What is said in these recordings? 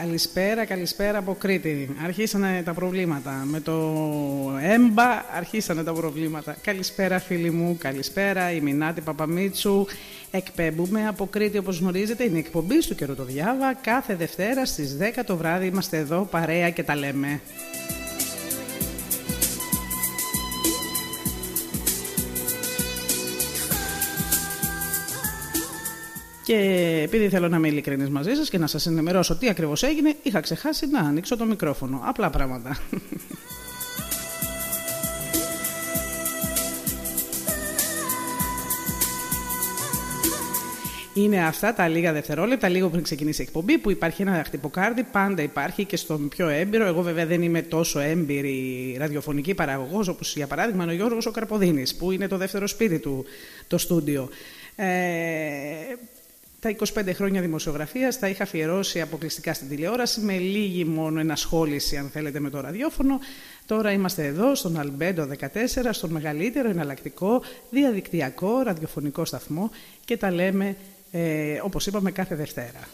Καλησπέρα, καλησπέρα από Κρήτη. Αρχίσανε τα προβλήματα. Με το ΕΜΠΑ αρχίσανε τα προβλήματα. Καλησπέρα φίλοι μου, καλησπέρα η Μινάτη Παπαμίτσου. Εκπέμπουμε από Κρήτη όπως γνωρίζετε, είναι η εκπομπή του Καιροτοδιάβα. Κάθε Δευτέρα στις 10 το βράδυ είμαστε εδώ παρέα και τα λέμε. Και επειδή θέλω να είμαι ειλικρινής μαζί σας και να σας ενημερώσω τι ακριβώς έγινε, είχα ξεχάσει να ανοίξω το μικρόφωνο. Απλά πράγματα. Είναι αυτά τα λίγα δευτερόλεπτα, λίγο πριν ξεκινήσει η εκπομπή, που υπάρχει ένα χτυποκάρδι, πάντα υπάρχει και στον πιο έμπειρο. Εγώ βέβαια δεν είμαι τόσο έμπειρη ραδιοφωνική παραγωγός, όπως για παράδειγμα είναι ο Γιώργος ο Καρποδίνης, που είναι το δεύτερο σπίτι του το στούντιο. Ε, τα 25 χρόνια δημοσιογραφίας τα είχα αφιερώσει αποκλειστικά στην τηλεόραση, με λίγη μόνο ενασχόληση, αν θέλετε, με το ραδιόφωνο. Τώρα είμαστε εδώ, στον Αλμπέντο 14, στον μεγαλύτερο εναλλακτικό διαδικτυακό ραδιοφωνικό σταθμό και τα λέμε, ε, όπως είπαμε, κάθε Δευτέρα.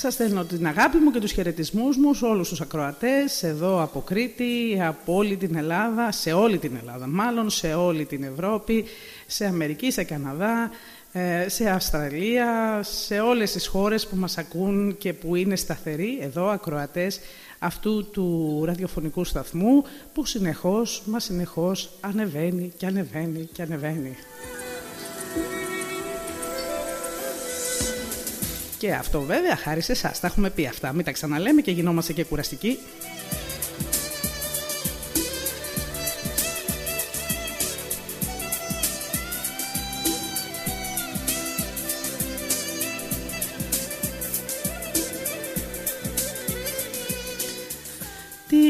Σας στέλνω την αγάπη μου και τους χαιρετισμούς μου σε όλους τους ακροατές, εδώ από Κρήτη, από όλη την Ελλάδα, σε όλη την Ελλάδα μάλλον, σε όλη την Ευρώπη, σε Αμερική, σε Καναδά, ε, σε Αυστραλία, σε όλες τις χώρες που μας ακούν και που είναι σταθεροί, εδώ ακροατές αυτού του ραδιοφωνικού σταθμού που συνεχώς, μα συνεχώς ανεβαίνει και ανεβαίνει και ανεβαίνει. Και αυτό βέβαια χάρη σε εσάς. Τα έχουμε πει αυτά. Μην τα ξαναλέμε και γινόμαστε και κουραστικοί.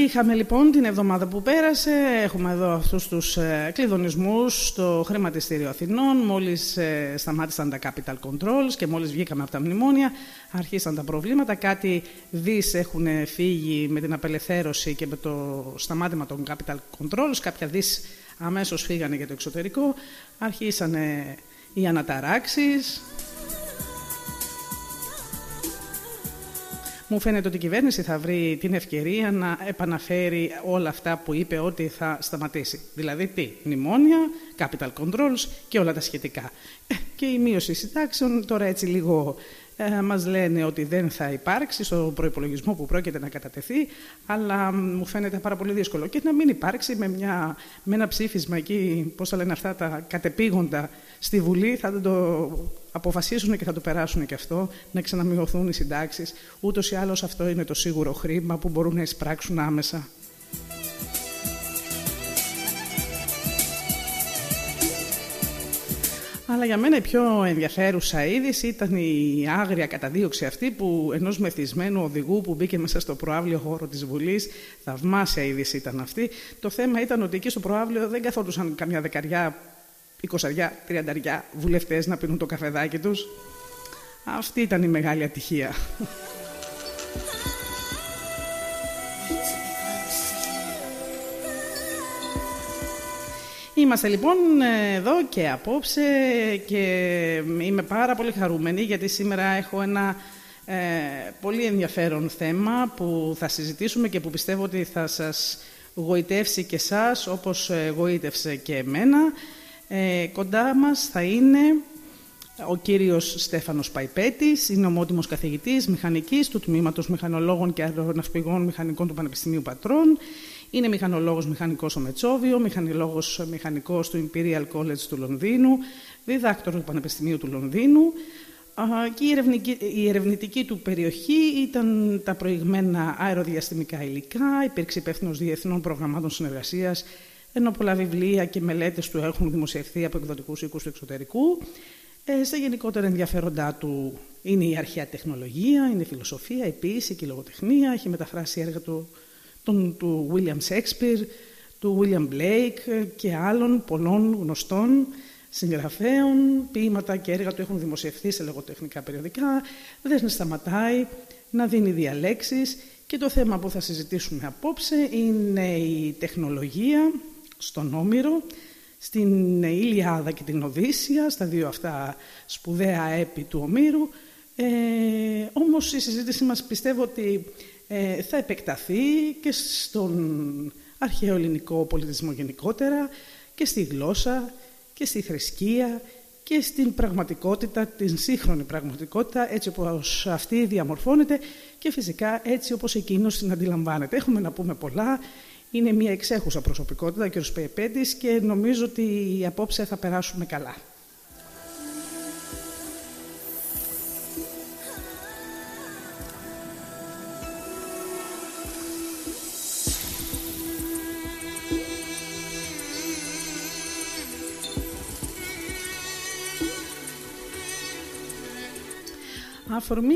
Είχαμε λοιπόν την εβδομάδα που πέρασε. Έχουμε εδώ αυτούς τους ε, κλειδονισμούς στο χρηματιστήριο Αθηνών. Μόλις ε, σταμάτησαν τα capital controls και μόλις βγήκαμε από τα μνημόνια, αρχίσαν τα προβλήματα. Κάτι δις έχουν φύγει με την απελευθέρωση και με το σταμάτημα των capital controls. Κάποια δις αμέσως φύγανε για το εξωτερικό. Αρχίσαν οι αναταράξεις, Μου φαίνεται ότι η κυβέρνηση θα βρει την ευκαιρία να επαναφέρει όλα αυτά που είπε ότι θα σταματήσει. Δηλαδή τι, μνημόνια, capital controls και όλα τα σχετικά. Ε, και η μείωση συντάξεων τώρα έτσι λίγο ε, μας λένε ότι δεν θα υπάρξει στο προϋπολογισμό που πρόκειται να κατατεθεί, αλλά μου φαίνεται πάρα πολύ δύσκολο. Και να μην υπάρξει με, μια, με ένα ψήφισμα εκεί, πώς θα λένε αυτά τα κατεπήγοντα στη Βουλή, θα το αποφασίσουν και θα το περάσουν και αυτό, να ξαναμειωθούν οι συντάξεις. Ούτως ή άλλως αυτό είναι το σίγουρο χρήμα που μπορούν να εισπράξουν άμεσα. Αλλά για μένα η πιο ενδιαφέρουσα είδηση ήταν η άγρια καταδίωξη αυτή που ενός μεθυσμένου οδηγού που μπήκε μέσα στο προάβλιο χώρο της Βουλής. Θαυμάσια είδηση ήταν αυτή. Το θέμα ήταν ότι εκεί στο προάβλιο δεν καθόντουσαν καμιά δεκαριά, εικοσαριά, τριανταριά βουλευτές να πίνουν το καφεδάκι τους. Αυτή ήταν η μεγάλη ατυχία. Είμαστε λοιπόν εδώ και απόψε και είμαι πάρα πολύ χαρούμενη γιατί σήμερα έχω ένα ε, πολύ ενδιαφέρον θέμα που θα συζητήσουμε και που πιστεύω ότι θα σας γοητεύσει και σας όπως ε, γοήτευσε και εμένα. Ε, κοντά μας θα είναι ο κύριος Στέφανος Παϊπέτης, είναι ομότιμος καθηγητής μηχανικής του Τμήματος Μηχανολόγων και Αεροναυπηγών Μηχανικών του Πανεπιστημίου Πατρών. Είναι μηχανολόγος μηχανικός στο Μετσόβιο, μηχανολόγος μηχανικός του Imperial College του Λονδίνου, διδάκτορ του Πανεπιστημίου του Λονδίνου και η ερευνητική του περιοχή ήταν τα προηγμένα αεροδιαστημικά υλικά, υπήρξε υπεύθυνος διεθνών προγραμμάτων συνεργασίας, ενώ πολλά βιβλία και μελέτες του έχουν δημοσιευθεί από εκδοτικούς οίκους του εξωτερικού. Ε, στα γενικότερα ενδιαφέροντά του είναι η αρχαία τεχνολογία, είναι η φιλοσοφία, η ποίηση και η λογοτεχνία. Έχει μεταφράσει έργα του τον, του William Shakespeare, του William Blake και άλλων πολλών γνωστών συγγραφέων. Ποίηματα και έργα του έχουν δημοσιευθεί σε λογοτεχνικά περιοδικά. Δεν σταματάει να δίνει διαλέξεις και το θέμα που θα συζητήσουμε απόψε είναι η τεχνολογία, στον Όμηρο, στην Ιλιάδα και την Οδύσσια, στα δύο αυτά σπουδαία έπι του Ομήρου. Ε, όμως η συζήτηση μας πιστεύω ότι ε, θα επεκταθεί και στον αρχαίο ελληνικό πολιτισμό γενικότερα και στη γλώσσα και στη θρησκεία και στην πραγματικότητα, την σύγχρονη πραγματικότητα, έτσι όπως αυτή διαμορφώνεται και φυσικά έτσι όπως εκείνος την αντιλαμβάνεται. Έχουμε να πούμε πολλά, είναι μια εξέχουσα προσωπικότητα, ο κ. Πεπέτης, και νομίζω ότι απόψε θα περάσουμε καλά. Αφορμή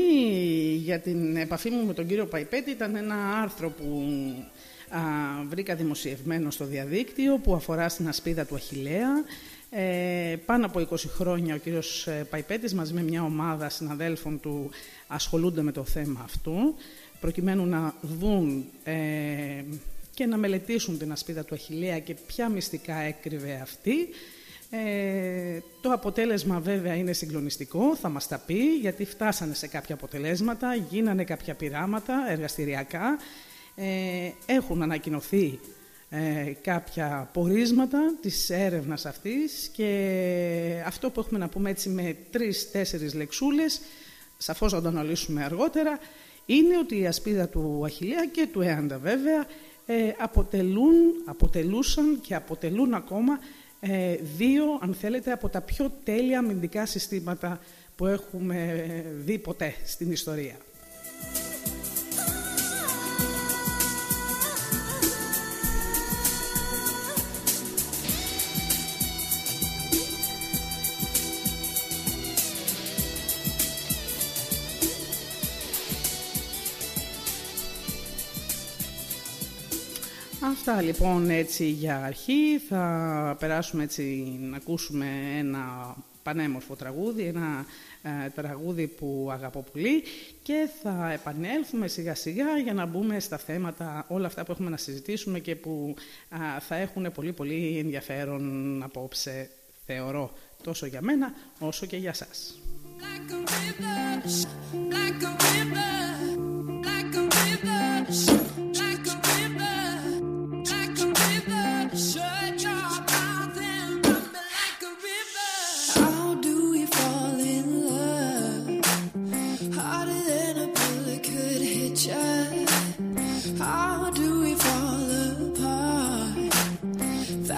για την επαφή μου με τον κύριο Παϊπέτη ήταν ένα άρθρο που α, βρήκα δημοσιευμένο στο διαδίκτυο που αφορά στην ασπίδα του Αχιλέα. Ε, πάνω από 20 χρόνια ο κύριος ε, Παϊπέτης μαζί με μια ομάδα συναδέλφων του ασχολούνται με το θέμα αυτό προκειμένου να δουν ε, και να μελετήσουν την ασπίδα του Αχιλέα και ποια μυστικά έκρυβε αυτή ε, το αποτέλεσμα βέβαια είναι συγκλονιστικό, θα μας τα πει, γιατί φτάσανε σε κάποια αποτελέσματα, γίνανε κάποια πειράματα εργαστηριακά, ε, έχουν ανακοινωθεί ε, κάποια πορίσματα της έρευνας αυτής και αυτό που έχουμε να πούμε έτσι με τρεις-τέσσερις λεξούλες, σαφώς θα το αναλύσουμε αργότερα, είναι ότι η ασπίδα του Αχιλέα και του Έαντα βέβαια ε, αποτελούν, αποτελούσαν και αποτελούν ακόμα ε, δύο, αν θέλετε, από τα πιο τέλεια αμυντικά συστήματα που έχουμε δει ποτέ στην ιστορία. Αυτά λοιπόν έτσι για αρχή. Θα περάσουμε έτσι να ακούσουμε ένα πανέμορφο τραγούδι, ένα ε, τραγούδι που αγαπώ πολύ και θα επανέλθουμε σιγά σιγά για να μπούμε στα θέματα όλα αυτά που έχουμε να συζητήσουμε και που θα έχουν πολύ πολύ ενδιαφέρον απόψε θεωρώ τόσο για μένα όσο και για σας.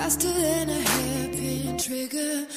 Faster than a hairpin trigger.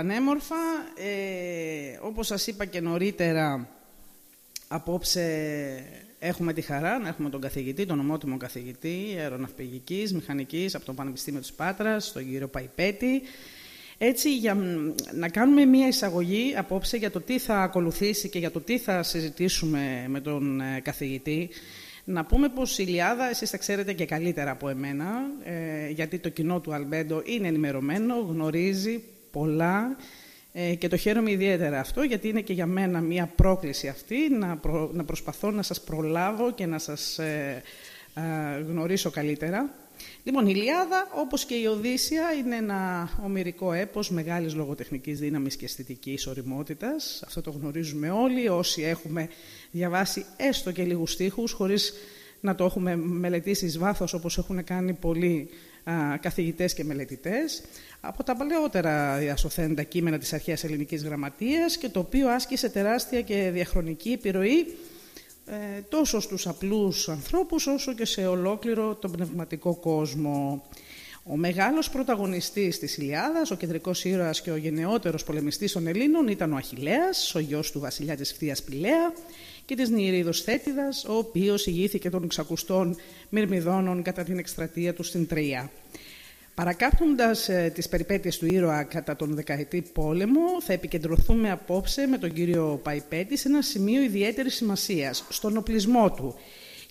Πανέμορφα, ε, όπως σας είπα και νωρίτερα, απόψε έχουμε τη χαρά να έχουμε τον καθηγητή, τον ομότιμο καθηγητή αεροναυπηγικής, μηχανικής από το Πανεπιστήμιο της Πάτρας, τον κύριο Παϊπέτη. Έτσι, για να κάνουμε μία εισαγωγή απόψε για το τι θα ακολουθήσει και για το τι θα συζητήσουμε με τον ε, καθηγητή, να πούμε πως η Ιλιάδα, εσείς τα ξέρετε και καλύτερα από εμένα, ε, γιατί το κοινό του Αλμπέντο είναι ενημερωμένο, γνωρίζει πολλά ε, και το χαίρομαι ιδιαίτερα αυτό, γιατί είναι και για μένα μια πρόκληση αυτή, να, να προσπαθώ να σας προλάβω και να σας ε, γνωρίσω καλύτερα. Λοιπόν, η Ιλιάδα, όπως και η Οδύσσια, είναι ένα ομυρικό έπος μεγάλης λογοτεχνικής δύναμης και αισθητικής οριμότητας. Αυτό το γνωρίζουμε όλοι, όσοι έχουμε διαβάσει έστω και λίγους στίχους, χωρίς να το έχουμε μελετήσει εις βάθος, όπως έχουν κάνει πολλοί α, καθηγητές και μελετητές, από τα παλαιότερα διασωθέντα κείμενα της αρχαίας ελληνικής γραμματείας και το οποίο άσκησε τεράστια και διαχρονική επιρροή ε, τόσο στους απλούς ανθρώπους όσο και σε ολόκληρο τον πνευματικό κόσμο. Ο μεγάλος πρωταγωνιστής της Ιλιάδας, ο κεντρικός ήρωας και ο γενναιότερος πολεμιστής των Ελλήνων ήταν ο Αχιλέας, ο γιος του βασιλιά της Φθίας Πηλαία και της Νηρίδος Θέτιδας, ο οποίος ηγήθηκε των εξακουστών Μυρμιδόνων κατά την εκστρατεία του στην Τρία. Παρακάπτοντας ε, τις περιπέτειες του ήρωα κατά τον δεκαετή πόλεμο, θα επικεντρωθούμε απόψε με τον κύριο Παϊπέτη σε ένα σημείο ιδιαίτερης σημασίας, στον οπλισμό του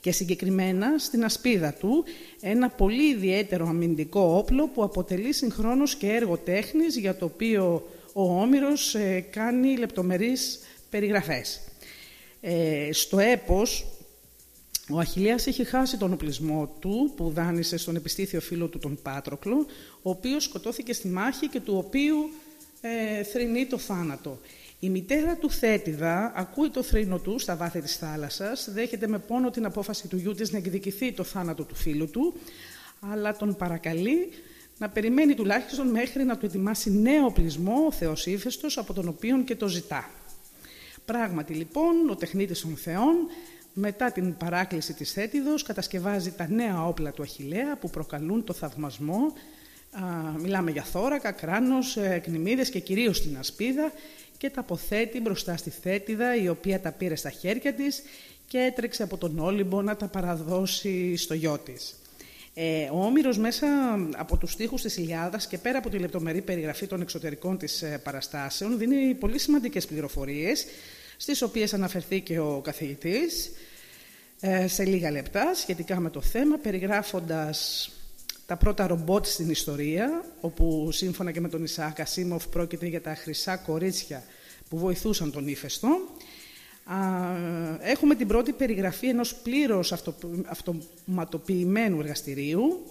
και συγκεκριμένα στην ασπίδα του, ένα πολύ ιδιαίτερο αμυντικό όπλο που αποτελεί συγχρόνως και έργο τέχνης για το οποίο ο Όμηρος ε, κάνει λεπτομερείς περιγραφές. Ε, στο έπος ο Αχιλέας είχε χάσει τον οπλισμό του που δάνεισε στον επιστήθιο φίλο του τον Πάτροκλο, ο οποίος σκοτώθηκε στη μάχη και του οποίου ε, θρηνεί το θάνατο. Η μητέρα του Θέτιδα ακούει το θρήνο του στα βάθη της θάλασσας, δέχεται με πόνο την απόφαση του γιού της να εκδικηθεί το θάνατο του φίλου του, αλλά τον παρακαλεί να περιμένει τουλάχιστον μέχρι να του ετοιμάσει νέο οπλισμό ο Θεός Ήφαιστος, από τον οποίο και το ζητά. Πράγματι λοιπόν, ο τεχνίτης των θεών μετά την παράκληση της Θέτιδος κατασκευάζει τα νέα όπλα του Αχιλέα που προκαλούν το θαυμασμό. Α, μιλάμε για θώρακα, κράνος, εκνημίδες και κυρίως την ασπίδα και τα αποθέτει μπροστά στη Θέτιδα η οποία τα πήρε στα χέρια της και έτρεξε από τον Όλυμπο να τα παραδώσει στο γιο της. Ε, ο Όμηρος μέσα από τους στίχους της Ιλιάδας και πέρα από τη λεπτομερή περιγραφή των εξωτερικών της ε, παραστάσεων δίνει πολύ σημαντικές πληροφορίες στις οποίες αναφερθεί και ο καθηγητής ε, σε λίγα λεπτά σχετικά με το θέμα, περιγράφοντας τα πρώτα ρομπότ στην ιστορία, όπου σύμφωνα και με τον Ισαάκα Σίμοφ πρόκειται για τα χρυσά κορίτσια που βοηθούσαν τον ύφεστο. Έχουμε την πρώτη περιγραφή ενός πλήρως αυτοματοποιημένου εργαστηρίου.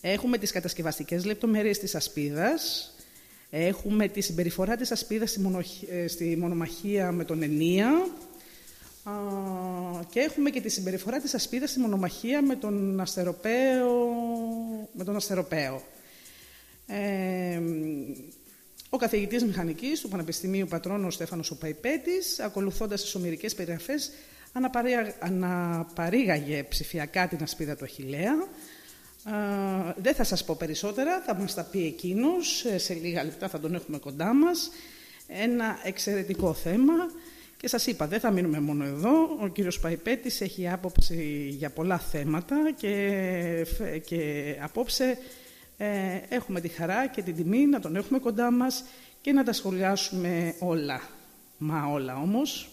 Έχουμε τις κατασκευαστικές λεπτομέρειες της ασπίδας, Έχουμε τη συμπεριφορά της ασπίδας στη, ε, μονομαχία με τον Ενία και έχουμε και τη συμπεριφορά της ασπίδας στη μονομαχία με τον Αστεροπαίο. Με τον Αστεροπαίο. Ε, ο καθηγητής μηχανικής του Πανεπιστημίου Πατρόνου Στέφανος Οπαϊπέτης, ακολουθώντας τις ομυρικές περιγραφές, αναπαρήγαγε ψηφιακά την ασπίδα του Αχιλέα, δεν θα σας πω περισσότερα, θα μας τα πει εκείνος, ε, σε λίγα λεπτά θα τον έχουμε κοντά μας. Ένα εξαιρετικό θέμα και σας είπα, δεν θα μείνουμε μόνο εδώ. Ο κύριος Παϊπέτης έχει άποψη για πολλά θέματα και, και απόψε ε, έχουμε τη χαρά και την τιμή να τον έχουμε κοντά μας και να τα σχολιάσουμε όλα. Μα όλα όμως,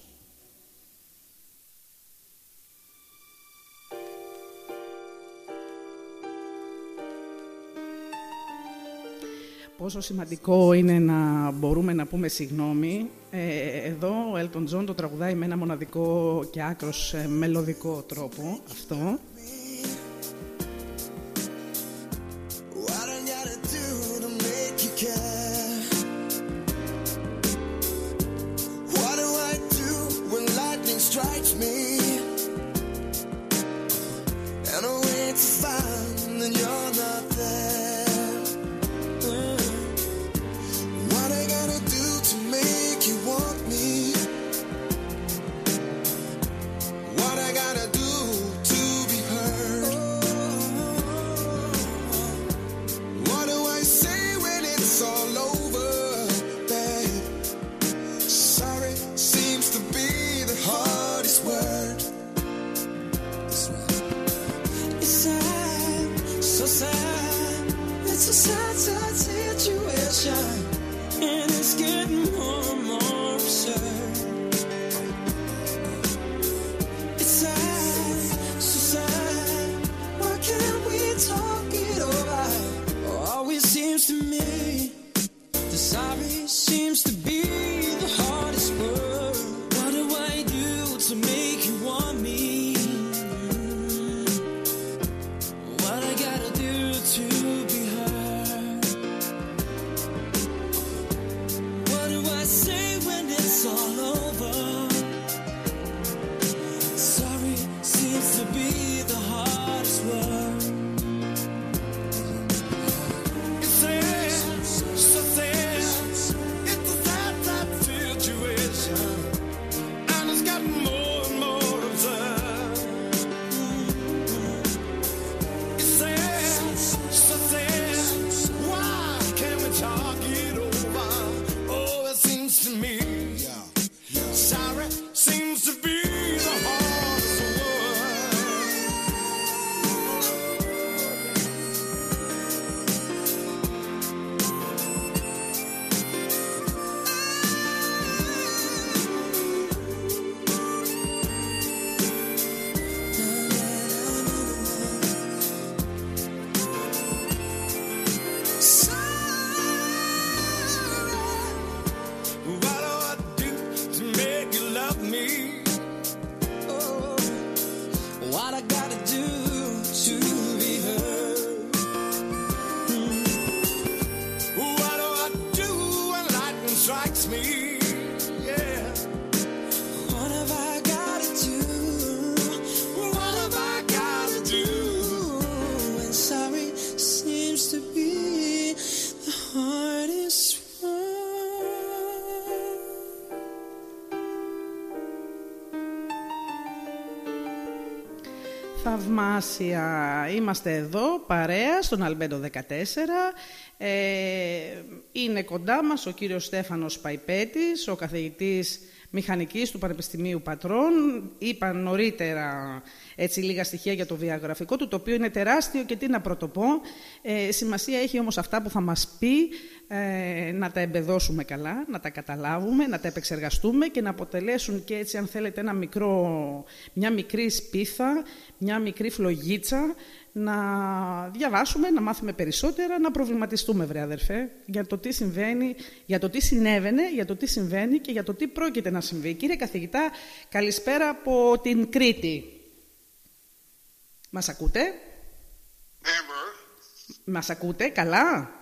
πόσο σημαντικό είναι να μπορούμε να πούμε συγγνώμη. Ε, εδώ ο Έλτον Τζον το τραγουδάει με ένα μοναδικό και άκρως ε, μελωδικό τρόπο αυτό. getting Θαυμάσια. Είμαστε εδώ, παρέα, στον Αλμπέντο 14. Ε, είναι κοντά μας ο κύριος Στέφανος Παϊπέτης, ο καθηγητής μηχανικής του Πανεπιστημίου Πατρών. Είπα νωρίτερα έτσι λίγα στοιχεία για το βιογραφικό του, το οποίο είναι τεράστιο και τι να πρωτοπώ. Ε, σημασία έχει όμως αυτά που θα μας πει ε, να τα εμπεδώσουμε καλά, να τα καταλάβουμε, να τα επεξεργαστούμε και να αποτελέσουν και έτσι αν θέλετε ένα μικρό, μια μικρή σπίθα, μια μικρή φλογίτσα να διαβάσουμε, να μάθουμε περισσότερα, να προβληματιστούμε, βρε αδερφέ, για το τι συμβαίνει, για το τι συνέβαινε, για το τι συμβαίνει και για το τι πρόκειται να συμβεί. Κύριε καθηγητά, καλησπέρα από την Κρήτη. Μας ακούτε; Ναι, Μας ακούτε, καλά;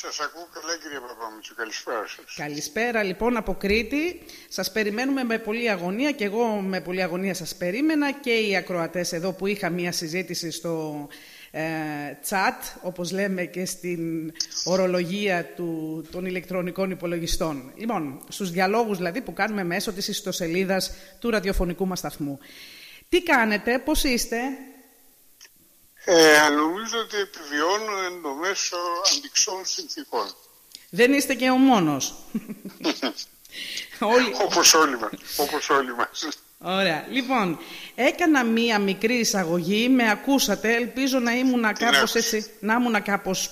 Σας ακούω καλά κύριε Παπαμίτσου, καλησπέρα σας. Καλησπέρα λοιπόν από Κρήτη. Σας περιμένουμε με πολλή αγωνία και εγώ με πολλή αγωνία σας περίμενα και οι ακροατές εδώ που είχα μία συζήτηση στο ε, chat, όπως λέμε και στην ορολογία του, των ηλεκτρονικών υπολογιστών. Λοιπόν, στους διαλόγους δηλαδή που κάνουμε μέσω της ιστοσελίδας του ραδιοφωνικού μας σταθμού. Τι κάνετε, πώς είστε, ε, νομίζω ότι επιβιώνω εν το μέσο αντιξών συνθήκων. Δεν είστε και ο μόνος. όλοι... Όπως όλοι μας. Όπως όλοι μας. Ωραία. Λοιπόν, έκανα μία μικρή εισαγωγή, με ακούσατε, ελπίζω να ήμουν κάπως έτσι, να ήμουν κάπως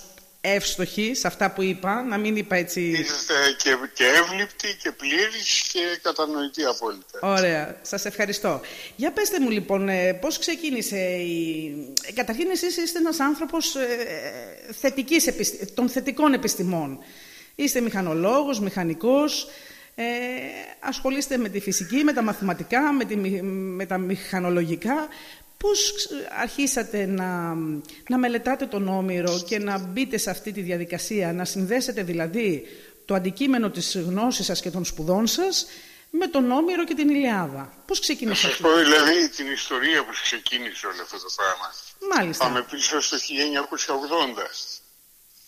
εύστοχη σε αυτά που είπα, να μην είπα έτσι... Είστε και, και εύληπτη και πλήρης και κατανοητή απόλυτα. Ωραία, σας ευχαριστώ. Για πέστε μου λοιπόν, ε, πώς ξεκίνησε η... Ε, καταρχήν εσείς είστε ένας άνθρωπος ε, θετικής, των θετικών επιστημών. Είστε μηχανολόγος, μηχανικός, ε, ασχολείστε με τη φυσική, με τα μαθηματικά, με, τη, με τα μηχανολογικά. Πώς αρχίσατε να, να μελετάτε τον Όμηρο και να μπείτε σε αυτή τη διαδικασία, να συνδέσετε δηλαδή το αντικείμενο της γνώσης σας και των σπουδών σας με τον Όμηρο και την Ηλιάδα. Πώς ξεκίνησε αυτό. Να σας πω δηλαδή την ιστορία που ξεκίνησε όλο αυτό το πράγμα. Μάλιστα. Πάμε πίσω στο 1980.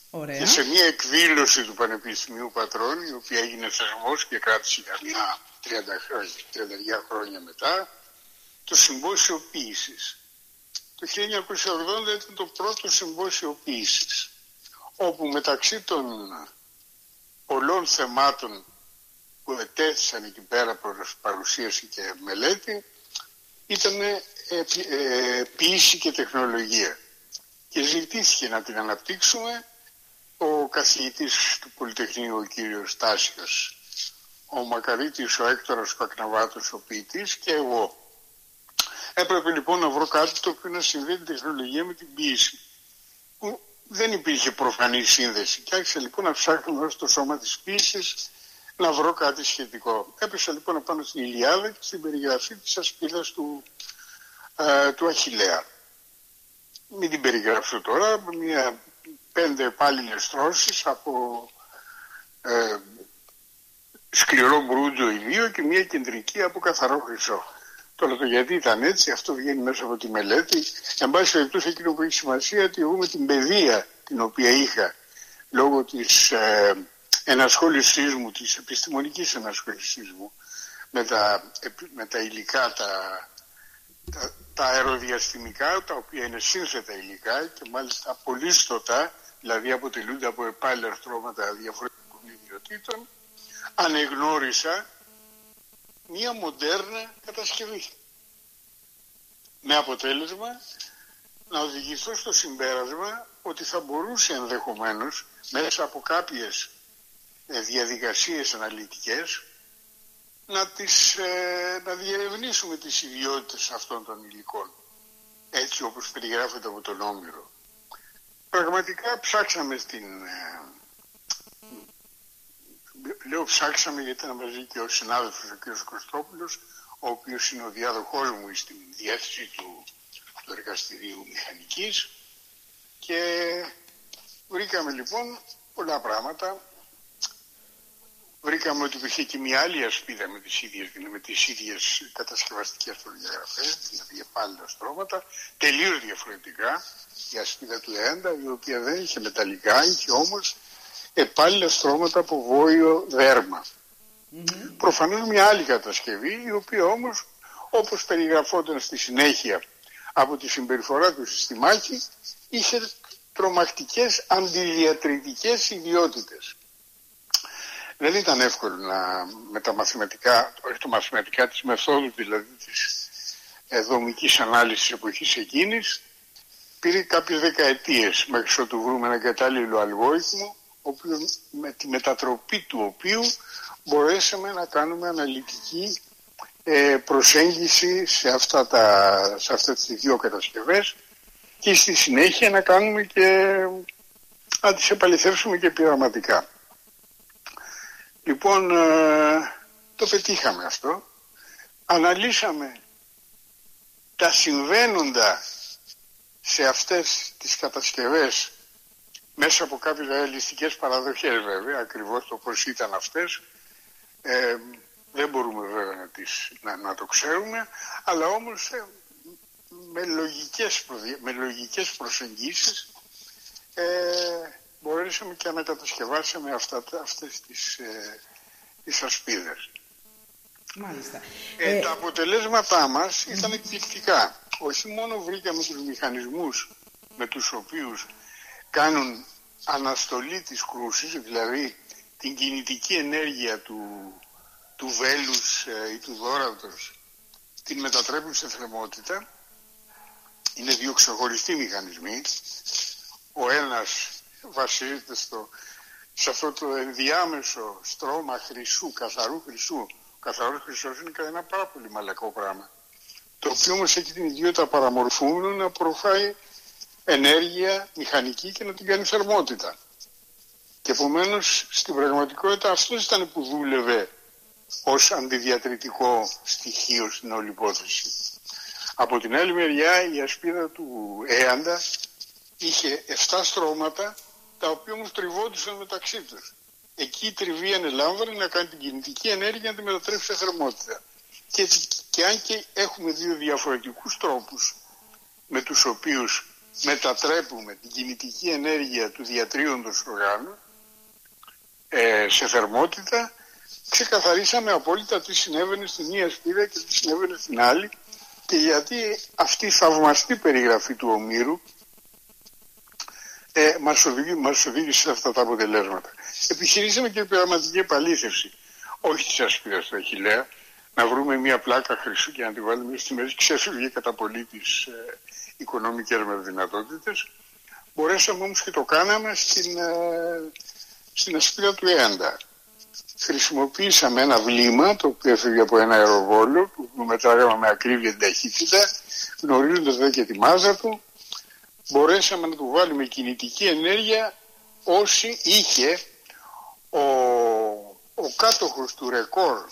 Ωραία. Και σε μια εκδήλωση του Πανεπιστημίου Πατρών, η οποία έγινε θεσμός και κράτησε για μια 30 χρόνια, 30 χρόνια μετά, το συμπόσιο ποίησης. Το 1980 ήταν το πρώτο συμπόσιο ποίησης, όπου μεταξύ των πολλών θεμάτων που ετέθησαν εκεί πέρα προς παρουσίαση και μελέτη, ήταν ε, ε, ποίηση και τεχνολογία. Και ζητήθηκε να την αναπτύξουμε ο καθηγητής του Πολυτεχνείου, ο κύριος Τάσιος, ο Μακαρίτης, ο Έκτορας Πακναβάτος, ο ποιητής και εγώ. Έπρεπε λοιπόν να βρω κάτι το οποίο να συνδέει την τεχνολογία με την ποιήση. Που δεν υπήρχε προφανή σύνδεση. Και άρχισα λοιπόν να ψάχνω μέσα στο σώμα της ποιήσης να βρω κάτι σχετικό. Έπεσα λοιπόν πάνω στην Ηλιάδα και στην περιγραφή της ασπίδας του, ε, του Αχιλέα. Μην την περιγράψω τώρα, μια πέντε επάλληλες τρώσεις από ε, σκληρό μπρούτζο ηλίο και μια κεντρική από καθαρό χρυσό. Τώρα το γιατί ήταν έτσι, αυτό βγαίνει μέσα από τη μελέτη. Εν πάση περιπτώσει εκείνο που έχει σημασία ότι εγώ με την παιδεία την οποία είχα λόγω της ε, ενασχόλησής μου, της επιστημονικής ενασχόλησής μου με τα, με τα υλικά, τα, τα, τα αεροδιαστημικά, τα οποία είναι σύνθετα υλικά και μάλιστα πολύστοτα, δηλαδή αποτελούνται από επάλληλα στρώματα διαφορετικών ιδιωτήτων, ανεγνώρισα μία μοντέρνα κατασκευή. Με αποτέλεσμα να οδηγηθώ στο συμπέρασμα ότι θα μπορούσε ενδεχομένως μέσα από κάποιες ε, διαδικασίες αναλυτικές να, τις, ε, να διερευνήσουμε τις ιδιότητες αυτών των υλικών έτσι όπως περιγράφεται από τον Όμηρο. Πραγματικά ψάξαμε στην... Ε, λέω ψάξαμε γιατί ήταν μαζί και ο συνάδελφος ο κ. Κωστόπουλος ο οποίος είναι ο διάδοχός μου στην διεύθυνση του, του εργαστηρίου μηχανικής και βρήκαμε λοιπόν πολλά πράγματα βρήκαμε ότι υπήρχε και μια άλλη ασπίδα με τις ίδιες, με τις ίδιες κατασκευαστικές προδιαγραφές, δηλαδή επάλληλα στρώματα, τελείως διαφορετικά. Η ασπίδα του ΕΕΝΤΑ, η οποία δεν είχε μεταλλικά, είχε όμως επάλληλα στρώματα από βόηο δέρμα. Mm-hmm. Προφανώς μια άλλη κατασκευή, η οποία όμως, όπως περιγραφόταν στη συνέχεια από τη συμπεριφορά του συστημάκι, είχε τρομακτικές αντιδιατρητικές ιδιότητες. Δεν ήταν εύκολο να, με τα μαθηματικά, όχι τα μαθηματικά της μεθόδου δηλαδή της ε, δομικής ανάλυσης εποχής εκείνης, πήρε κάποιες δεκαετίες μέχρι ότου βρούμε ένα κατάλληλο αλγόριθμο με τη μετατροπή του οποίου μπορέσαμε να κάνουμε αναλυτική ε, προσέγγιση σε, αυτά τα, σε αυτές τις δύο κατασκευές και στη συνέχεια να κάνουμε και να τις επαληθεύσουμε και πειραματικά. Λοιπόν, ε, το πετύχαμε αυτό. Αναλύσαμε τα συμβαίνοντα σε αυτές τις κατασκευές μέσα από κάποιες ρεαλιστικές παραδοχές βέβαια, ακριβώς το πώς ήταν αυτές. Ε, δεν μπορούμε βέβαια να, τις, να, το ξέρουμε, αλλά όμως ε, με, λογικές, με λογικές προσεγγίσεις ε, μπορέσαμε και να μετατασκευάσουμε αυτά, αυτές τις, ε, τις ασπίδες. Μάλιστα. Ε, ε, τα αποτελέσματά μας ήταν εκπληκτικά. Όχι μόνο βρήκαμε τους μηχανισμούς με τους οποίους κάνουν αναστολή της κρούσης, δηλαδή την κινητική ενέργεια του, του βέλους ε, ή του δόρατος, την μετατρέπουν σε θερμότητα. Είναι δύο ξεχωριστοί μηχανισμοί. Ο ένας βασίζεται στο, σε αυτό το ενδιάμεσο στρώμα χρυσού, καθαρού χρυσού. Ο καθαρός χρυσός είναι ένα πάρα πολύ μαλακό πράγμα. Το οποίο όμως έχει την ιδιότητα παραμορφούμενο να προφάει ενέργεια μηχανική και να την κάνει θερμότητα. Και επομένως στην πραγματικότητα αυτός ήταν που δούλευε ως αντιδιατρητικό στοιχείο στην όλη υπόθεση. Από την άλλη μεριά η ασπίδα του Έαντα είχε 7 στρώματα τα οποία όμως τριβόντουσαν μεταξύ τους. Εκεί η τριβή ανελάμβανε να κάνει την κινητική ενέργεια να τη μετατρέψει σε θερμότητα. Και, και αν και έχουμε δύο διαφορετικούς τρόπους με τους οποίους μετατρέπουμε την κινητική ενέργεια του διατρίοντος οργάνου ε, σε θερμότητα, ξεκαθαρίσαμε απόλυτα τι συνέβαινε στην μία σπίδα και τι συνέβαινε στην άλλη και γιατί αυτή η θαυμαστή περιγραφή του Ομήρου ε, μας, οδηγεί, μας οδήγησε σε αυτά τα αποτελέσματα. Επιχειρήσαμε και πειραματική επαλήθευση, όχι της ασπίδας του Αχιλέα, να βρούμε μια πλάκα χρυσού και να τη βάλουμε στη μέση. Ξέφυγε κατά πολύ τις ε, οικονομικές μας δυνατότητες. Μπορέσαμε όμως και το κάναμε στην, ε, στην ασπίδα του Έντα. Χρησιμοποίησαμε ένα βλήμα το οποίο έφυγε από ένα αεροβόλο που μετράγαμε με ακρίβεια την ταχύτητα γνωρίζοντας δε και τη μάζα του μπορέσαμε να του βάλουμε κινητική ενέργεια όσοι είχε ο, ο κάτοχος του ρεκόρ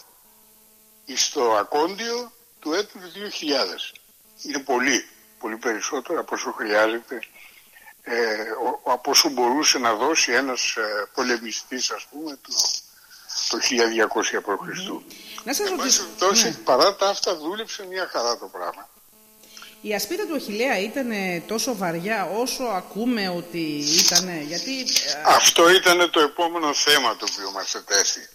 στο ακόντιο του έτους 2000. Είναι πολύ, πολύ περισσότερο από όσο χρειάζεται, ε, από όσο μπορούσε να δώσει ένας ε, πολεμιστής ας πούμε το, το 1200 π.Χ. Mm-hmm. Να σας ρωτήσω. Ναι. παρά τα αυτά δούλεψε μια χαρά το πράγμα. Η ασπίδα του Αχιλέα ήταν τόσο βαριά όσο ακούμε ότι ήταν, γιατί... Ε, Αυτό ήταν το επόμενο θέμα το οποίο μας ετέθη.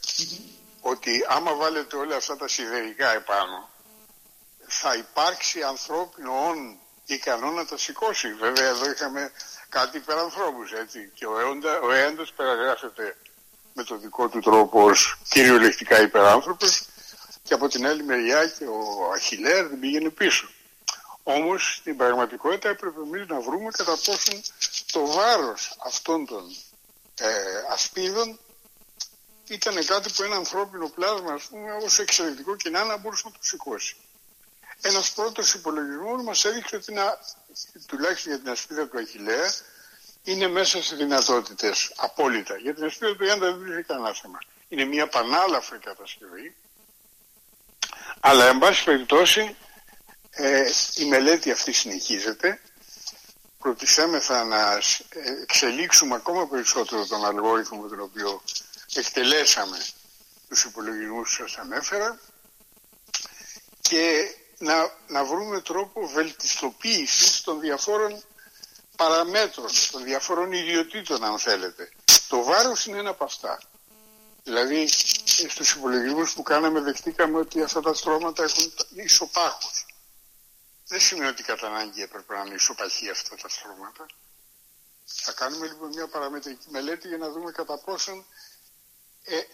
Ότι άμα βάλετε όλα αυτά τα σιδερικά επάνω, θα υπάρξει ανθρώπινο όν ικανό να τα σηκώσει. Βέβαια εδώ είχαμε κάτι υπερανθρώπους, έτσι. Και ο, έοντα, ο έαντας περιγράφεται με το δικό του τρόπο ως κυριολεκτικά υπεράνθρωπος και από την άλλη μεριά και ο Αχιλέρ δεν πήγαινε πίσω. Όμως στην πραγματικότητα έπρεπε εμείς να βρούμε κατά πόσον το βάρος αυτών των ε, ασπίδων ήταν κάτι που ένα ανθρώπινο πλάσμα ας πούμε ως εξαιρετικό και να μπορούσε να το σηκώσει. Ένας πρώτος υπολογισμός μας έδειξε ότι να, τουλάχιστον για την ασπίδα του Αχιλέα είναι μέσα σε δυνατότητες απόλυτα. Για την ασπίδα του Ιάντα δεν βρίσκει κανένα θέμα. Είναι μια πανάλαφρη κατασκευή αλλά εν πάση περιπτώσει ε, η μελέτη αυτή συνεχίζεται. Προτιθέμεθα να εξελίξουμε ακόμα περισσότερο τον αλγόριθμο με τον οποίο εκτελέσαμε τους υπολογισμούς που σας ανέφερα και να, να βρούμε τρόπο βελτιστοποίησης των διαφόρων παραμέτρων, των διαφόρων ιδιωτήτων αν θέλετε. Το βάρος είναι ένα από αυτά. Δηλαδή στους υπολογισμούς που κάναμε δεχτήκαμε ότι αυτά τα στρώματα έχουν ισοπάχους. Δεν σημαίνει ότι κατά ανάγκη έπρεπε να είναι ισοπαχή αυτά τα στρώματα. Θα κάνουμε λοιπόν μια παραμετρική μελέτη για να δούμε κατά πόσον ε, ε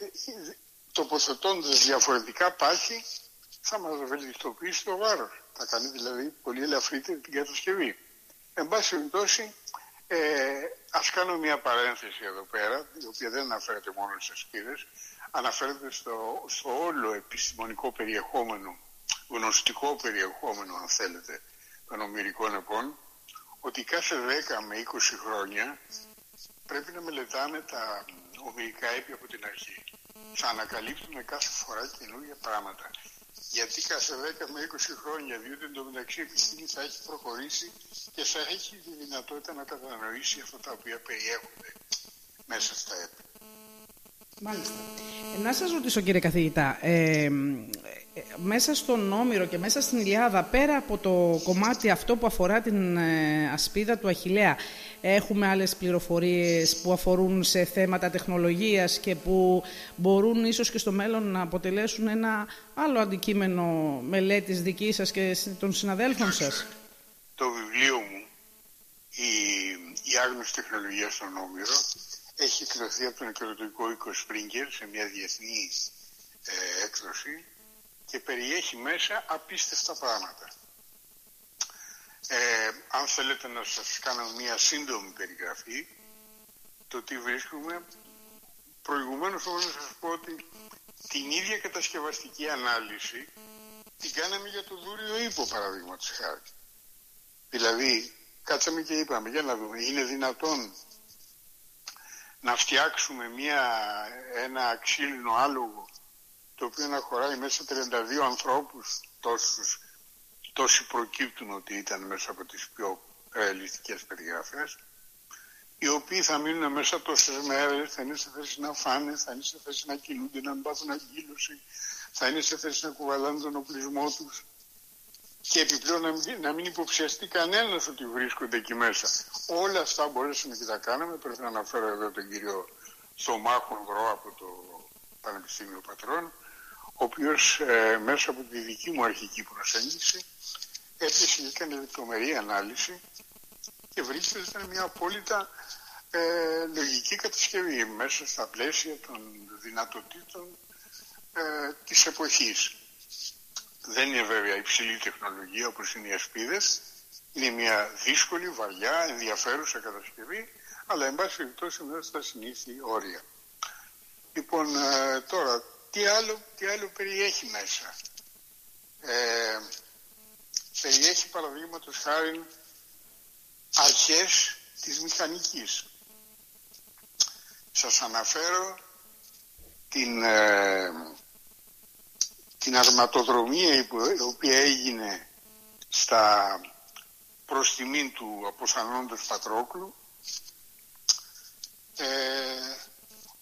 τοποθετώντας διαφορετικά πάχη θα μας βελτιστοποιήσει το βάρος. Θα κάνει δηλαδή πολύ ελαφρύτερη την κατασκευή. Εν πάση περιπτώσει, ε, ας κάνω μια παρένθεση εδώ πέρα, η οποία δεν αναφέρεται μόνο στις ασπίδες, αναφέρεται στο, στο όλο επιστημονικό περιεχόμενο, γνωστικό περιεχόμενο αν θέλετε, των ομυρικών επών, ότι κάθε 10 με 20 χρόνια πρέπει να μελετάμε τα ομυρικά έπια από την αρχή. Θα ανακαλύπτουμε κάθε φορά καινούργια πράγματα. Γιατί κάθε 10 με 20 χρόνια, διότι εντωμεταξύ η επιστήμη θα έχει προχωρήσει και θα έχει τη δυνατότητα να κατανοήσει αυτά τα οποία περιέχονται μέσα στα έπια. Μάλιστα. Ε, να σας ρωτήσω κύριε καθηγητά, ε, ε, μέσα στον Όμηρο και μέσα στην Ιλιάδα, πέρα από το κομμάτι αυτό που αφορά την ε, ασπίδα του Αχιλέα, έχουμε άλλες πληροφορίες που αφορούν σε θέματα τεχνολογίας και που μπορούν ίσως και στο μέλλον να αποτελέσουν ένα άλλο αντικείμενο μελέτης δικής σας και των συναδέλφων σας. Το βιβλίο μου, η, η άγνωση τεχνολογίας στον Όμηρο, έχει εκδοθεί από τον εκδοτικό οίκο Springer σε μια διεθνής ε, έκδοση και περιέχει μέσα απίστευτα πράγματα. Ε, αν θέλετε να σας κάνω μια σύντομη περιγραφή, το τι βρίσκουμε, προηγουμένως όμως να σας πω ότι την ίδια κατασκευαστική ανάλυση την κάναμε για το δούριο ύπο παραδείγματος χάρη. Δηλαδή, κάτσαμε και είπαμε, για να δούμε, είναι δυνατόν να φτιάξουμε μια, ένα ξύλινο άλογο το οποίο να χωράει μέσα 32 ανθρώπους τόσους, τόσοι προκύπτουν ότι ήταν μέσα από τις πιο ρεαλιστικές περιγραφές οι οποίοι θα μείνουν μέσα τόσες μέρες, θα είναι σε θέση να φάνε, θα είναι σε θέση να κινούνται, να μην πάθουν αγκύλωση, θα είναι σε θέση να κουβαλάνε τον οπλισμό τους και επιπλέον να μην, να μην υποψιαστεί κανένας ότι βρίσκονται εκεί μέσα. Όλα αυτά μπορέσαμε και τα κάναμε. Πρέπει να αναφέρω εδώ τον κύριο Θωμά Βρώ από το Πανεπιστήμιο Πατρών, ο οποίος ε, μέσα από τη δική μου αρχική προσέγγιση έπιασε και έκανε λεπτομερή ανάλυση και βρήκε ότι ήταν μια απόλυτα ε, λογική κατασκευή μέσα στα πλαίσια των δυνατοτήτων ε, της εποχής. Δεν είναι βέβαια υψηλή τεχνολογία όπως είναι οι ασπίδες. Είναι μια δύσκολη, βαριά, ενδιαφέρουσα κατασκευή, αλλά εν πάση περιπτώσει μέσα στα συνήθη όρια. Λοιπόν, ε, τώρα, τι άλλο, τι άλλο περιέχει μέσα. Ε, περιέχει παραδείγματος χάρη αρχές της μηχανικής. Σας αναφέρω την, ε, την αρματοδρομία η οποία έγινε στα προς τιμήν του αποσανόντος Πατρόκλου ε,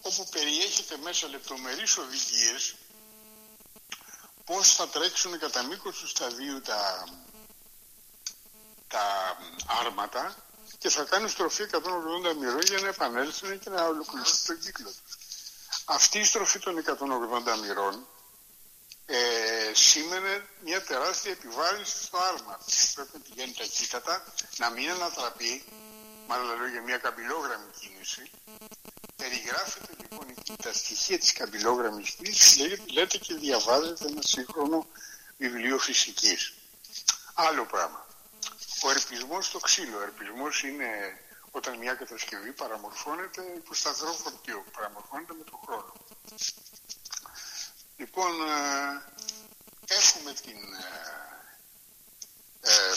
όπου περιέχεται μέσα λεπτομερείς οδηγίες πώς θα τρέξουν κατά μήκος τους σταδίου τα, τα άρματα και θα κάνουν στροφή 180 μοιρών για να επανέλθουν και να ολοκληρώσουν τον κύκλο τους. Αυτή η στροφή των 180 μοιρών ε, σήμαινε μια τεράστια επιβάρυνση στο άρμα. Πρέπει να πηγαίνει ταχύτατα, να μην ανατραπεί, μάλλον λέω για μια καμπυλόγραμμη κίνηση. Περιγράφεται λοιπόν η τα στοιχεία της καμπυλόγραμμης κρίσης λέτε και διαβάζετε ένα σύγχρονο βιβλίο φυσικής. Άλλο πράγμα. Ο ερπισμός στο ξύλο. Ο ερπισμός είναι όταν μια κατασκευή παραμορφώνεται υπό σταθερό φορτίο. Παραμορφώνεται με τον χρόνο. Λοιπόν, ε, έχουμε την, ε, ε,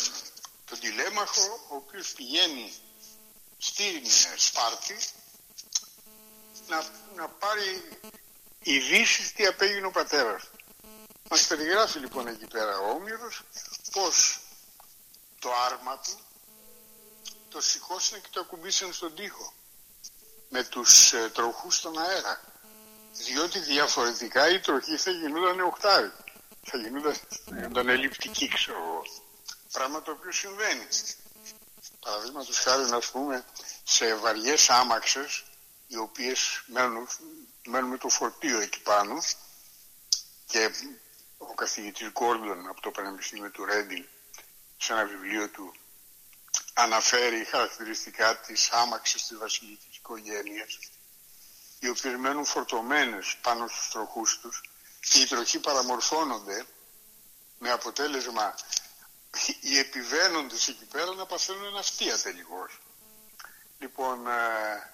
τον τηλέμαχο ο οποίος πηγαίνει στην Σπάρτη να, να πάρει ειδήσεις τι απέγινε ο πατέρας. Μας περιγράφει λοιπόν εκεί πέρα ο Όμηρος πως το άρμα του το σηκώσανε και το ακουμπήσανε στον τοίχο με τους ε, τροχούς στον αέρα. Διότι διαφορετικά η τροχή θα γινόταν οχτάρι θα γινόταν, θα ελλειπτική ξέρω εγώ. Πράγμα το οποίο συμβαίνει. Παραδείγματος χάρη να πούμε σε βαριές άμαξες οι οποίες μένουν, μένουν με το φορτίο εκεί πάνω και ο καθηγητής Γκόρντον από το Πανεπιστήμιο του Ρέντινγκ σε ένα βιβλίο του αναφέρει χαρακτηριστικά της άμαξης της βασιλικής οικογένειας οι οποίες μένουν φορτωμένες πάνω στους τροχούς τους και οι τροχοί παραμορφώνονται με αποτέλεσμα οι επιβαίνοντες εκεί πέρα να παθαίνουν ένα αστεία τελικώς. Λοιπόν, ε,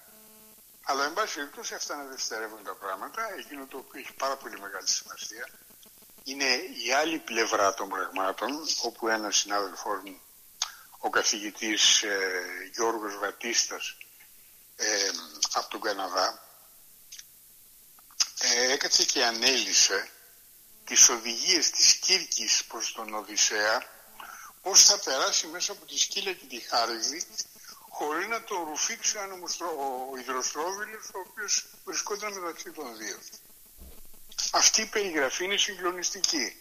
αλλά εν πάση περιπτώσει αυτά είναι δευτερεύοντα πράγματα. Εκείνο το οποίο έχει πάρα πολύ μεγάλη σημασία είναι η άλλη πλευρά των πραγμάτων, όπου ένας συνάδελφός μου, ο καθηγητής ε, Γιώργος Βατίστας ε, από τον Καναδά, ε, έκατσε και ανέλησε τις οδηγίες της Κύρκης προς τον Οδυσσέα πώς θα περάσει μέσα από τη σκύλα και τη χάριδη χωρίς να τον ρουφήξει ο υδροστρόβιλος ο οποίος βρισκόταν μεταξύ των δύο. Αυτή η περιγραφή είναι συγκλονιστική.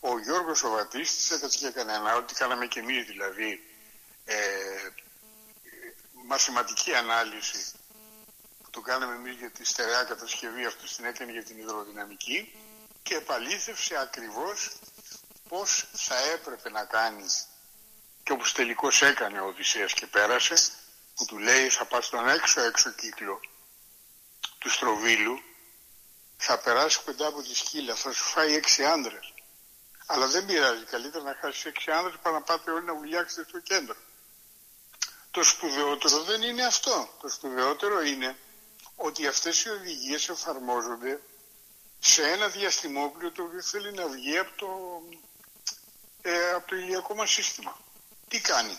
Ο Γιώργος ο Βατίστης έκατσε και κανένα, ό,τι κάναμε και εμείς δηλαδή, ε, μαθηματική ανάλυση που το κάναμε εμείς για τη στερεά κατασκευή, αυτό την έκανε για την υδροδυναμική και επαλήθευσε ακριβώς πώς θα έπρεπε να κάνεις και όπως τελικώς έκανε ο Οδυσσέας και πέρασε που του λέει θα πας στον έξω έξω κύκλο του Στροβίλου θα περάσεις κοντά από τη σκύλα, θα σου φάει έξι άντρες. Αλλά δεν πειράζει, καλύτερα να χάσεις έξι άντρες παρά να πάτε όλοι να βουλιάξετε στο κέντρο. Το σπουδαιότερο δεν είναι αυτό. Το σπουδαιότερο είναι ότι αυτές οι οδηγίες εφαρμόζονται σε ένα διαστημόπλιο το οποίο θέλει να βγει από το, ε, από το ηλιακό μας σύστημα. Τι κάνει;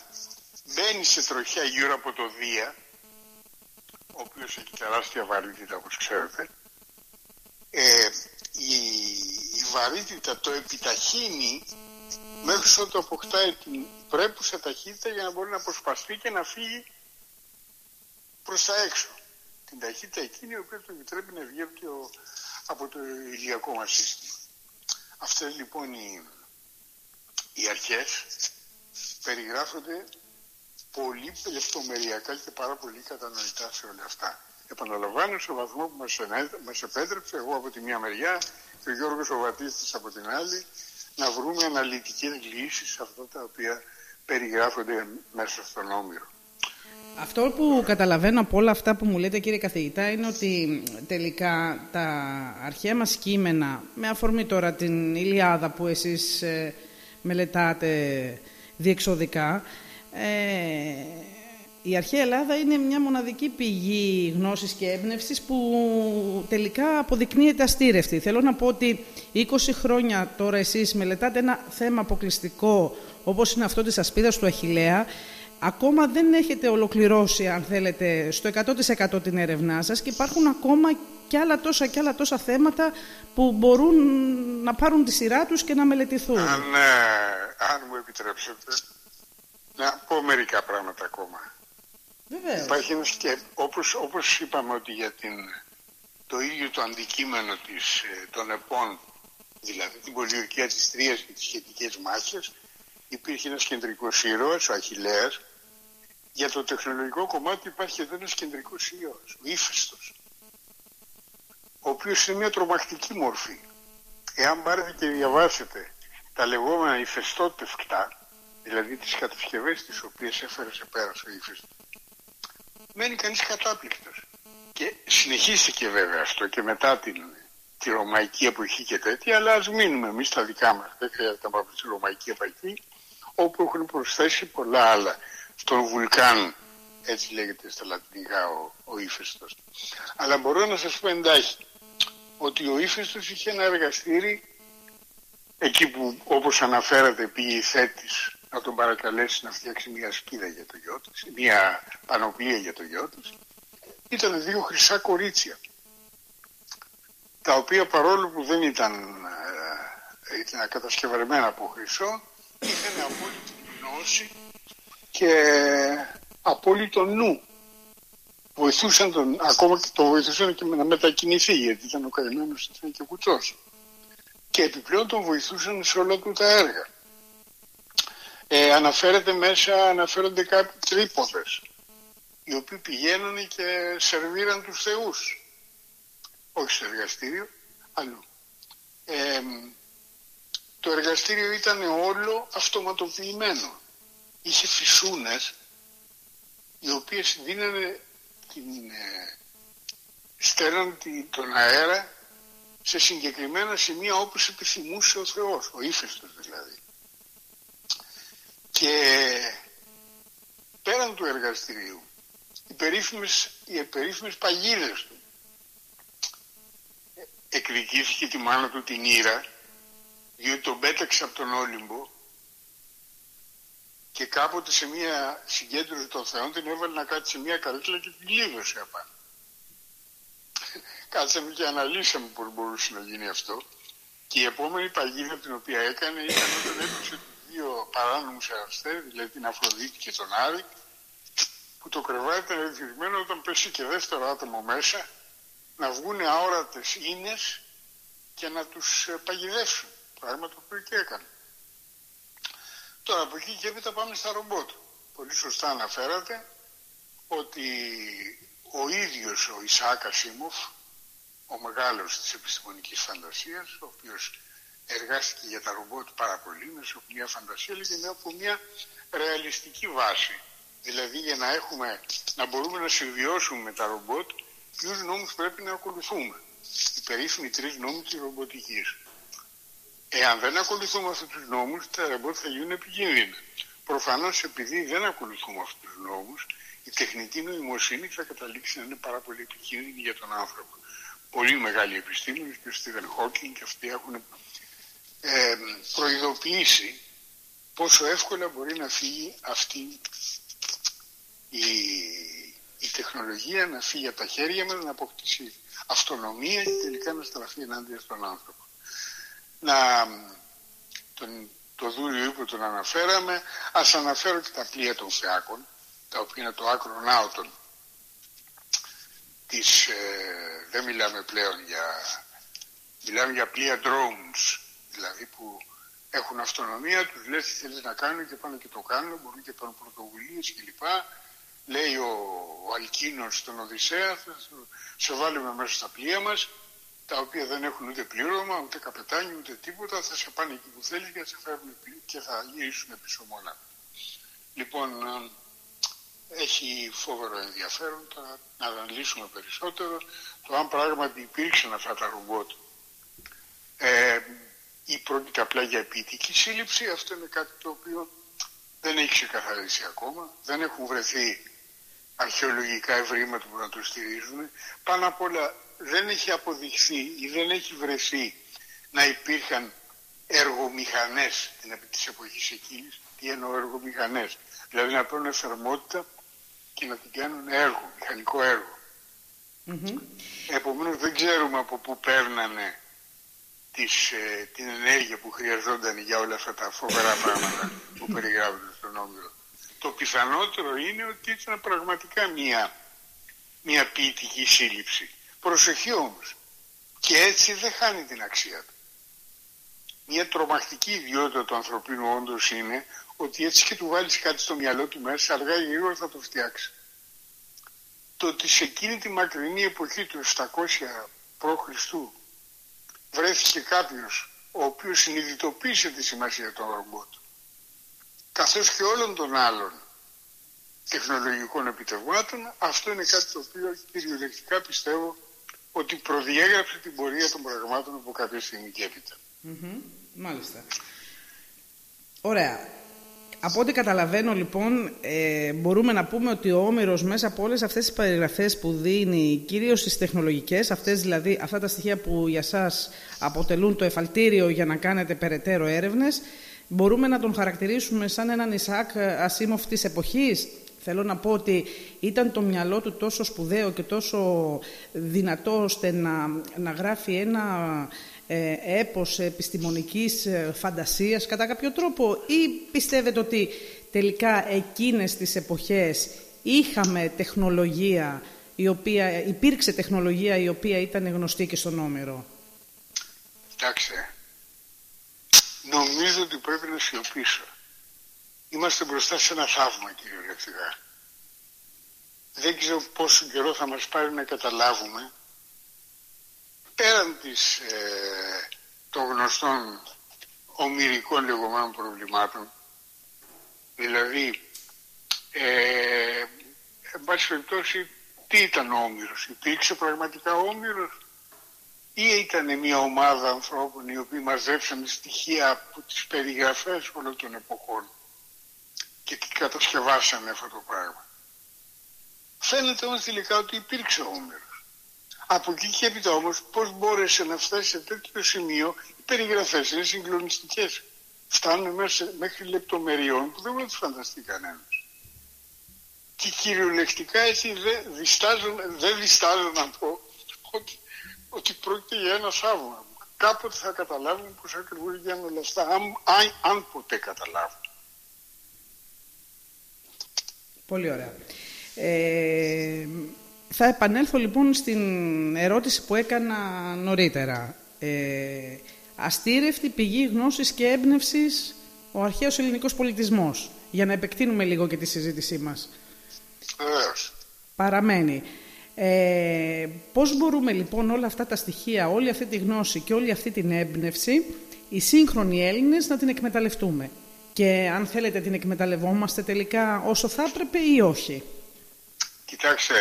Μπαίνει σε τροχιά γύρω από το Δία, ο οποίος έχει τεράστια βαρύτητα όπως ξέρετε, ε, η, η βαρύτητα το επιταχύνει μέχρι ότου αποκτάει την πρέπουσα ταχύτητα για να μπορεί να αποσπαστεί και να φύγει προς τα έξω. Την ταχύτητα εκείνη η οποία του επιτρέπει να βγει από το, από το ηλιακό μας σύστημα. Αυτές λοιπόν οι, οι αρχές περιγράφονται πολύ λεπτομεριακά και πάρα πολύ κατανοητά σε όλα αυτά. Επαναλαμβάνω σε βαθμό που μας, μας επέτρεψε εγώ από τη μια μεριά και ο Γιώργος ο από την άλλη να βρούμε αναλυτικές λύσεις σε αυτά τα οποία περιγράφονται μέσα στον Όμηρο. Αυτό που καταλαβαίνω από όλα αυτά που μου λέτε κύριε καθηγητά είναι ότι τελικά τα αρχαία μας κείμενα με αφορμή τώρα την Ιλιάδα που εσείς ε, μελετάτε διεξοδικά ε, η αρχαία Ελλάδα είναι μια μοναδική πηγή γνώσης και έμπνευσης που τελικά αποδεικνύεται αστήρευτη. Θέλω να πω ότι 20 χρόνια τώρα εσείς μελετάτε ένα θέμα αποκλειστικό όπως είναι αυτό της ασπίδας του Αχιλέα ακόμα δεν έχετε ολοκληρώσει, αν θέλετε, στο 100% την έρευνά σας και υπάρχουν ακόμα και άλλα τόσα και άλλα τόσα θέματα που μπορούν να πάρουν τη σειρά τους και να μελετηθούν. Αν, ε, αν μου επιτρέψετε, να πω μερικά πράγματα ακόμα. Βεβαίως. Υπάρχει ένας και όπως, όπως είπαμε ότι για την, το ίδιο το αντικείμενο της, ε, των ΕΠΟΝ, δηλαδή την πολιορκία της Τρίας και τις σχετικές μάχες, υπήρχε ένας κεντρικός ήρωας, ο Αχιλέας, για το τεχνολογικό κομμάτι υπάρχει εδώ ένας κεντρικός ήρωας, ο ύφεστος, ο οποίος είναι μια τρομακτική μορφή. Εάν πάρετε και διαβάσετε τα λεγόμενα υφεστότευκτά, δηλαδή τις κατασκευές τις οποίες έφερε σε πέρα ο ύφεστος, μένει κανείς κατάπληκτος. Και συνεχίστηκε βέβαια αυτό και μετά την, τη ρωμαϊκή εποχή και τέτοια, αλλά ας μείνουμε εμείς στα δικά μας. Δεν χρειάζεται να πάμε στη ρωμαϊκή εποχή, όπου έχουν προσθέσει πολλά άλλα. Στον βουλκάν, έτσι λέγεται στα λατινικά ο, ο ύφεστος. Αλλά μπορώ να σας πω εντάχει ότι ο ύφεστος είχε ένα εργαστήρι εκεί που όπως αναφέρατε πήγε η θέτης να τον παρακαλέσει να φτιάξει μια σκίδα για το γιο της, μια πανοπλία για το γιο της, ήταν δύο χρυσά κορίτσια, τα οποία παρόλο που δεν ήταν, ε, ήταν κατασκευαρμένα από χρυσό, είχαν απόλυτη γνώση και απόλυτο νου. Βοηθούσαν τον, ακόμα και τον βοηθούσαν και να μετακινηθεί, γιατί ήταν ο καημένος ήταν και κουτσός. Και επιπλέον τον βοηθούσαν σε όλα του τα έργα. Ε, αναφέρεται μέσα, αναφέρονται κάποιοι τρίποδες, οι οποίοι πηγαίνουν και σερβίραν τους θεούς. Όχι στο εργαστήριο, αλλού. Ε, το εργαστήριο ήταν όλο αυτοματοποιημένο. Είχε φυσούνες οι οποίες δίνανε την, ε, στέλναν τον αέρα σε συγκεκριμένα σημεία όπως επιθυμούσε ο Θεός, ο ύφεστος δηλαδή. Και πέραν του εργαστηρίου, οι περίφημες, οι περίφημες παγίδες του, εκδικήθηκε τη μάνα του την Ήρα, διότι τον πέταξε από τον Όλυμπο και κάποτε σε μια συγκέντρωση των θεών την έβαλε να κάτσει σε μια καρέκλα και την κλείδωσε απάνω. Κάτσαμε και αναλύσαμε πώς μπορούσε να γίνει αυτό και η επόμενη παγίδα την οποία έκανε ήταν όταν έπαιξε δύο παράνομους αστέρες, δηλαδή την Αφροδίτη και τον Άρη, που το κρεβάτι ήταν ρυθμισμένο όταν πέσει και δεύτερο άτομο μέσα, να βγουν αόρατες ίνες και να τους ε, παγιδεύσουν, πράγμα το οποίο και έκανε. Τώρα από εκεί και έπειτα πάμε στα ρομπότ. Πολύ σωστά αναφέρατε ότι ο ίδιος ο Ισάκα Σίμοφ, ο μεγάλος της επιστημονικής φαντασίας, ο οποίος εργάστηκε για τα ρομπότ πάρα πολύ μέσα από μια φαντασία και από μια ρεαλιστική βάση. Δηλαδή για να, έχουμε, να μπορούμε να συμβιώσουμε με τα ρομπότ ποιους νόμους πρέπει να ακολουθούμε. Οι περίφημοι τρεις νόμοι της ρομποτικής. Εάν δεν ακολουθούμε αυτούς τους νόμους, τα ρομπότ θα γίνουν επικίνδυνα. Προφανώς επειδή δεν ακολουθούμε αυτούς τους νόμους, η τεχνητή νοημοσύνη θα καταλήξει να είναι πάρα πολύ επικίνδυνη για τον άνθρωπο. Πολύ μεγάλοι επιστήμονες και ο Στίβεν Χόκκινγκ και αυτοί έχουν ε, προειδοποιήσει πόσο εύκολα μπορεί να φύγει αυτή η, η τεχνολογία, να φύγει από τα χέρια μας, να αποκτήσει αυτονομία και τελικά να στραφεί ενάντια στον άνθρωπο. Να, τον, το δούριο που τον αναφέραμε, ας αναφέρω και τα πλοία των φεάκων, τα οποία είναι το άκρο ναότον της, ε, δεν μιλάμε πλέον για, μιλάμε για πλοία drones, δηλαδή που έχουν αυτονομία, τους λες τι θέλεις να κάνουν και πάνε και το κάνουν, μπορούν και πάρουν πρωτοβουλίες κλπ. Λέει ο, ο Αλκίνος στον Οδυσσέα, θα σε βάλουμε μέσα στα πλοία μας, τα οποία δεν έχουν ούτε πλήρωμα, ούτε καπετάνιο, ούτε τίποτα, θα σε πάνε εκεί που θέλεις και θα σε φέρουν και θα γυρίσουν πίσω μόνα. Λοιπόν, ε, έχει φόβερο ενδιαφέρον τώρα να αναλύσουμε περισσότερο το αν πράγματι υπήρξαν αυτά τα ρομπότ. Ε, ή πρόκειται απλά για ποιητικής σύλληψη, αυτό είναι κάτι το οποίο δεν έχει ξεκαθαρίσει ακόμα, δεν έχουν βρεθεί αρχαιολογικά ευρήματα που να το στηρίζουν. Πάνω απ' όλα δεν έχει αποδειχθεί ή δεν έχει βρεθεί να υπήρχαν εργομηχανές της εποχής εκείνης. Τι εννοώ εργομηχανές; Δηλαδή να παίρνουν θερμότητα και να την κάνουν έργο, μηχανικό έργο. Mm-hmm. Επομένως δεν ξέρουμε από πού παίρνανε της, ε, την ενέργεια που χρειαζόταν για όλα αυτά τα φοβερά πράγματα που περιγράφονται στον Όμιλο. Το πιθανότερο είναι ότι ήταν πραγματικά μια, μια ποιητική σύλληψη. Προσοχή όμως. Και έτσι δεν χάνει την αξία του. Μια τρομακτική ιδιότητα του ανθρωπίνου όντως είναι ότι έτσι και του βάλεις κάτι στο μυαλό του μέσα, αργά ή γρήγορα θα το φτιάξει. Το ότι σε εκείνη τη μακρινή εποχή του 700 π.Χ βρέθηκε κάποιος ο οποίος συνειδητοποίησε τη σημασία των ρομπότ καθώς και όλων των άλλων τεχνολογικών επιτευγμάτων. Αυτό είναι κάτι το οποίο κυριολεκτικά πιστεύω ότι προδιέγραψε την πορεία των πραγμάτων από κάποια στιγμή και έπειτα. Μάλιστα. Ωραία. Από ό,τι καταλαβαίνω λοιπόν ε, μπορούμε να πούμε ότι ο Όμηρος μέσα από όλες αυτές τις περιγραφές που δίνει κυρίως στις τεχνολογικές, αυτές δηλαδή αυτά τα στοιχεία που για σας αποτελούν το εφαλτήριο για να κάνετε περαιτέρω έρευνες, μπορούμε να τον χαρακτηρίσουμε σαν έναν Ισαάκ Ασίμοφ της εποχής; Θέλω να πω ότι ήταν το μυαλό του τόσο σπουδαίο και τόσο δυνατό ώστε να, να γράφει ένα ε, έπος επιστημονικής ε, φαντασίας κατά κάποιο τρόπο ή πιστεύετε ότι τελικά εκείνες τις εποχές είχαμε τεχνολογία η οποία, υπήρξε τεχνολογία η οποία ήταν γνωστή και στον Όμηρο; Κοιτάξτε, νομίζω ότι πρέπει να σιωπήσω. Είμαστε μπροστά σε ένα θαύμα κυριολεκτικά. Δεν ξέρω πόσο καιρό θα μας πάρει να καταλάβουμε πέραν της, ε, των γνωστών ομυρικών λεγόμενων προβλημάτων, δηλαδή, ε, εν πάση περιπτώσει, τι ήταν ο Όμηρος, υπήρξε πραγματικά ο Όμηρος ή ήταν μια ομάδα ανθρώπων οι οποίοι μαζέψαν στοιχεία από τις περιγραφές όλων των εποχών και τι κατασκευάσανε αυτό το πράγμα. Φαίνεται όμως τελικά ότι υπήρξε ο Όμηρος. Από εκεί και έπειτα όμως πώς μπόρεσε να φτάσει σε τέτοιο σημείο οι περιγραφές είναι συγκλονιστικές. Φτάνουν μέσα, μέχρι λεπτομεριών που δεν μπορεί να τις φανταστεί κανένας. Και κυριολεκτικά έτσι δεν διστάζω, δεν διστάζω να πω ότι, ότι πρόκειται για ένα θαύμα. Κάποτε θα καταλάβουν πώς ακριβώς γίνανε όλα αυτά, αν, αν, αν ποτέ καταλάβουν. Πολύ ωραία. Ε, θα επανέλθω λοιπόν στην ερώτηση που έκανα νωρίτερα. Ε, αστήρευτη πηγή γνώσης και έμπνευσης ο αρχαίος ελληνικός πολιτισμός. Για να επεκτείνουμε λίγο και τη συζήτησή μας. Παραμένει. Ε, πώς μπορούμε λοιπόν όλα αυτά τα στοιχεία, όλη αυτή τη γνώση και όλη αυτή την έμπνευση, οι σύγχρονοι Έλληνες να την εκμεταλλευτούμε; Και αν θέλετε την εκμεταλλευόμαστε τελικά όσο θα έπρεπε ή όχι. Κοιτάξτε,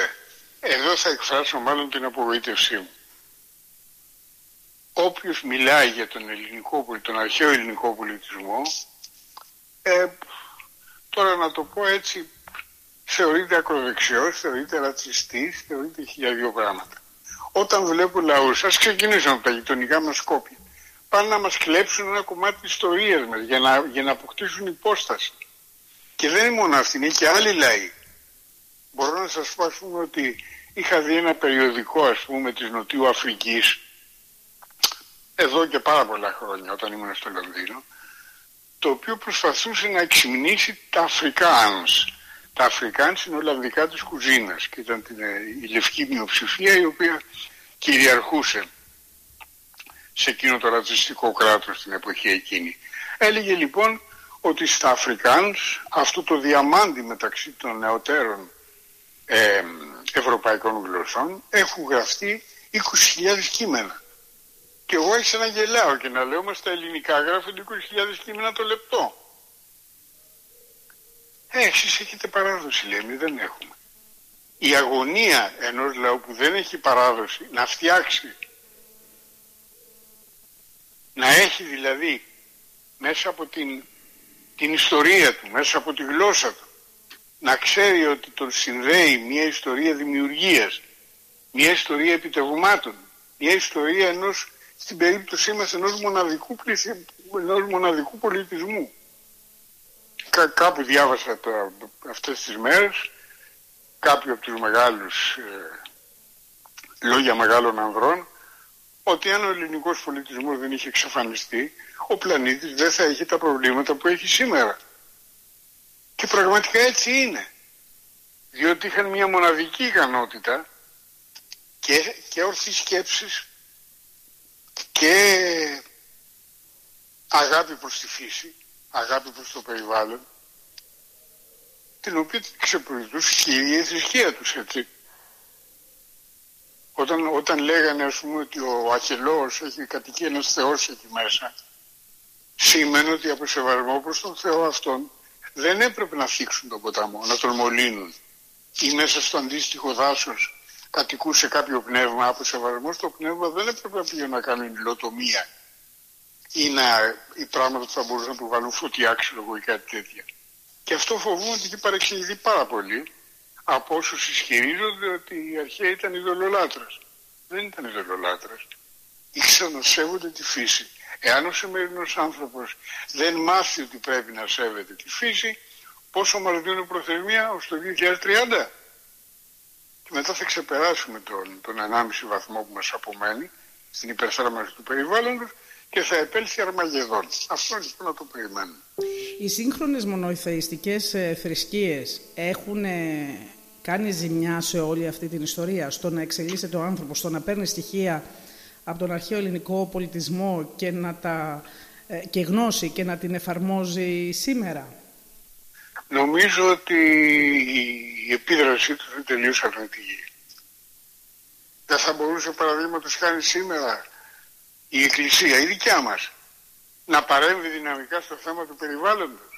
εδώ θα εκφράσω μάλλον την απογοήτευσή μου. Όποιος μιλάει για τον, ελληνικό, τον αρχαίο ελληνικό πολιτισμό, ε, τώρα να το πω έτσι, θεωρείται ακροδεξιός, θεωρείται ρατσιστής, θεωρείται χιλιάδιο πράγματα. Όταν βλέπω λαούς, ας ξεκινήσουμε από τα γειτονικά μας κόπια, πάνε να μας κλέψουν ένα κομμάτι της ιστορίας μας για να, για να αποκτήσουν υπόσταση. Και δεν είναι μόνο αυτοί, είναι και άλλοι λαοί. Μπορώ να σας πω πούμε ότι είχα δει ένα περιοδικό ας πούμε της Νοτιού Αφρικής εδώ και πάρα πολλά χρόνια όταν ήμουν στο Λονδίνο το οποίο προσπαθούσε να εξυμνήσει τα Αφρικάνς. Τα Αφρικάνς είναι Ολλανδικά της κουζίνας και ήταν την, ε, η λευκή μειοψηφία η οποία κυριαρχούσε σε εκείνο το ρατσιστικό κράτος την εποχή εκείνη. Έλεγε λοιπόν ότι στα Αφρικάνς αυτό το διαμάντι μεταξύ των νεωτέρων ε, ευρωπαϊκών γλωσσών έχουν γραφτεί 20.000 κείμενα. Και εγώ άρχισα να γελάω και να λέω, μα στα ελληνικά γράφονται 20.000 κείμενα το λεπτό. Ε, εσείς έχετε παράδοση, λέμε, δεν έχουμε. Η αγωνία ενός λαού που δεν έχει παράδοση να φτιάξει, να έχει δηλαδή μέσα από την, την ιστορία του, μέσα από τη γλώσσα του, να ξέρει ότι τον συνδέει μια ιστορία δημιουργίας, μια ιστορία επιτευγμάτων, μια ιστορία ενός, στην περίπτωσή μας ενός μοναδικού, ενός μοναδικού πολιτισμού. Κά, κάπου διάβασα το, αυτές τις μέρες κάποιο από τους μεγάλους ε, λόγια μεγάλων ανδρών ότι αν ο ελληνικός πολιτισμός δεν είχε εξαφανιστεί ο πλανήτης δεν θα έχει τα προβλήματα που έχει σήμερα. Και πραγματικά έτσι είναι. Διότι είχαν μια μοναδική ικανότητα και, και όρθιες σκέψεις και αγάπη προς τη φύση, αγάπη προς το περιβάλλον, την οποία ξεπροειδούσε και η ίδια θρησκεία τους, έτσι. Όταν, όταν λέγανε, ας πούμε, ότι ο Αχελός έχει κατοικεί ένας Θεός εκεί μέσα, σημαίνει ότι από σεβασμό προς τον Θεό αυτόν δεν έπρεπε να θίξουν τον ποταμό, να τον μολύνουν ή μέσα στο αντίστοιχο δάσος κατοικούσε κάποιο πνεύμα από σεβασμό στο πνεύμα δεν έπρεπε να πηγαίνουν να κάνουν υλοτομία ή, να, ή πράγματα που θα μπορούσαν να του βάλουν φωτιά ξέρω ή κάτι τέτοια. Και αυτό φοβούμαι ότι έχει παρεξηγηθεί πάρα πολύ από όσους ισχυρίζονται ότι οι αρχαίοι ήταν ειδωλολάτρε. Δεν ήταν ειδωλολάτρε. Ήξεραν να σέβονται τη φύση. Εάν ο σημερινός άνθρωπος δεν μάθει ότι πρέπει να σέβεται τη φύση, πόσο μας δίνουν προθεσμία ως το 2030. Και μετά θα ξεπεράσουμε τον, τον 1,5 βαθμό που μας απομένει στην υπερθέρμανση του περιβάλλοντος και θα επέλθει Αρμαγεδόν. Αυτό λοιπόν να το περιμένουμε. Οι σύγχρονες μονοϊθεϊστικές ε, θρησκείες έχουν ε, κάνει ζημιά σε όλη αυτή την ιστορία, στο να εξελίσσεται ο άνθρωπος, στο να παίρνει στοιχεία από τον αρχαίο ελληνικό πολιτισμό και, να τα, ε, και γνώση και να την εφαρμόζει σήμερα. Νομίζω ότι η επίδρασή του είναι τελείως αρνητική. Δεν θα μπορούσε παραδείγματος χάρη σήμερα η Εκκλησία, η δικιά μας, να παρέμβει δυναμικά στο θέμα του περιβάλλοντος.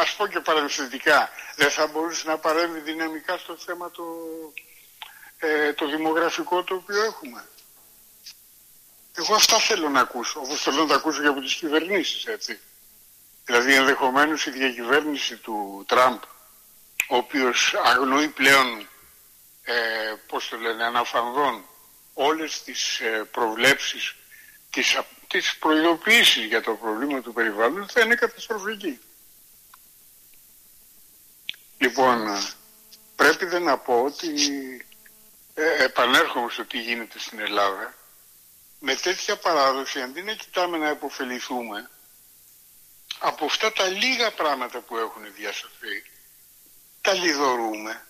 Ας πω και παρενθετικά, δεν θα μπορούσε να παρέμβει δυναμικά στο θέμα το, ε, το δημογραφικό το οποίο έχουμε. Εγώ αυτά θέλω να ακούσω, όπως θέλω να τα ακούσω και από τις κυβερνήσεις, έτσι. Δηλαδή ενδεχομένως η διακυβέρνηση του Τραμπ, ο οποίος αγνοεί πλέον, ε, πώς το λένε, αναφανδόν όλες τις ε, προβλέψεις, τις, τις προειδοποιήσεις για το πρόβλημα του περιβάλλοντος θα είναι καταστροφική. Λοιπόν, πρέπει δεν να πω ότι ε, επανέρχομαι στο τι γίνεται στην Ελλάδα. Με τέτοια παράδοση, αντί να κοιτάμε να υποφεληθούμε από αυτά τα λίγα πράγματα που έχουν διασωθεί, τα λιδωρούμε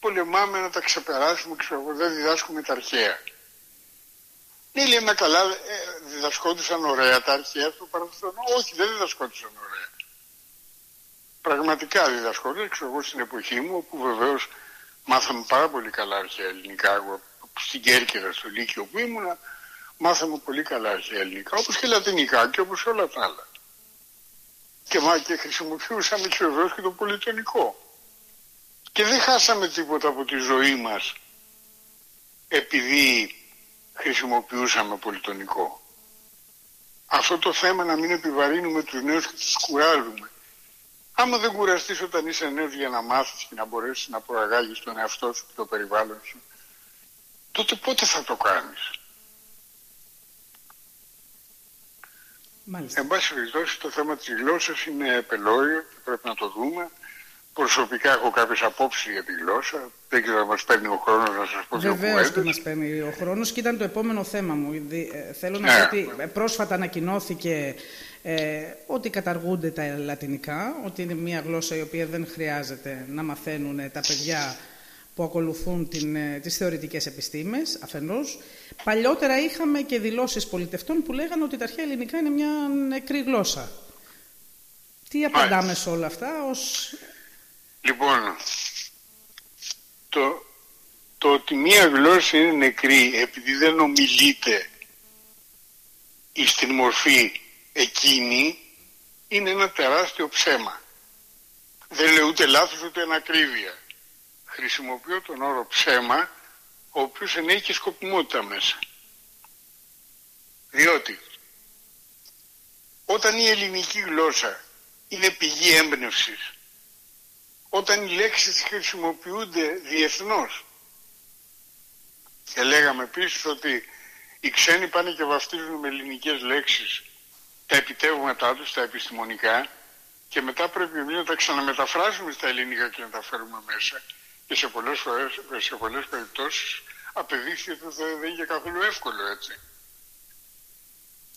πολεμάμε να τα ξεπεράσουμε, ξέρω, δεν διδάσκουμε τα αρχαία. Ναι, λέμε καλά, ε, διδασκόντουσαν ωραία τα αρχαία στο παρελθόν. Όχι, δεν διδασκόντουσαν ωραία. Πραγματικά διδασκόντουσαν, ξέρω εγώ, στην εποχή μου, όπου βεβαίως μάθαμε πάρα πολύ καλά αρχαία ελληνικά. Εγώ στην Κέρκυρα, στο Λύκειο που ήμουνα, μάθαμε πολύ καλά αρχαία ελληνικά, όπως και λατινικά και όπως όλα τα άλλα. Και, και χρησιμοποιούσαμε και βεβαίως και το πολυτονικό. Και δεν χάσαμε τίποτα από τη ζωή μας επειδή χρησιμοποιούσαμε πολυτονικό. Αυτό το θέμα να μην επιβαρύνουμε τους νέους και τους κουράζουμε. Άμα δεν κουραστείς όταν είσαι νέος για να μάθεις και να μπορέσεις να προαγάγεις τον εαυτό σου και το περιβάλλον σου, τότε πότε θα το κάνεις; Μάλιστα. Εν πάση περιπτώσει το θέμα της γλώσσας είναι επελόριο και πρέπει να το δούμε. Προσωπικά έχω κάποιες απόψεις για τη γλώσσα. Δεν ξέρω αν μας παίρνει ο χρόνος να σας πω δύο Βεβαίως και μας παίρνει ο χρόνος και ήταν το επόμενο θέμα μου. Ε, θέλω να ναι. πω ότι ε, πρόσφατα ανακοινώθηκε ε, ότι καταργούνται τα λατινικά, ότι είναι μια γλώσσα η οποία δεν χρειάζεται να μαθαίνουν τα παιδιά που ακολουθούν την, ε, τις θεωρητικές επιστήμες, αφενός. Παλιότερα είχαμε και δηλώσεις πολιτευτών που λέγανε ότι τα αρχαία ελληνικά είναι μια νεκρή γλώσσα. Τι απαντάμε σε όλα αυτά ως Λοιπόν, το, το ότι μία γλώσσα είναι νεκρή επειδή δεν ομιλείται στην μορφή εκείνη είναι ένα τεράστιο ψέμα. Δεν λέω ούτε λάθος ούτε ανακρίβεια. Χρησιμοποιώ τον όρο ψέμα ο οποίος ενέχει και σκοπιμότητα μέσα. Διότι όταν η ελληνική γλώσσα είναι πηγή έμπνευσης όταν οι λέξεις χρησιμοποιούνται διεθνώς. Και λέγαμε επίσης ότι οι ξένοι πάνε και βαφτίζουν με ελληνικές λέξεις τα επιτεύγματά τους, τα επιστημονικά και μετά πρέπει εμείς να τα ξαναμεταφράσουμε στα ελληνικά και να τα φέρουμε μέσα και σε πολλές, φορές, σε πολλές περιπτώσεις απεδείχθηκε ότι δεν είναι καθόλου εύκολο έτσι.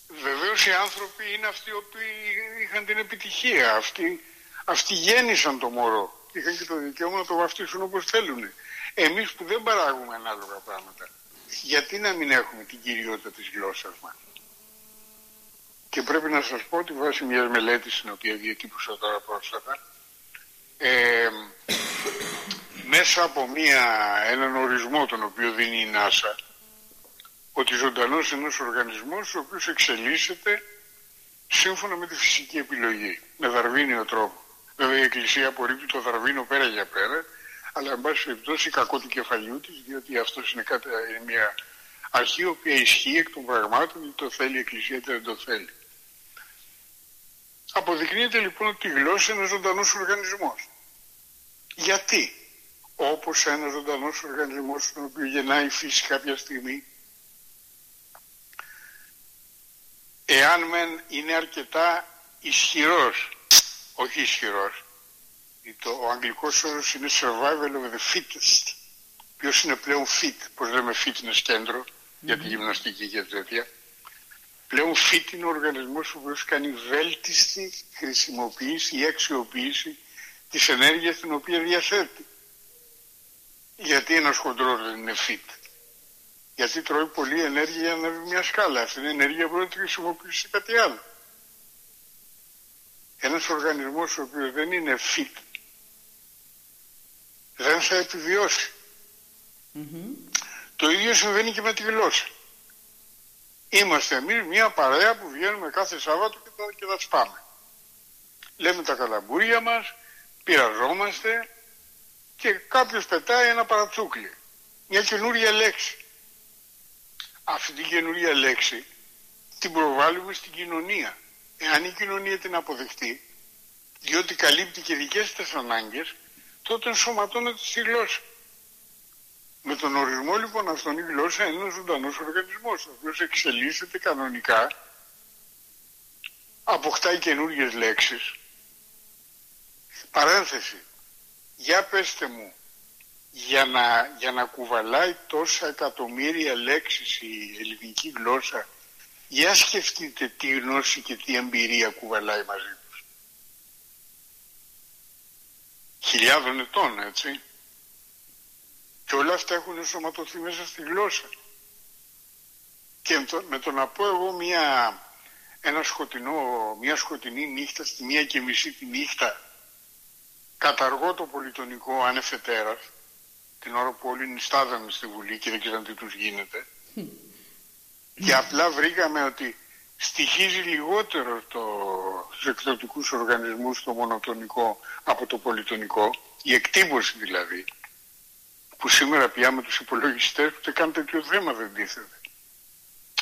Βεβαίως οι άνθρωποι είναι αυτοί οι οποίοι είχαν την επιτυχία, αυτοί, αυτοί γέννησαν το μωρό είχαν και το δικαίωμα να το βαφτίσουν όπως θέλουν. Εμείς που δεν παράγουμε ανάλογα πράγματα, γιατί να μην έχουμε την κυριότητα της γλώσσας μας; Και πρέπει να σας πω ότι βάσει μιας μελέτης την οποία διατύπωσα τώρα πρόσφατα, ε, μέσα από μια, έναν ορισμό τον οποίο δίνει η ΝΑΣΑ, ότι ζωντανός είναι ένας οργανισμός ο οποίος εξελίσσεται σύμφωνα με τη φυσική επιλογή, με δαρβίνιο τρόπο. Βέβαια η Εκκλησία απορρίπτει το δαρβίνο πέρα για πέρα, αλλά εν πάση περιπτώσει κακό του κεφαλιού της, διότι αυτό είναι, κάτι, είναι μια αρχή η οποία ισχύει εκ των πραγμάτων, το θέλει η Εκκλησία είτε δεν το θέλει. Αποδεικνύεται λοιπόν ότι η γλώσσα είναι ζωντανός οργανισμός. Γιατί, όπως ένα ζωντανός οργανισμός στον οποίο γεννάει η φύση κάποια στιγμή, εάν μεν είναι αρκετά ισχυρός, όχι ισχυρός, το, ο αγγλικός όρος είναι survival of the fittest, ποιος είναι πλέον fit, πώς λέμε fitness κέντρο, για τη γυμναστική και τέτοια, πλέον fit είναι ο οργανισμός που οποίος κάνει βέλτιστη χρησιμοποίηση ή αξιοποίηση της ενέργειας την οποία διαθέτει. Γιατί ένας χοντρός δεν είναι fit. Γιατί τρώει πολλή ενέργεια για να ανέβει μια σκάλα. Αυτή είναι ενέργεια που δεν τη χρησιμοποιήσει σε κάτι άλλο. Ένας οργανισμός ο οποίος δεν είναι fit δεν θα επιβιώσει. Το ίδιο συμβαίνει και με τη γλώσσα. Είμαστε εμείς μια παρέα που βγαίνουμε κάθε Σάββατο και θα, και θα σπάμε. Λέμε τα καλαμπούρια μας, πειραζόμαστε και κάποιος πετάει ένα παρατσούκλι. Μια καινούρια λέξη. Αυτή την καινούρια λέξη την προβάλλουμε στην κοινωνία. Εάν η κοινωνία την αποδεχτεί, διότι καλύπτει και δικές της ανάγκες, τότε ενσωματώνεται στη γλώσσα. Με τον ορισμό λοιπόν αυτόν η γλώσσα είναι ένας ζωντανός οργανισμός, ο οποίος εξελίσσεται κανονικά, αποκτάει καινούργιες λέξεις. Παρένθεση. Για πέστε μου, για να, για να κουβαλάει τόσα εκατομμύρια λέξεις η ελληνική γλώσσα, για σκεφτείτε τι γνώση και τι εμπειρία κουβαλάει μαζί τους. Χιλιάδων ετών, έτσι. Και όλα αυτά έχουν ενσωματωθεί μέσα στη γλώσσα. Και με το να πω εγώ μια, ένα σκοτεινό, μια σκοτεινή νύχτα στη μία και μισή τη νύχτα καταργώ το πολιτονικό ανεφετέρας την ώρα που όλοι νηστάδαμε στη Βουλή και δεν ξέραν τι τους γίνεται και απλά βρήκαμε ότι στοιχίζει λιγότερο το, στους εκδοτικούς οργανισμούς το μονοτονικό από το πολυτονικό η εκτύπωση δηλαδή που σήμερα πια με τους υπολογιστές ούτε καν τέτοιο θέμα δεν τίθεται.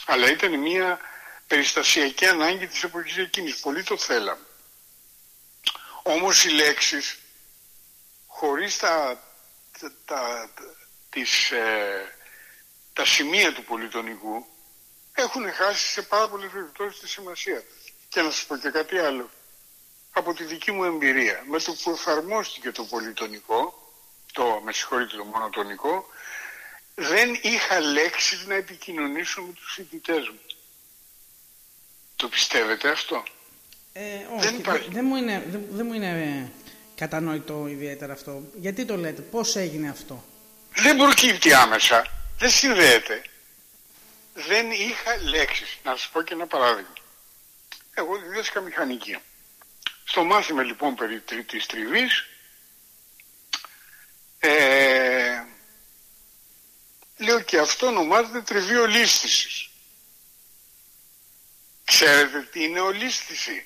Αλλά ήταν μια περιστασιακή ανάγκη της εποχής εκείνης. Πολύ το θέλαμε. Όμως οι λέξεις χωρίς τα, τα, τα, τις, ε, τα σημεία του πολυτονικού έχουν χάσει σε πάρα πολλές περιπτώσεις τη σημασία τους. Και να σας πω και κάτι άλλο. Από τη δική μου εμπειρία, με το που εφαρμόστηκε το πολυτονικό, το, με συγχωρείτε το μονοτονικό, δεν είχα λέξεις να επικοινωνήσω με τους φοιτητές μου. Το πιστεύετε αυτό; Ε, όχι, δεν, δεν, μου είναι, δεν, δεν μου είναι κατανοητό ιδιαίτερα αυτό. Γιατί το λέτε, πώς έγινε αυτό; Δεν προκύπτει άμεσα, δεν συνδέεται. Δεν είχα λέξεις. Να σας πω και ένα παράδειγμα. Εγώ διδάσκα μηχανική. Στο μάθημα λοιπόν περί τρίτης τριβής ε, λέω και αυτό ονομάζεται τριβή ολίσθησης. Ξέρετε τι είναι ολίσθηση;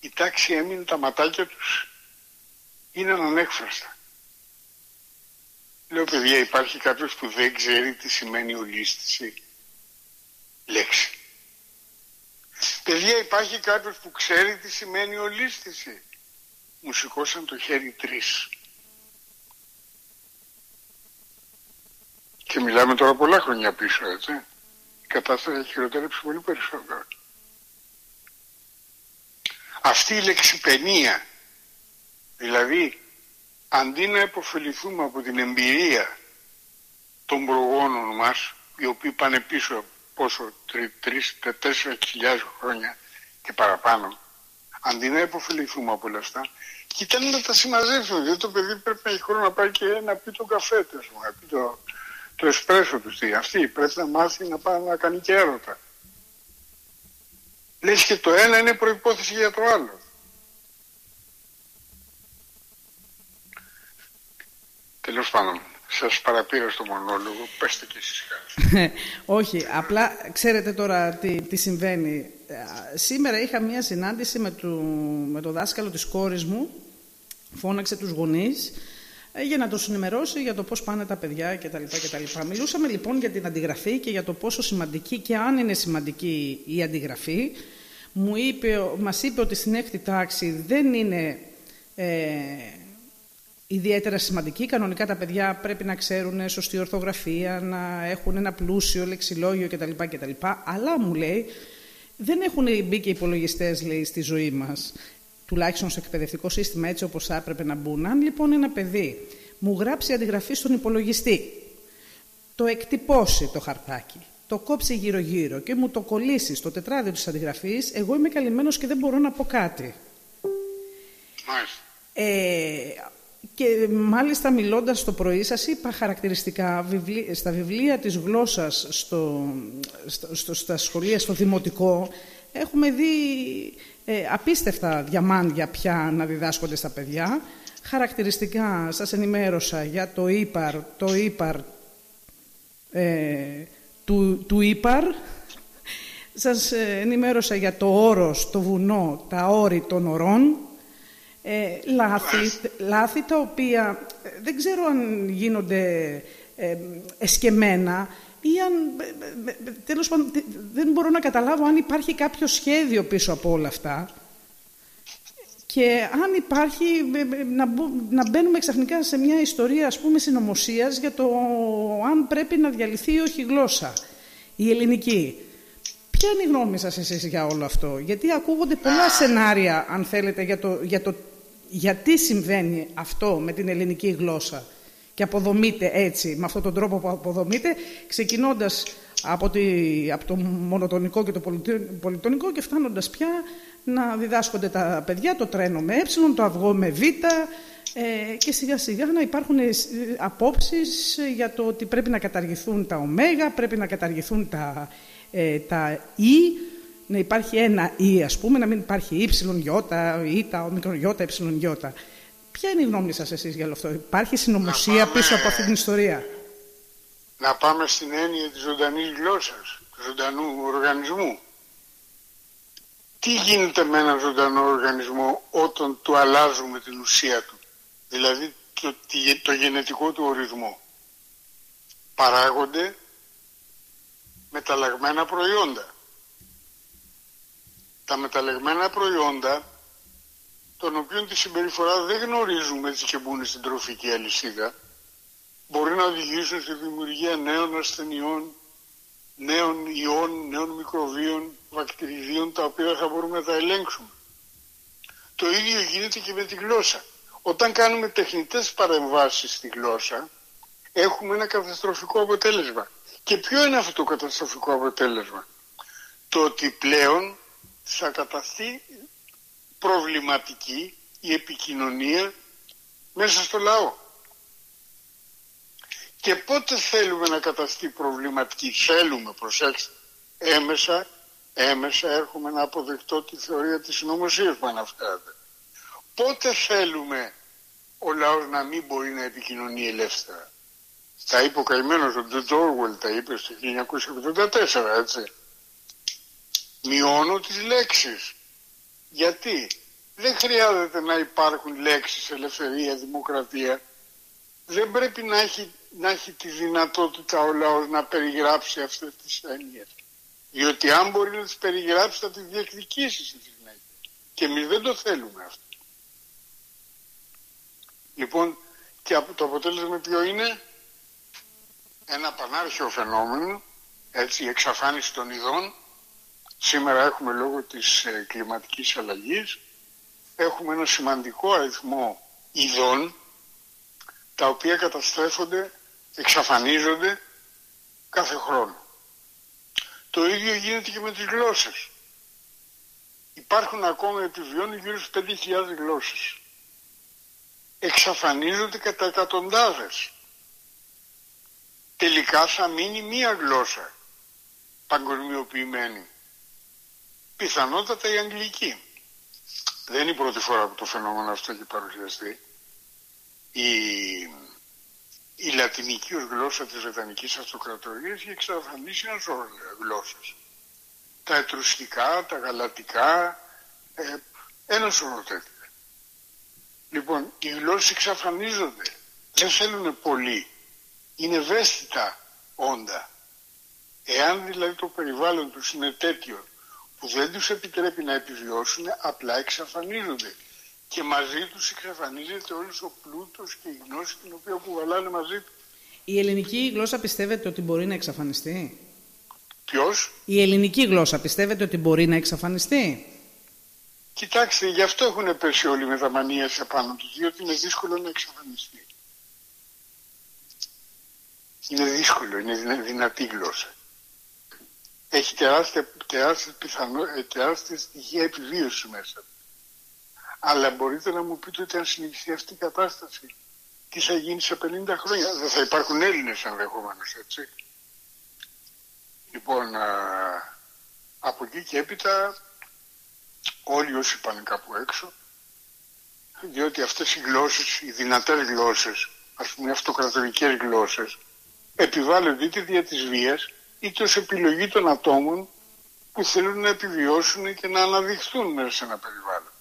Η τάξη έμεινε τα ματάκια τους. Είναι ανέκφραστα. Λέω παιδιά υπάρχει κάποιος που δεν ξέρει τι σημαίνει ολίσθηση; Λέξη. Παιδιά υπάρχει κάποιος που ξέρει τι σημαίνει ολίσθηση; Μου σηκώσαν το χέρι τρεις. Και μιλάμε τώρα πολλά χρόνια πίσω, έτσι. Η κατάσταση έχει χειροτερέψει πολύ περισσότερο. Αυτή η λεξιπενία, δηλαδή αντί να υποφεληθούμε από την εμπειρία των προγόνων μας, οι οποίοι πάνε πίσω πόσο, τρεις, τέσσερα χιλιάδες χρόνια και παραπάνω, αντί να υποφεληθούμε από όλα αυτά, κοιτάνε να τα συμμαζέψουμε, διότι το παιδί πρέπει να έχει χρόνο να πάει και να πει τον καφέ του, να πει το, το εσπρέσο τους τι. Αυτή πρέπει να μάθει να πάει να κάνει και έρωτα. Λες και το ένα είναι προϋπόθεση για το άλλο. Τέλος πάντων, σας παραπήρα στο μονόλογο, πέστε και εσείς κάτι. Όχι, απλά ξέρετε τώρα τι, τι συμβαίνει. Σήμερα είχα μία συνάντηση με το, με το δάσκαλο της κόρης μου, φώναξε τους γονείς, ε, για να το ενημερώσει για το πώς πάνε τα παιδιά κτλ. κτλ. Μιλούσαμε λοιπόν για την αντιγραφή και για το πόσο σημαντική και αν είναι σημαντική η αντιγραφή. Μου είπε, μας είπε ότι στην έκτη τάξη δεν είναι ε, ιδιαίτερα σημαντική. Κανονικά τα παιδιά πρέπει να ξέρουν σωστή ορθογραφία, να έχουν ένα πλούσιο λεξιλόγιο κτλ. κτλ. Αλλά μου λέει, δεν έχουν μπει και υπολογιστές στη ζωή μας τουλάχιστον στο εκπαιδευτικό σύστημα έτσι όπως θα έπρεπε να μπουν. Αν λοιπόν ένα παιδί μου γράψει αντιγραφή στον υπολογιστή, το εκτυπώσει το χαρτάκι, το κόψει γύρω-γύρω και μου το κολλήσει στο τετράδιο της αντιγραφής, εγώ είμαι καλυμμένος και δεν μπορώ να πω κάτι. Ε, και μάλιστα μιλώντας το πρωί σας είπα χαρακτηριστικά στα βιβλία της γλώσσας στο, στο, στα σχολεία, στο δημοτικό έχουμε δει ε, απίστευτα διαμάντια πια να διδάσκονται στα παιδιά. Χαρακτηριστικά σας ενημέρωσα για το ύπαρ, το ύπαρ ε, του, του ύπαρ. Σας ε, ενημέρωσα για το όρος, το βουνό, τα όρη των ορών. Ε, λάθη, λάθη τα οποία ε, δεν ξέρω αν γίνονται ε, εσκεμένα ή αν, τέλος πάντων, δεν μπορώ να καταλάβω αν υπάρχει κάποιο σχέδιο πίσω από όλα αυτά και αν υπάρχει να, να μπαίνουμε ξαφνικά σε μια ιστορία ας πούμε συνωμοσίας για το αν πρέπει να διαλυθεί ή όχι η γλώσσα, η ελληνική. Ποια είναι η γνώμη σας εσείς για όλο αυτό, γιατί ακούγονται πολλά σενάρια αν θέλετε για το, για το γιατί συμβαίνει αυτό με την ελληνική γλώσσα και αποδομείται έτσι, με αυτόν τον τρόπο που αποδομείται, ξεκινώντας από, τη, από το μονοτονικό και το πολυτονικό και φτάνοντας πια να διδάσκονται τα παιδιά το τρένο με ε, το αυγό με β, ε, και σιγά σιγά να υπάρχουν ε, απόψεις για το ότι πρέπει να καταργηθούν τα ω, πρέπει να καταργηθούν τα, ε, τα ι, να υπάρχει ένα ι ας πούμε, να μην υπάρχει ύψιλον γιώτα, ή τα ομικρον γιώτα, ύψιλον γιώτα. Ποια είναι η γνώμη σας εσείς για όλο αυτό; Υπάρχει συνωμοσία πίσω από αυτή την ιστορία; Να πάμε στην έννοια της ζωντανής γλώσσας, του ζωντανού οργανισμού. Τι γίνεται με έναν ζωντανό οργανισμό όταν του αλλάζουμε την ουσία του, δηλαδή το, το γενετικό του ορισμό. Παράγονται μεταλλαγμένα προϊόντα. Τα μεταλλαγμένα προϊόντα των οποίων τη συμπεριφορά δεν γνωρίζουμε έτσι και μπουν στην τροφική αλυσίδα, μπορεί να οδηγήσουν στη δημιουργία νέων ασθενειών, νέων ιών, νέων μικροβίων, βακτηριδίων, τα οποία δεν θα μπορούμε να τα ελέγξουμε. Το ίδιο γίνεται και με τη γλώσσα. Όταν κάνουμε τεχνητές παρεμβάσεις στη γλώσσα, έχουμε ένα καταστροφικό αποτέλεσμα. Και ποιο είναι αυτό το καταστροφικό αποτέλεσμα; Το ότι πλέον θα καταστεί προβληματική η επικοινωνία μέσα στο λαό. Και πότε θέλουμε να καταστεί προβληματική, θέλουμε, προσέξτε, έμεσα, έμεσα έρχομαι να αποδεχτώ τη θεωρία της συνωμοσίας που αναφέρατε. Πότε θέλουμε ο λαός να μην μπορεί να επικοινωνεί ελεύθερα. Τα είπε ο καημένος ο Τζορουελ, τα είπε στο 1984, έτσι. Μειώνω τις λέξεις. Γιατί; Δεν χρειάζεται να υπάρχουν λέξεις ελευθερία, δημοκρατία. Δεν πρέπει να έχει, να έχει τη δυνατότητα ο λαός να περιγράψει αυτές τις έννοιες. Διότι αν μπορεί να τις περιγράψει θα τις διεκδικήσεις στη συνέχεια. Και εμείς δεν το θέλουμε αυτό. Λοιπόν, και το αποτέλεσμα ποιο είναι; Ένα πανάρχιο φαινόμενο, έτσι, η εξαφάνιση των ειδών, Σήμερα έχουμε λόγω της ε, κλιματικής αλλαγής έχουμε ένα σημαντικό αριθμό ειδών τα οποία καταστρέφονται, εξαφανίζονται κάθε χρόνο. Το ίδιο γίνεται και με τις γλώσσες. Υπάρχουν ακόμα επιβιώνει γύρω στις 5.000 γλώσσες. Εξαφανίζονται κατά εκατοντάδες. Τελικά θα μείνει μία γλώσσα παγκοσμιοποιημένη πιθανότατα η Αγγλική. Δεν είναι η πρώτη φορά που το φαινόμενο αυτό έχει παρουσιαστεί. Η, η λατινική ως γλώσσα της Βρετανικής Αυτοκρατορίας είχε εξαφανίσει ένα σώρο γλώσσες. Τα ετρουσκικά, τα γαλατικά, ε, ένα σώρο τέτοια. Λοιπόν, οι γλώσσες εξαφανίζονται. Δεν θέλουν πολύ. Είναι ευαίσθητα όντα. Εάν δηλαδή το περιβάλλον τους είναι τέτοιο που δεν τους επιτρέπει να επιβιώσουν, απλά εξαφανίζονται. Και μαζί τους εξαφανίζεται όλος ο πλούτος και η γνώση την οποία κουβαλάνε μαζί τους. Η ελληνική γλώσσα πιστεύετε ότι μπορεί να εξαφανιστεί; Ποιος; Η ελληνική γλώσσα πιστεύετε ότι μπορεί να εξαφανιστεί; Κοιτάξτε, γι' αυτό έχουν πέσει όλοι με τα μανία σε πάνω τους, διότι είναι δύσκολο να εξαφανιστεί. Είναι δύσκολο, είναι δυνατή γλώσσα. Έχει τεράστια, τεράστια, πιθανό, ε, τεράστια στοιχεία επιβίωσης μέσα. Αλλά μπορείτε να μου πείτε ότι αν συνεχιστεί αυτή η κατάσταση, τι θα γίνει σε 50 χρόνια; Δεν θα υπάρχουν Έλληνες ενδεχομένως, έτσι. Λοιπόν, α, από εκεί και έπειτα όλοι όσοι πάνε κάπου έξω, διότι αυτές οι γλώσσες, οι δυνατές γλώσσες, ας πούμε οι αυτοκρατορικές γλώσσες, επιβάλλονται είτε δια της βίας, είτε ως επιλογή των ατόμων που θέλουν να επιβιώσουν και να αναδειχθούν μέσα σε ένα περιβάλλον.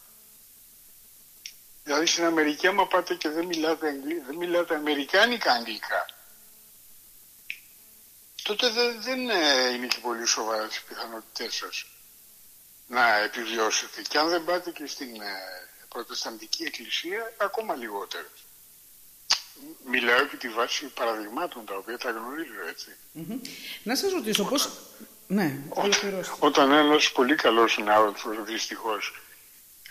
Δηλαδή στην Αμερική άμα πάτε και δεν μιλάτε, δεν μιλάτε αμερικάνικα αγγλικά, τότε δεν, δεν είναι και πολύ σοβαρά τις πιθανότητές σας να επιβιώσετε. Και αν δεν πάτε και στην ε, προτεσταντική εκκλησία, ακόμα λιγότερο. Μιλάω επί τη βάση παραδειγμάτων τα οποία τα γνωρίζω έτσι. Να σας ρωτήσω πώς... Ναι, όταν ένας πολύ καλός συνάδελφος, δυστυχώς,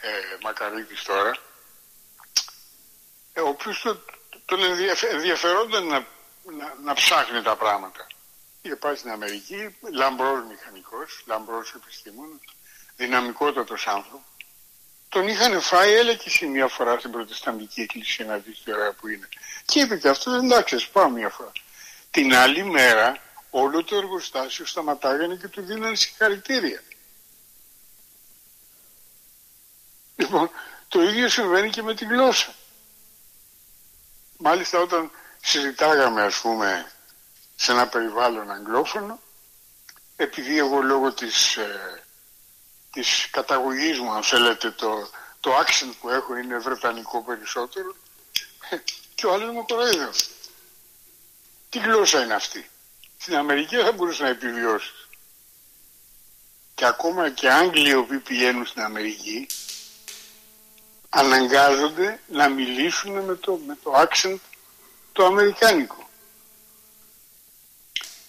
ε, Μακαρίτης τώρα, ε, ο οποίος τον ενδιαφερόταν να, να, να ψάχνει τα πράγματα. Είχε πάει στην Αμερική, λαμπρός μηχανικός, λαμπρός επιστήμονας, δυναμικότατος άνθρωπος. Τον είχαν φάει, έλεγε μία φορά στην Προτεσταντική Εκκλησία να δεις τι ωραία που είναι. Και είπε και αυτό, εντάξει, πάω μία φορά. Την άλλη μέρα όλο το εργοστάσιο σταματάγανε και του δίνανε συγχαρητήρια. Λοιπόν, το ίδιο συμβαίνει και με τη γλώσσα. Μάλιστα όταν συζητάγαμε ας πούμε σε ένα περιβάλλον αγγλόφωνο επειδή εγώ λόγω της ε, της καταγωγής μου αν θέλετε το, το accent που έχω είναι βρετανικό περισσότερο και ο άλλος μου κοροϊδεύει. Τι γλώσσα είναι αυτή; Στην Αμερική δεν θα μπορούσε να επιβιώσεις. Και ακόμα και Άγγλοι οι οποίοι πηγαίνουν στην Αμερική αναγκάζονται να μιλήσουν με το, με το accent το αμερικάνικο.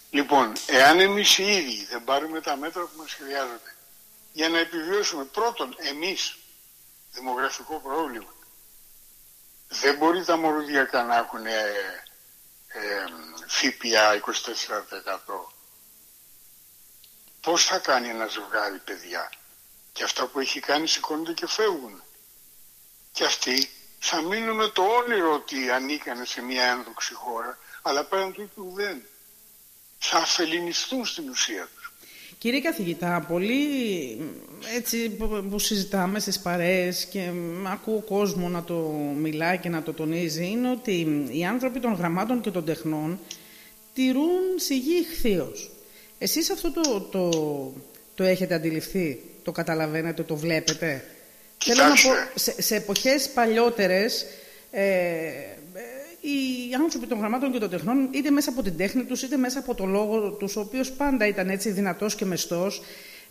Λοιπόν, εάν εμείς οι ίδιοι δεν πάρουμε τα μέτρα που μας χρειάζονται για να επιβιώσουμε πρώτον εμείς δημογραφικό πρόβλημα. Δεν μπορεί τα μορουδιακά να έχουν ε, ε, ΦΠΑ 24%. Πώς θα κάνει ένας ζευγάρι παιδιά; Και αυτά που έχει κάνει σηκώνονται και φεύγουν. Και αυτοί θα μείνουν με το όνειρο ότι ανήκανε σε μια ένδοξη χώρα, αλλά πέραν του δεν. Θα αφελινιστούν στην ουσία του. Κύριε καθηγητά, πολύ έτσι που συζητάμε στις παρέες και ακούω κόσμο να το μιλάει και να το τονίζει είναι ότι οι άνθρωποι των γραμμάτων και των τεχνών τηρούν σιγή χθείως. Εσείς αυτό το, το, το έχετε αντιληφθεί, το καταλαβαίνετε, το βλέπετε; Θέλω να πω, σε, σε εποχές παλιότερες ε, οι άνθρωποι των γραμμάτων και των τεχνών, είτε μέσα από την τέχνη τους, είτε μέσα από το λόγο τους, ο οποίος πάντα ήταν έτσι δυνατός και μεστός,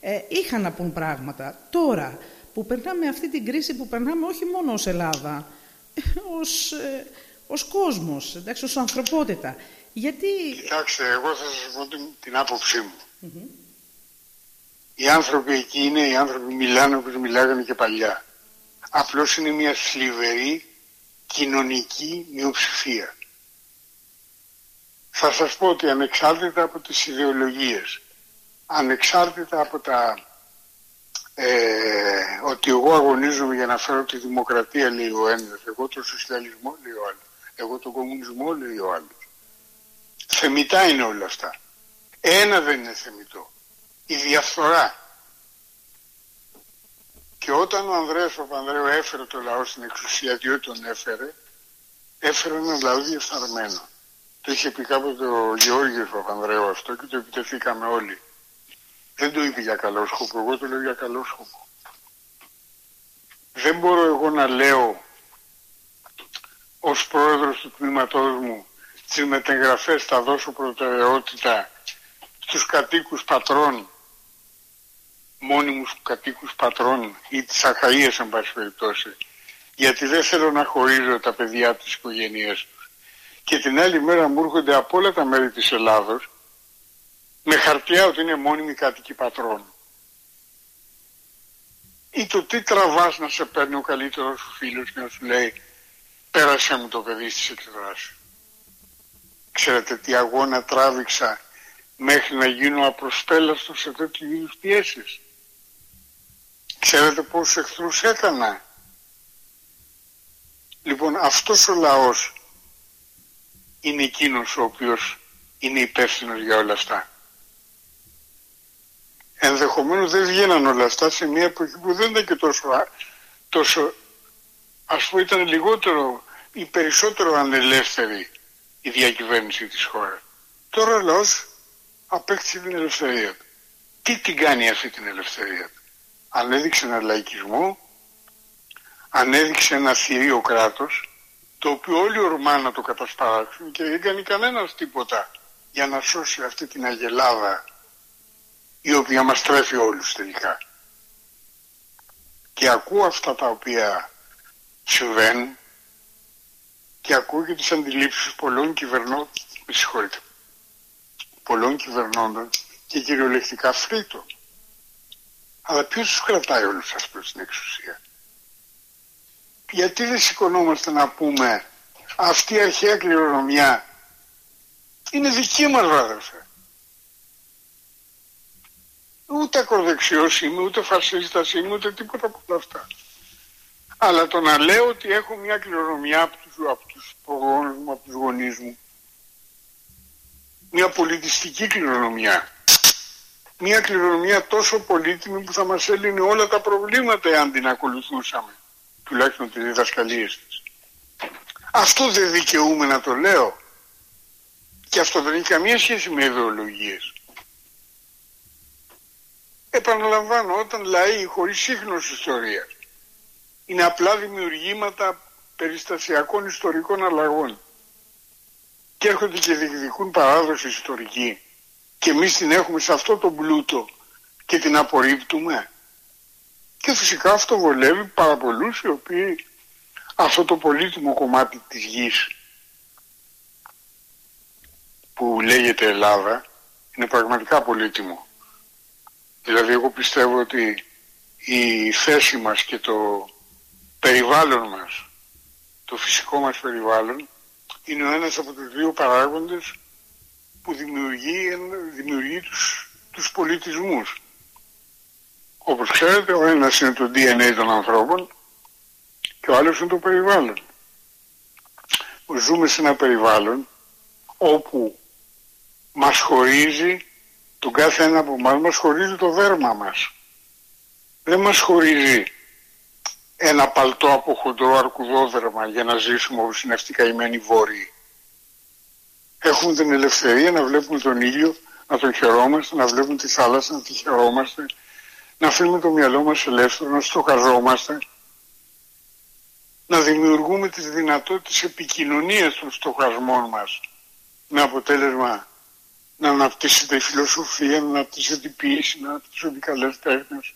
ε, είχαν να πούν πράγματα. Τώρα που περνάμε αυτή την κρίση που περνάμε όχι μόνο ως Ελλάδα, ως, ε, ως κόσμος, εντάξει, ως ανθρωπότητα. Γιατί... Κοιτάξτε, εγώ θα σας πω την, την άποψή μου. Οι άνθρωποι εκεί είναι, οι άνθρωποι μιλάνε όπως μιλάγανε και παλιά. Απλώς είναι μια σλιβερή κοινωνική μειοψηφία. Θα σας πω ότι ανεξάρτητα από τις ιδεολογίες, ανεξάρτητα από τα ε, ότι εγώ αγωνίζομαι για να φέρω τη δημοκρατία λέει ο ένας, εγώ τον σοσιαλισμό λέει ο άλλος, εγώ τον κομμουνισμό λέει ο άλλος. Θεμητά είναι όλα αυτά. Ένα δεν είναι θεμητό. Η διαφθορά. Και όταν ο Ανδρέας Παπανδρέου έφερε το λαό στην εξουσία, διότι τον έφερε, έφερε ένα λαό διεφθαρμένο. Το είχε πει κάποτε ο Γεώργιος Παπανδρέου αυτό και το επιτεθήκαμε όλοι. Δεν το είπε για καλό σκοπό, εγώ το λέω για καλό σκοπό. Δεν μπορώ εγώ να λέω ως πρόεδρος του τμήματός μου τις μετεγγραφές θα δώσω προτεραιότητα στους κατοίκους πατρών μόνιμους κατοίκους πατρών ή τις αχαΐες εν πάση περιπτώσει γιατί δεν θέλω να χωρίζω τα παιδιά της οικογένειας τους και την άλλη μέρα μου έρχονται από όλα τα μέρη της Ελλάδος με χαρτιά ότι είναι μόνιμοι κάτοικοι πατρών ή το τι τραβάς να σε παίρνει ο καλύτερος σου φίλος και να σου λέει πέρασε μου το παιδί στις εκδράσεις. Ξέρετε τι αγώνα τράβηξα μέχρι να γίνω απροσπέλαστος σε τέτοιου είδους πιέσεις. Ξέρετε πόσους εχθρούς έκανα. Λοιπόν αυτός ο λαός είναι εκείνος ο οποίος είναι υπεύθυνος για όλα αυτά. Ενδεχομένως δεν βγαίναν όλα αυτά σε μια εποχή που δεν ήταν και τόσο, τόσο ας πούμε ήταν λιγότερο ή περισσότερο ανελεύθερη η διακυβέρνηση της χώρας. Τώρα ο λαός απέκτησε την ελευθερία του. Τι την κάνει αυτή την ελευθερία του; Ανέδειξε ένα λαϊκισμό, ανέδειξε ένα θηρίο κράτος, το οποίο όλοι ορμά να το κατασπαράξουν και δεν κάνει κανένας τίποτα για να σώσει αυτή την αγελάδα η οποία μας τρέφει όλους τελικά. Και ακούω αυτά τα οποία συμβαίνουν και ακούω και τις αντιλήψεις πολλών κυβερνών, με συγχωρείτε, πολλών κυβερνώντων και κυριολεκτικά φρύτων. Αλλά ποιος τους κρατάει όλους σας προς την εξουσία; Γιατί δεν σηκωνόμαστε να πούμε αυτή η αρχαία κληρονομιά είναι δική μας αδερφέ. Ούτε ακροδεξιός είμαι, ούτε φασίστας είμαι, ούτε τίποτα από όλα αυτά. Αλλά το να λέω ότι έχω μια κληρονομιά από τους, από τους προγόνους μου, από τους γονείς μου, μια πολιτιστική κληρονομιά, μια κληρονομιά τόσο πολύτιμη που θα μας έλυνε όλα τα προβλήματα εάν την ακολουθούσαμε, τουλάχιστον τις διδασκαλίες της. Αυτό δεν δικαιούμαι να το λέω. Και αυτό δεν έχει καμία σχέση με ιδεολογίες. Επαναλαμβάνω, όταν λαοί χωρίς σύγχρονος ιστορίας είναι απλά δημιουργήματα περιστασιακών ιστορικών αλλαγών και έρχονται και διεκδικούν παράδοση ιστορική και εμείς την έχουμε σε αυτό το πλούτο και την απορρίπτουμε και φυσικά αυτό βολεύει πάρα πολλούς οι οποίοι αυτό το πολύτιμο κομμάτι της γης που λέγεται Ελλάδα είναι πραγματικά πολύτιμο. Δηλαδή εγώ πιστεύω ότι η θέση μας και το περιβάλλον μας, το φυσικό μας περιβάλλον, είναι ο ένας από τους δύο παράγοντες που δημιουργεί, δημιουργεί τους, τους πολιτισμούς. Όπως ξέρετε, ο ένας είναι το DNA των ανθρώπων και ο άλλος είναι το περιβάλλον. Ζούμε σε ένα περιβάλλον όπου μας χωρίζει, τον κάθε ένα από εμάς μας χωρίζει το δέρμα μας. Δεν μας χωρίζει ένα παλτό από χοντρό αρκουδόδερμα για να ζήσουμε όπως είναι αυτοί οι καημένοι βόρειοι. Έχουμε την ελευθερία να βλέπουμε τον ήλιο, να τον χαιρόμαστε, να βλέπουμε τη θάλασσα, να τη χαιρόμαστε, να αφήνουμε το μυαλό μας ελεύθερο, να στοχαζόμαστε, να δημιουργούμε τις δυνατότητες επικοινωνίας των στοχασμών μας με αποτέλεσμα να αναπτύσσεται η φιλοσοφία, να αναπτύσσεται η ποιήση, να αναπτύσσονται οι καλές τέχνες,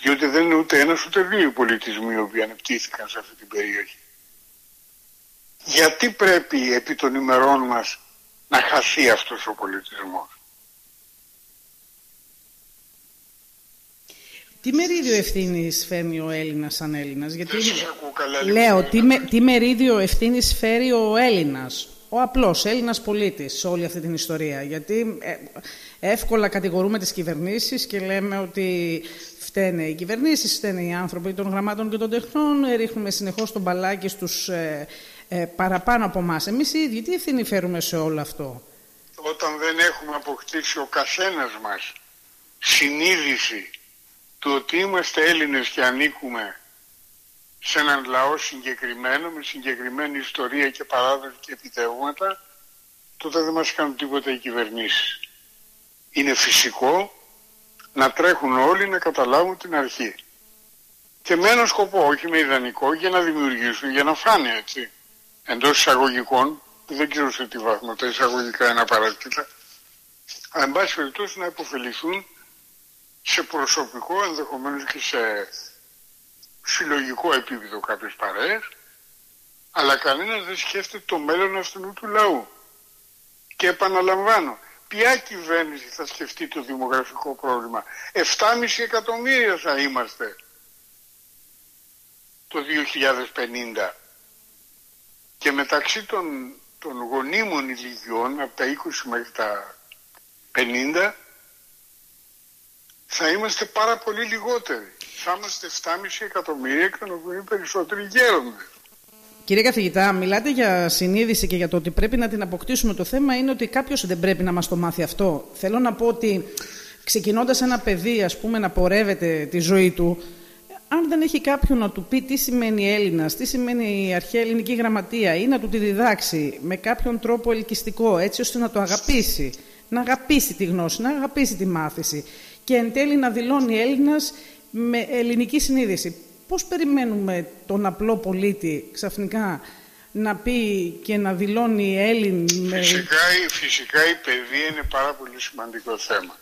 διότι δεν είναι ούτε ένας ούτε δύο πολιτισμοί οι οποίοι ανεπτύχθηκαν σε αυτή την περιοχή. Γιατί πρέπει επί των ημερών μας να χαθεί αυτός ο πολιτισμός; Τι μερίδιο ευθύνης φέρνει ο Έλληνας σαν Έλληνας, Γιατί λέω, τι, με, τι μερίδιο ευθύνης φέρει ο Έλληνας, ο απλός Έλληνας πολίτης σε όλη αυτή την ιστορία. Γιατί ε, εύκολα κατηγορούμε τις κυβερνήσεις και λέμε ότι φταίνε οι κυβερνήσεις, φταίνε οι άνθρωποι των γραμμάτων και των τεχνών, ρίχνουμε συνεχώς τον μπαλάκι στους ε, ε, παραπάνω από εμάς. Εμείς οι ίδιοι, τι ευθύνη φέρουμε σε όλο αυτό; Όταν δεν έχουμε αποκτήσει ο καθένας μας συνείδηση του ότι είμαστε Έλληνες και ανήκουμε σε έναν λαό συγκεκριμένο, με συγκεκριμένη ιστορία και παράδοση και επιτεύγματα, τότε δεν μας κάνουν τίποτα οι κυβερνήσεις. Είναι φυσικό να τρέχουν όλοι να καταλάβουν την αρχή. Και με έναν σκοπό, όχι με ιδανικό, για να δημιουργήσουν, για να φάνε έτσι. Εντός εισαγωγικών, που δεν ξέρω σε τι βαθμό τα εισαγωγικά είναι απαραίτητα, αλλά εν πάση περιπτώσει να υποφεληθούν σε προσωπικό, ενδεχομένως και σε συλλογικό επίπεδο κάποιες παρέες, αλλά κανένας δεν σκέφτεται το μέλλον αυτού του λαού. Και επαναλαμβάνω, ποια κυβέρνηση θα σκεφτεί το δημογραφικό πρόβλημα; 7,5 εκατομμύρια θα είμαστε το 2050 και μεταξύ των, των γονίμων ηλικιών από τα 20 μέχρι τα 50 θα είμαστε πάρα πολύ λιγότεροι. Θα είμαστε 7,5 εκατομμύρια εκ των οποίων περισσότεροι γέρονται. Κύριε καθηγητά, μιλάτε για συνείδηση και για το ότι πρέπει να την αποκτήσουμε. Το θέμα είναι ότι κάποιος δεν πρέπει να μας το μάθει αυτό. Θέλω να πω ότι ξεκινώντας ένα παιδί, ας πούμε, να πορεύεται τη ζωή του, αν δεν έχει κάποιον να του πει τι σημαίνει Έλληνας, τι σημαίνει η αρχαία ελληνική γραμματεία ή να του τη διδάξει με κάποιον τρόπο ελκυστικό, έτσι ώστε να το αγαπήσει, να αγαπήσει τη γνώση, να αγαπήσει τη μάθηση και εν τέλει να δηλώνει Έλληνας με ελληνική συνείδηση. Πώς περιμένουμε τον απλό πολίτη ξαφνικά να πει και να δηλώνει Έλλην... Φυσικά, φυσικά η παιδεία είναι πάρα πολύ σημαντικό θέμα.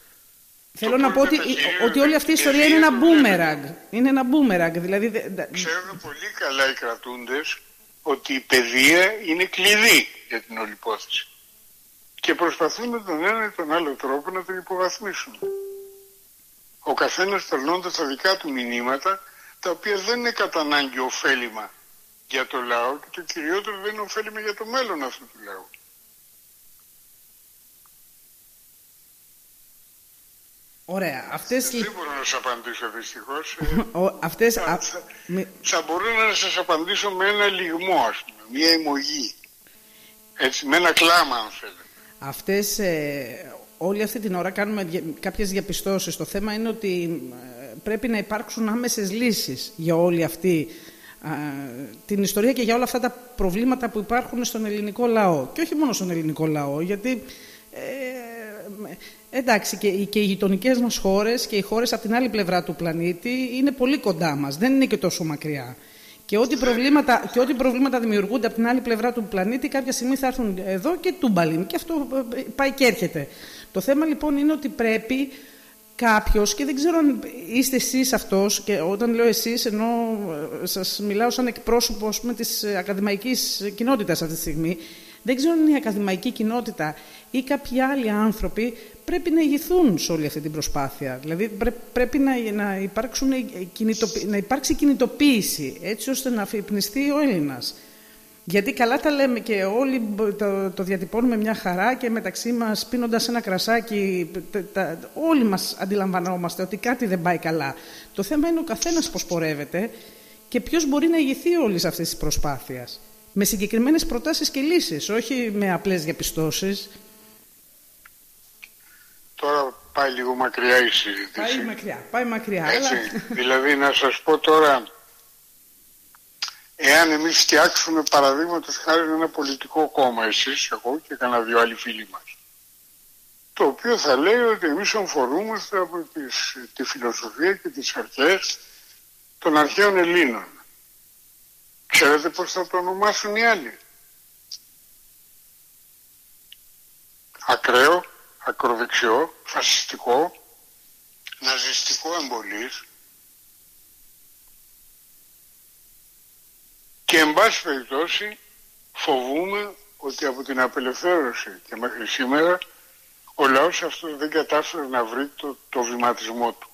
Θέλω να πω ότι, ότι όλη αυτή η ιστορία είναι ένα μπούμεραγκ. Είναι ένα μπούμεραγκ. Δηλαδή... Ξέρουν πολύ καλά οι κρατούντες ότι η παιδεία είναι κλειδί για την όλη υπόθεση. Και προσπαθούν με τον ένα ή τον άλλο τρόπο να την υποβαθμίσουν ο καθένας περνώντας τα δικά του μηνύματα, τα οποία δεν είναι κατά ανάγκη ωφέλιμα για το λαό και το κυριότερο δεν είναι ωφέλιμα για το μέλλον αυτού του λαού. Ωραία. Αυτές... Δεν μπορώ να σας απαντήσω δυστυχώς. Αυτές... θα, θα, θα μπορώ να σας απαντήσω με ένα λιγμό, ας πούμε, μια ημωγή. Έτσι, με ένα κλάμα αν θέλετε. Αυτές ε, όλη αυτή την ώρα κάνουμε κάποιες διαπιστώσεις. Το θέμα είναι ότι ε, πρέπει να υπάρξουν άμεσες λύσεις για όλη αυτή την ιστορία και για όλα αυτά τα προβλήματα που υπάρχουν στον ελληνικό λαό. Και όχι μόνο στον ελληνικό λαό, γιατί ε, εντάξει και, και οι γειτονικές μας χώρες και οι χώρες από την άλλη πλευρά του πλανήτη είναι πολύ κοντά μας, δεν είναι και τόσο μακριά. Και ό,τι προβλήματα, και ό,τι προβλήματα δημιουργούνται από την άλλη πλευρά του πλανήτη κάποια στιγμή θα έρθουν εδώ και τούμπαλιν. Και αυτό ε, πάει και έρχεται. Το θέμα λοιπόν είναι ότι πρέπει κάποιος, και δεν ξέρω αν είστε εσείς αυτός, και όταν λέω εσείς, ενώ ε, σας μιλάω σαν εκπρόσωπο της ακαδημαϊκής κοινότητας αυτή τη στιγμή, δεν ξέρω αν η ακαδημαϊκή κοινότητα ή κάποιοι άλλοι άνθρωποι πρέπει να ηγηθούν σε όλη αυτή την προσπάθεια. Δηλαδή πρέπει να, να, υπάρξουν, να υπάρξει κινητοποίηση έτσι ώστε να αφυπνιστεί ο Έλληνας. Γιατί καλά τα λέμε και όλοι το, το διατυπώνουμε μια χαρά και μεταξύ μας πίνοντας ένα κρασάκι τα, όλοι μας αντιλαμβανόμαστε ότι κάτι δεν πάει καλά. Το θέμα είναι ο καθένας πώς πορεύεται και ποιος μπορεί να ηγηθεί όλης αυτής της προσπάθειας. Με συγκεκριμένες προτάσεις και λύσεις, όχι με απλές διαπιστώσεις. Τώρα πάει λίγο μακριά η συζήτηση. Πάει μακριά, πάει μακριά. Έτσι, δηλαδή να σας πω τώρα εάν εμείς φτιάξουμε παραδείγματος χάρη ένα πολιτικό κόμμα, εσείς, εγώ και κανένα δυο άλλοι φίλοι μας, το οποίο θα λέει ότι εμείς ομφορούμαστε από τις, τη φιλοσοφία και τις αρχές των αρχαίων Ελλήνων. Ξέρετε πώς θα το ονομάσουν οι άλλοι; Ακραίο, ακροδεξιό, φασιστικό, ναζιστικό εμπολής, Και εν πάση περιπτώσει φοβούμε ότι από την απελευθέρωση και μέχρι σήμερα ο λαός αυτό δεν κατάφερε να βρει το, το βηματισμό του.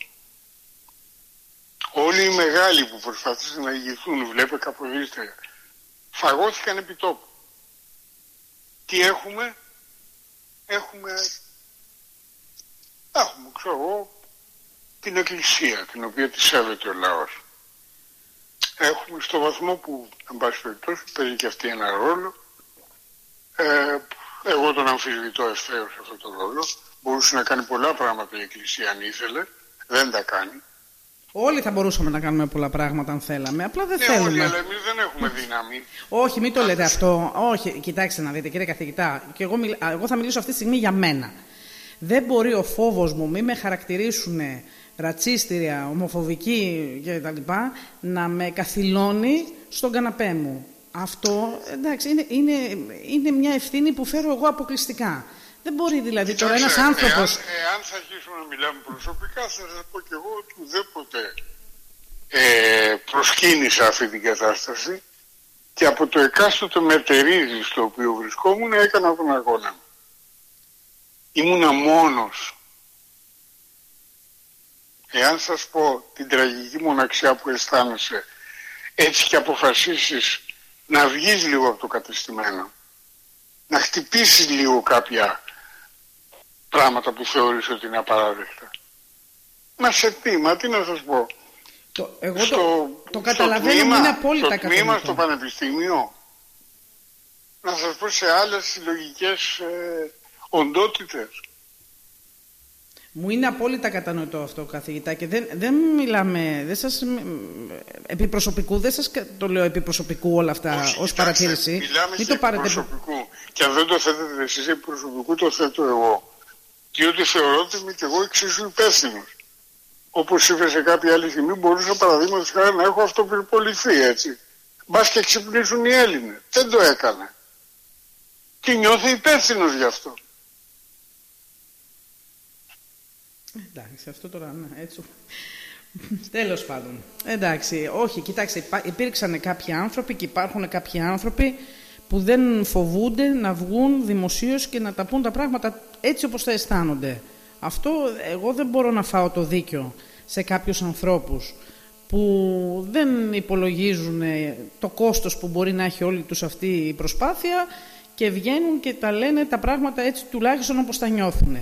Όλοι οι μεγάλοι που προσπαθήσαν να ηγηθούν, βλέπε καποδίστρια, φαγώθηκαν επί τόπου. Τι έχουμε, έχουμε, έχουμε, ξέρω εγώ, την εκκλησία, την οποία τη σέβεται ο λαός έχουμε στο βαθμό που, εν πάση περιπτώσει, παίζει και αυτή ένα ρόλο. Ε, εγώ τον αμφισβητώ ευθέως αυτό τον ρόλο. Μπορούσε να κάνει πολλά πράγματα η Εκκλησία αν ήθελε. Δεν τα κάνει. Όλοι θα μπορούσαμε να κάνουμε πολλά πράγματα αν θέλαμε. Απλά δεν ναι, θέλουμε. Όλοι, αλλά εμείς δεν έχουμε δύναμη. Όχι, μην το λέτε αυτό. Όχι, κοιτάξτε να δείτε, κύριε καθηγητά. Και εγώ, εγώ θα μιλήσω αυτή τη στιγμή για μένα. Δεν μπορεί ο φόβος μου, μη με χαρακτηρίσουν ρατσίστηρια, ομοφοβική κτλ. να με καθυλώνει στον καναπέ μου. Αυτό, εντάξει, είναι, είναι, είναι μια ευθύνη που φέρω εγώ αποκλειστικά. Δεν μπορεί δηλαδή τώρα ένας άνθρωπο. Εάν, εάν θα αρχίσουμε να μιλάμε προσωπικά, θα σας πω και εγώ ότι ουδέποτε ε, προσκύνησα αυτή την κατάσταση και από το εκάστοτε μετερίζει στο οποίο βρισκόμουν έκανα τον αγώνα μου. Ήμουνα μόνος. Εάν σας πω την τραγική μοναξιά που αισθάνεσαι έτσι και αποφασίσεις να βγεις λίγο από το κατεστημένο, να χτυπήσεις λίγο κάποια πράγματα που θεωρείς ότι είναι απαράδεκτα. Μα σε τι, μα τι να σας πω. Το, εγώ στο, το, το καταλαβαίνω, τμήμα, είναι απόλυτα Στο τμήμα στο πανεπιστήμιο, να σας πω σε άλλες συλλογικές ε, οντότητες. Μου είναι απόλυτα κατανοητό αυτό, καθηγητά, και δεν, δεν μιλάμε, δεν σας, επιπροσωπικού, δεν σας το λέω επιπροσωπικού όλα αυτά Όχι, ως παρατήρηση. Μιλάμε Μην το πάρετε... προσωπικού. Και αν δεν το θέτετε εσείς επιπροσωπικού, το θέτω εγώ. Διότι θεωρώ ότι είμαι και εγώ εξίσου υπεύθυνος. Όπως είπε σε κάποια άλλη στιγμή, μπορούσα παραδείγματος χάρη να έχω αυτοπυρποληθεί έτσι. Μπας και ξυπνήσουν οι Έλληνες. Δεν το έκανα. Και νιώθω υπεύθυνος γι' αυτό. Εντάξει, αυτό τώρα, ναι, έτσι. Τέλος πάντων. Εντάξει, όχι, κοιτάξτε, υπήρξαν κάποιοι άνθρωποι και υπάρχουν κάποιοι άνθρωποι που δεν φοβούνται να βγουν δημοσίως και να τα πούν τα πράγματα έτσι όπως τα αισθάνονται. Αυτό εγώ δεν μπορώ να φάω το δίκιο σε κάποιους ανθρώπους που δεν υπολογίζουν το κόστος που μπορεί να έχει όλη τους αυτή η προσπάθεια και βγαίνουν και τα λένε τα πράγματα έτσι τουλάχιστον όπως τα νιώθουν.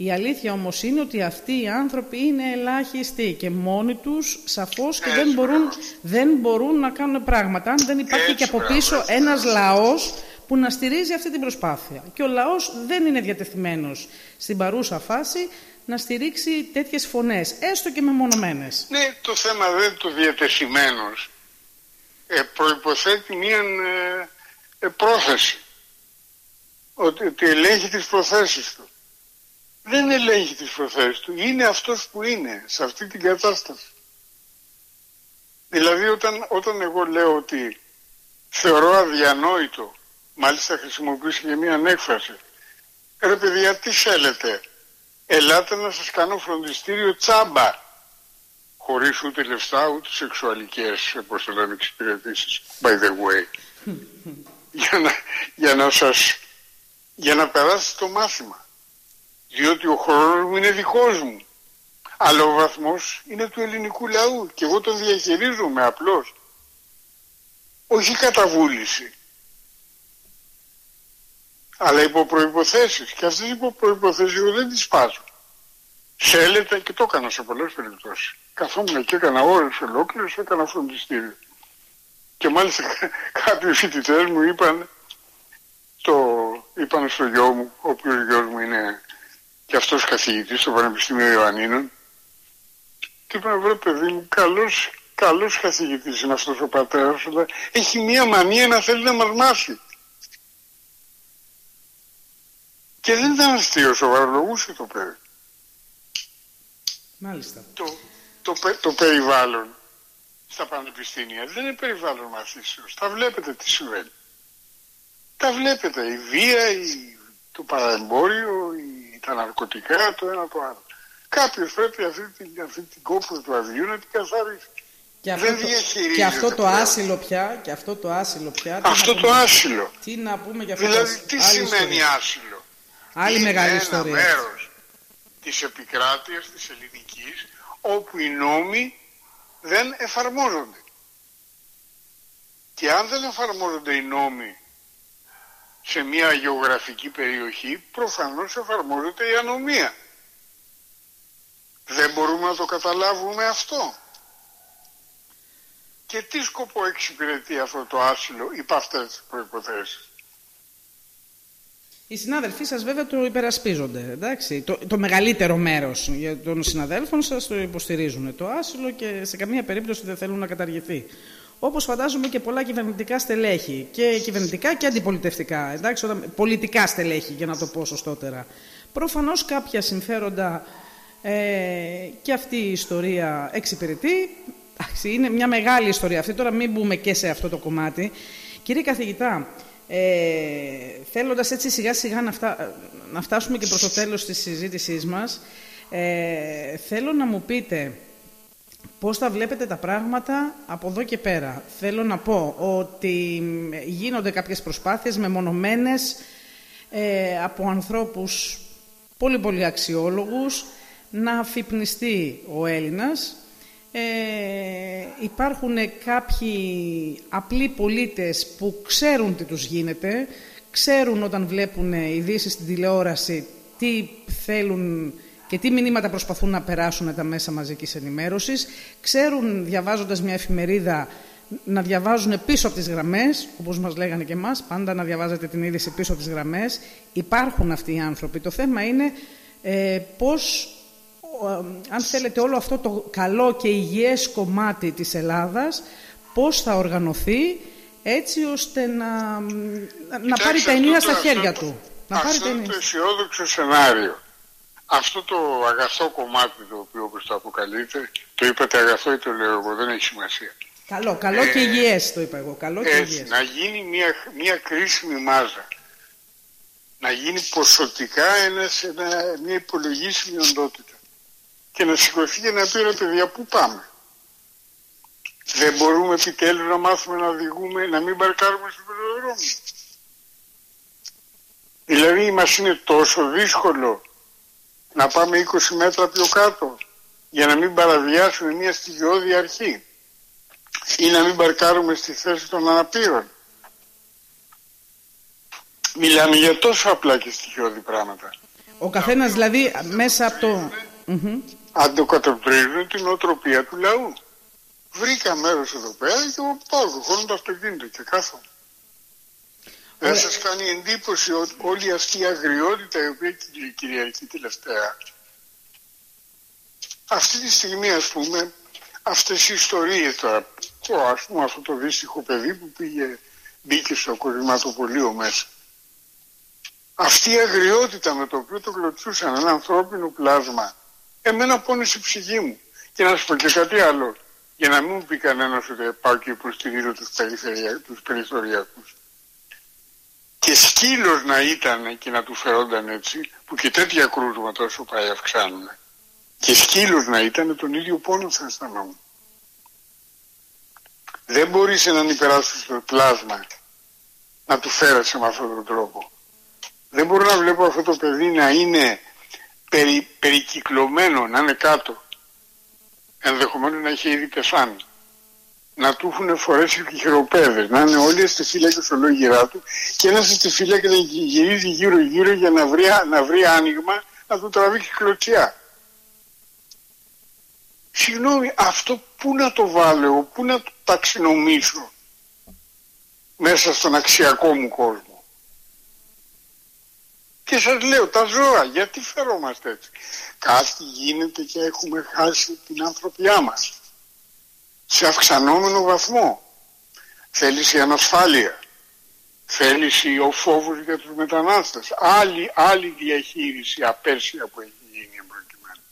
Η αλήθεια όμως είναι ότι αυτοί οι άνθρωποι είναι ελάχιστοι και μόνοι τους σαφώς και δεν μπορούν, δεν μπορούν να κάνουν πράγματα αν δεν υπάρχει και από πίσω ένας λαός που να στηρίζει αυτή την προσπάθεια. Και ο λαός δεν είναι διατεθειμένος στην παρούσα φάση να στηρίξει τέτοιες φωνές, έστω και μεμονωμένες. Ναι, το θέμα δεν είναι το διατεθειμένος. Ε, προϋποθέτει μία ε, ε, πρόθεση. Ότι, ότι ελέγχει τις προθέσεις του δεν ελέγχει τις προθέσεις του. Είναι αυτός που είναι σε αυτή την κατάσταση. Δηλαδή όταν, όταν εγώ λέω ότι θεωρώ αδιανόητο, μάλιστα χρησιμοποιήσει και μία ανέκφραση, ρε παιδιά τι θέλετε, ελάτε να σας κάνω φροντιστήριο τσάμπα, χωρίς ούτε λεφτά ούτε σεξουαλικές, πώς το λένε, εξυπηρετήσεις, by the way, για να, για να σας, για να περάσετε το μάθημα διότι ο χρόνος μου είναι δικός μου. Αλλά ο βαθμός είναι του ελληνικού λαού και εγώ τον διαχειρίζομαι απλώς. Όχι καταβούληση. Αλλά υπό προϋποθέσεις. Και αυτές οι υπό προϋποθέσεις εγώ δεν τις σπάζω. Σέλετα και το έκανα σε πολλές περιπτώσεις. Καθόμουν και έκανα ώρες ολόκληρες, έκανα φροντιστήριο. Και μάλιστα κάποιοι φοιτητές μου είπαν, το είπαν στο γιο μου, ο οποίος γιος μου είναι και αυτός καθηγητής στο Πανεπιστήμιο Ιωαννίνων. Και είπα βρε παιδί μου καλός, καλός καθηγητής είναι αυτός ο πατέρας αλλά έχει μία μανία να θέλει να μας μάθει. Και δεν ήταν αστείο σοβαρολογούσε το παιδί. Μάλιστα. Το, το, το περιβάλλον στα πανεπιστήμια δεν είναι περιβάλλον μαθήσεως. Τα βλέπετε τι συμβαίνει. Τα βλέπετε η βία η, το παραεμπόριο η τα ναρκωτικά, το ένα το άλλο. Κάποιος πρέπει αυτή την, αυτή την κόπρο του αδειού να την καθαρίσει. Και αυτό, Δεν το, και αυτό το άσυλο πια, και αυτό το άσυλο πια. Αυτό το άσυλο. Τι να πούμε για αυτό Δηλαδή, τι σημαίνει ιστορία; άσυλο; Άλλη Είναι μεγάλη ένα ιστορία. Είναι μέρος της επικράτειας της ελληνικής όπου οι νόμοι δεν εφαρμόζονται. Και αν δεν εφαρμόζονται οι νόμοι σε μια γεωγραφική περιοχή προφανώς εφαρμόζεται η ανομία. Δεν μπορούμε να το καταλάβουμε αυτό. Και τι σκοπό εξυπηρετεί αυτό το άσυλο υπ' αυτές τις προϋποθέσεις; Οι συνάδελφοί σας βέβαια το υπερασπίζονται, εντάξει. Το, το μεγαλύτερο μέρος των συναδέλφων σας το υποστηρίζουν το άσυλο και σε καμία περίπτωση δεν θέλουν να καταργηθεί. Όπως φαντάζομαι και πολλά κυβερνητικά στελέχη και κυβερνητικά και αντιπολιτευτικά, εντάξει, πολιτικά στελέχη για να το πω σωστότερα. Προφανώς κάποια συμφέροντα ε, και αυτή η ιστορία εξυπηρετεί. Είναι μια μεγάλη ιστορία αυτή, τώρα μην μπούμε και σε αυτό το κομμάτι. Κύριε καθηγητά, ε, θέλοντας έτσι σιγά σιγά να, να φτάσουμε και προς το τέλος της συζήτησής μας, ε, θέλω να μου πείτε πώς θα βλέπετε τα πράγματα από εδώ και πέρα. Θέλω να πω ότι γίνονται κάποιες προσπάθειες μεμονωμένες ε, από ανθρώπους πολύ πολύ αξιόλογους να αφυπνιστεί ο Έλληνας ε, υπάρχουν κάποιοι απλοί πολίτες που ξέρουν τι τους γίνεται, ξέρουν όταν βλέπουν ειδήσεις στην τηλεόραση τι θέλουν και τι μηνύματα προσπαθούν να περάσουν τα μέσα μαζικής ενημέρωσης, ξέρουν διαβάζοντας μια εφημερίδα να διαβάζουν πίσω από τις γραμμές, όπως μας λέγανε και εμάς, πάντα να διαβάζετε την είδηση πίσω από τις γραμμές. Υπάρχουν αυτοί οι άνθρωποι. Το θέμα είναι ε, πώς αν θέλετε, όλο αυτό το καλό και υγιές κομμάτι της Ελλάδας, πώς θα οργανωθεί έτσι ώστε να, να πάρει τα ενία στα χέρια του. Να αυτό πάρει το αισιόδοξο σενάριο. Αυτό το αγαθό κομμάτι το οποίο όπως το αποκαλείτε, το είπατε αγαθό ή το λέω εγώ, δεν έχει σημασία. Καλό, καλό και ε, υγιές το είπα εγώ. Καλό και υγιές. Να γίνει μια, μια κρίσιμη μάζα. Να γίνει ποσοτικά ένας, ένα, μια υπολογίσιμη οντότητα και να σηκωθεί και να πει ρε παιδιά πού πάμε; Δεν μπορούμε επιτέλους να μάθουμε να οδηγούμε, να μην παρκάρουμε στο πεζοδρόμιο. Δηλαδή μας είναι τόσο δύσκολο να πάμε 20 μέτρα πιο κάτω για να μην παραβιάσουμε μια στοιχειώδη αρχή ή να μην παρκάρουμε στη θέση των αναπήρων. Μιλάμε για τόσο απλά και στοιχειώδη πράγματα. Ο καθένας δηλαδή μέσα από το αντοκατοπτρίζουν την οτροπία του λαού. Βρήκα μέρος εδώ πέρα και πάω, χώνω το αυτοκίνητο και κάθομαι. Δεν σας κάνει εντύπωση ότι όλη αυτή η αγριότητα η οποία κυριαρχεί τελευταία. Αυτή τη στιγμή ας πούμε αυτές οι ιστορίες τώρα, το, ας πούμε αυτό το δύστιχο παιδί που πήγε, μπήκε στο κορυματοπολείο μέσα. Αυτή η αγριότητα με το οποίο το κλωτσούσαν ένα ανθρώπινο πλάσμα εμένα πόνεσε η ψυχή μου. Και να σου πω και κάτι άλλο, για να μην μου πει κανένας ότι πάω και υποστηρίζω τους, τους περιθωριακούς. Και σκύλος να ήταν και να του φερόνταν έτσι, που και τέτοια κρούσματα όσο πάει αυξάνουν. Και σκύλος να ήταν τον ίδιο πόνο θα αισθανόμουν. Δεν μπορείς έναν υπεράσπιστο στο πλάσμα να του φέρασε με αυτόν τον τρόπο. Δεν μπορώ να βλέπω αυτό το παιδί να είναι περι, περικυκλωμένο να είναι κάτω ενδεχομένως να έχει ήδη πεθάνει να του έχουν φορέσει χειροπέδες να είναι όλοι στη φύλλα και ολόγυρά του και ένας στη φύλλα και να γυρίζει γύρω γύρω για να βρει, να βρει άνοιγμα να του τραβήξει κλωτσιά Συγγνώμη, αυτό πού να το βάλω, πού να το ταξινομήσω μέσα στον αξιακό μου κόσμο; Και σας λέω τα ζώα γιατί φερόμαστε έτσι; Κάτι γίνεται και έχουμε χάσει την ανθρωπιά μας. Σε αυξανόμενο βαθμό. Θέληση ανασφάλεια. Θέληση ο φόβος για τους μετανάστες. Άλλη, άλλη διαχείριση απέρσια που έχει γίνει εμπροκειμένου.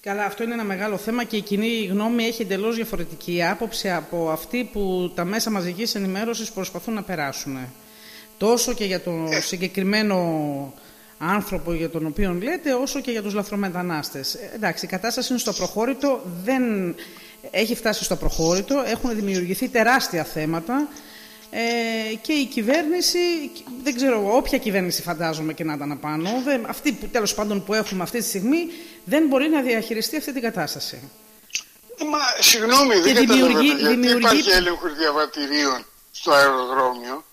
Καλά, αυτό είναι ένα μεγάλο θέμα και η κοινή γνώμη έχει εντελώς διαφορετική άποψη από αυτή που τα μέσα μαζικής ενημέρωσης προσπαθούν να περάσουν τόσο και για τον ε. συγκεκριμένο άνθρωπο για τον οποίο λέτε, όσο και για τους λαθρομετανάστες. Ε, εντάξει, η κατάσταση είναι στο προχώρητο, δεν έχει φτάσει στο προχώρητο, έχουν δημιουργηθεί τεράστια θέματα ε, και η κυβέρνηση, δεν ξέρω όποια κυβέρνηση φαντάζομαι και να ήταν απάνω, δεν, αυτή που τέλος πάντων που έχουμε αυτή τη στιγμή, δεν μπορεί να διαχειριστεί αυτή την κατάσταση. Μα συγγνώμη, δεν καταλαβαίνω γιατί δημιουργεί... υπάρχει έλεγχος διαβατηρίων στο αεροδρόμιο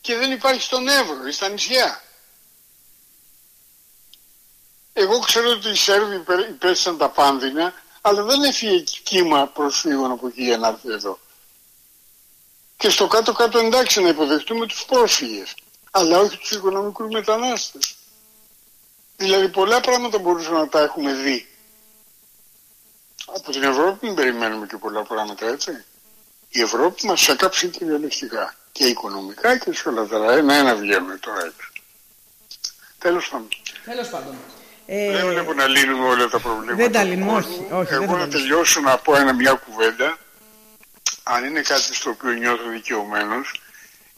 και δεν υπάρχει στον Εύρο ή στα νησιά. Εγώ ξέρω ότι οι Σέρβοι υπέστησαν τα πάνδυνα, αλλά δεν έφυγε κύμα προσφύγων από εκεί για να έρθει εδώ. Και στο κάτω-κάτω εντάξει να υποδεχτούμε τους πρόσφυγες. αλλά όχι τους οικονομικούς μετανάστες. Δηλαδή πολλά πράγματα μπορούσαμε να τα έχουμε δει. Από την Ευρώπη μην περιμένουμε και πολλά πράγματα έτσι. Η Ευρώπη μας έκαψε κυριολεκτικά και οικονομικά και σε όλα τα ένα-ένα βγαίνουμε τώρα έτσι. Τέλος πάντων. Τέλος πάντων. Ε, δεν βλέπω να λύνουμε όλα τα προβλήματα. Δεν τα λύνουμε, όχι. όχι Εγώ να τελειώσω να πω ένα, μια κουβέντα. Αν είναι κάτι στο οποίο νιώθω δικαιωμένος,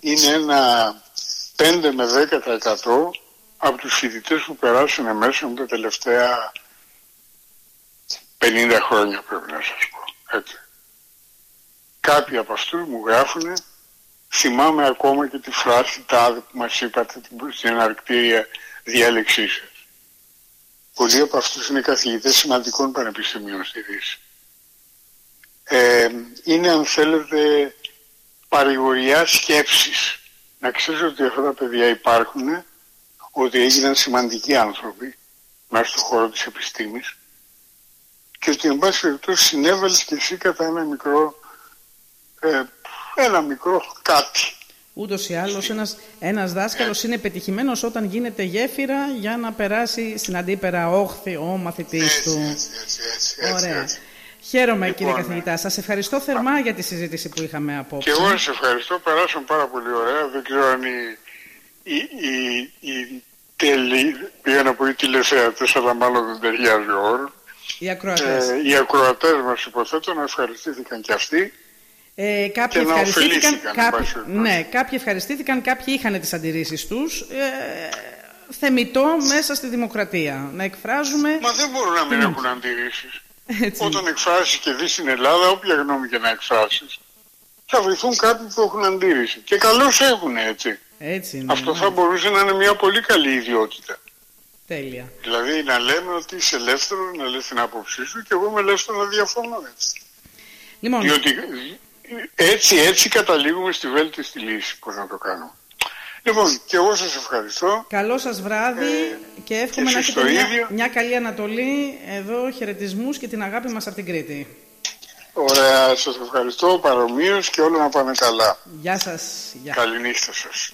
είναι ένα 5 με 10% από τους φοιτητές που περάσουν μέσα μου τα τελευταία 50 χρόνια πρέπει να σας πω. Έτσι. Κάποιοι από αυτούς μου γράφουν θυμάμαι ακόμα και τη φράση τάδε που μας είπατε στην εναρκτήρια διάλεξής σας. Πολλοί από αυτούς είναι καθηγητές σημαντικών πανεπιστημίων στη Δύση. Ε, είναι αν θέλετε παρηγοριά σκέψης. Να ξέρεις ότι αυτά τα παιδιά υπάρχουν, ότι έγιναν σημαντικοί άνθρωποι μέσα στον χώρο της επιστήμης και ότι εν πάση περιπτώσει συνέβαλες και εσύ κατά ένα μικρό, ε, ένα μικρό κάτι. Ούτως ή άλλως ένας, ένας δάσκαλος είναι πετυχημένος όταν γίνεται γέφυρα για να περάσει στην αντίπερα όχθη ο μαθητής του. Έτσι, έτσι, έτσι, Ωραία. Χαίρομαι κύριε λοιπόν, καθηγητά. Σας ευχαριστώ θερμά για τη συζήτηση που είχαμε απόψε. Και εγώ σας ευχαριστώ. Περάσαμε πάρα πολύ ωραία. Δεν ξέρω αν οι, οι, οι, οι τέλη, πήγα να πω οι τηλεθεατές, αλλά μάλλον δεν ταιριάζει ο όρος. Οι ακροατές. Ε, οι ακροατές μας υποθέτω να ευχαριστήθηκαν και αυτοί. Ε, κάποιοι και ευχαριστήθηκαν, κάποιοι, ναι, κάποιοι ευχαριστήθηκαν, κάποιοι είχαν τις αντιρρήσεις τους. Ε, θεμητό μέσα στη δημοκρατία. Να εκφράζουμε... Μα δεν μπορούν να μην έχουν αντιρρήσεις. Όταν εκφράσεις και δεις στην Ελλάδα, όποια γνώμη και να εκφράσεις, θα βρεθούν κάποιοι που έχουν αντίρρηση. Και καλώς έχουν έτσι. έτσι είναι, Αυτό θα μπορούσε να είναι μια πολύ καλή ιδιότητα. Τέλεια. Δηλαδή να λέμε ότι είσαι ελεύθερο να λες την άποψή σου και εγώ είμαι ελεύθερο να διαφωνώ έτσι. Λοιπόν, Διότι έτσι, έτσι καταλήγουμε στη βέλτιστη λύση. Πώς να το κάνω. Λοιπόν, και εγώ σας ευχαριστώ. Καλό σας βράδυ ε, και εύχομαι να έχετε μια, μια, καλή Ανατολή. Εδώ χαιρετισμούς και την αγάπη μας από την Κρήτη. Ωραία, σας ευχαριστώ παρομοίως και όλα να πάνε καλά. Γεια σας. Γεια. Καληνύχτα σας.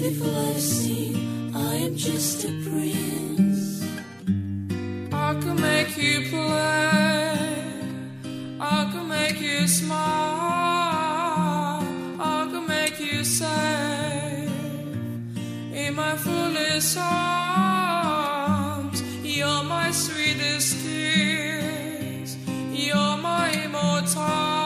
beautiful I've seen. I am just a prince. I can make you play. I can make you smile. I can make you say, in my fullest arms, you're my sweetest kiss. You're my immortal.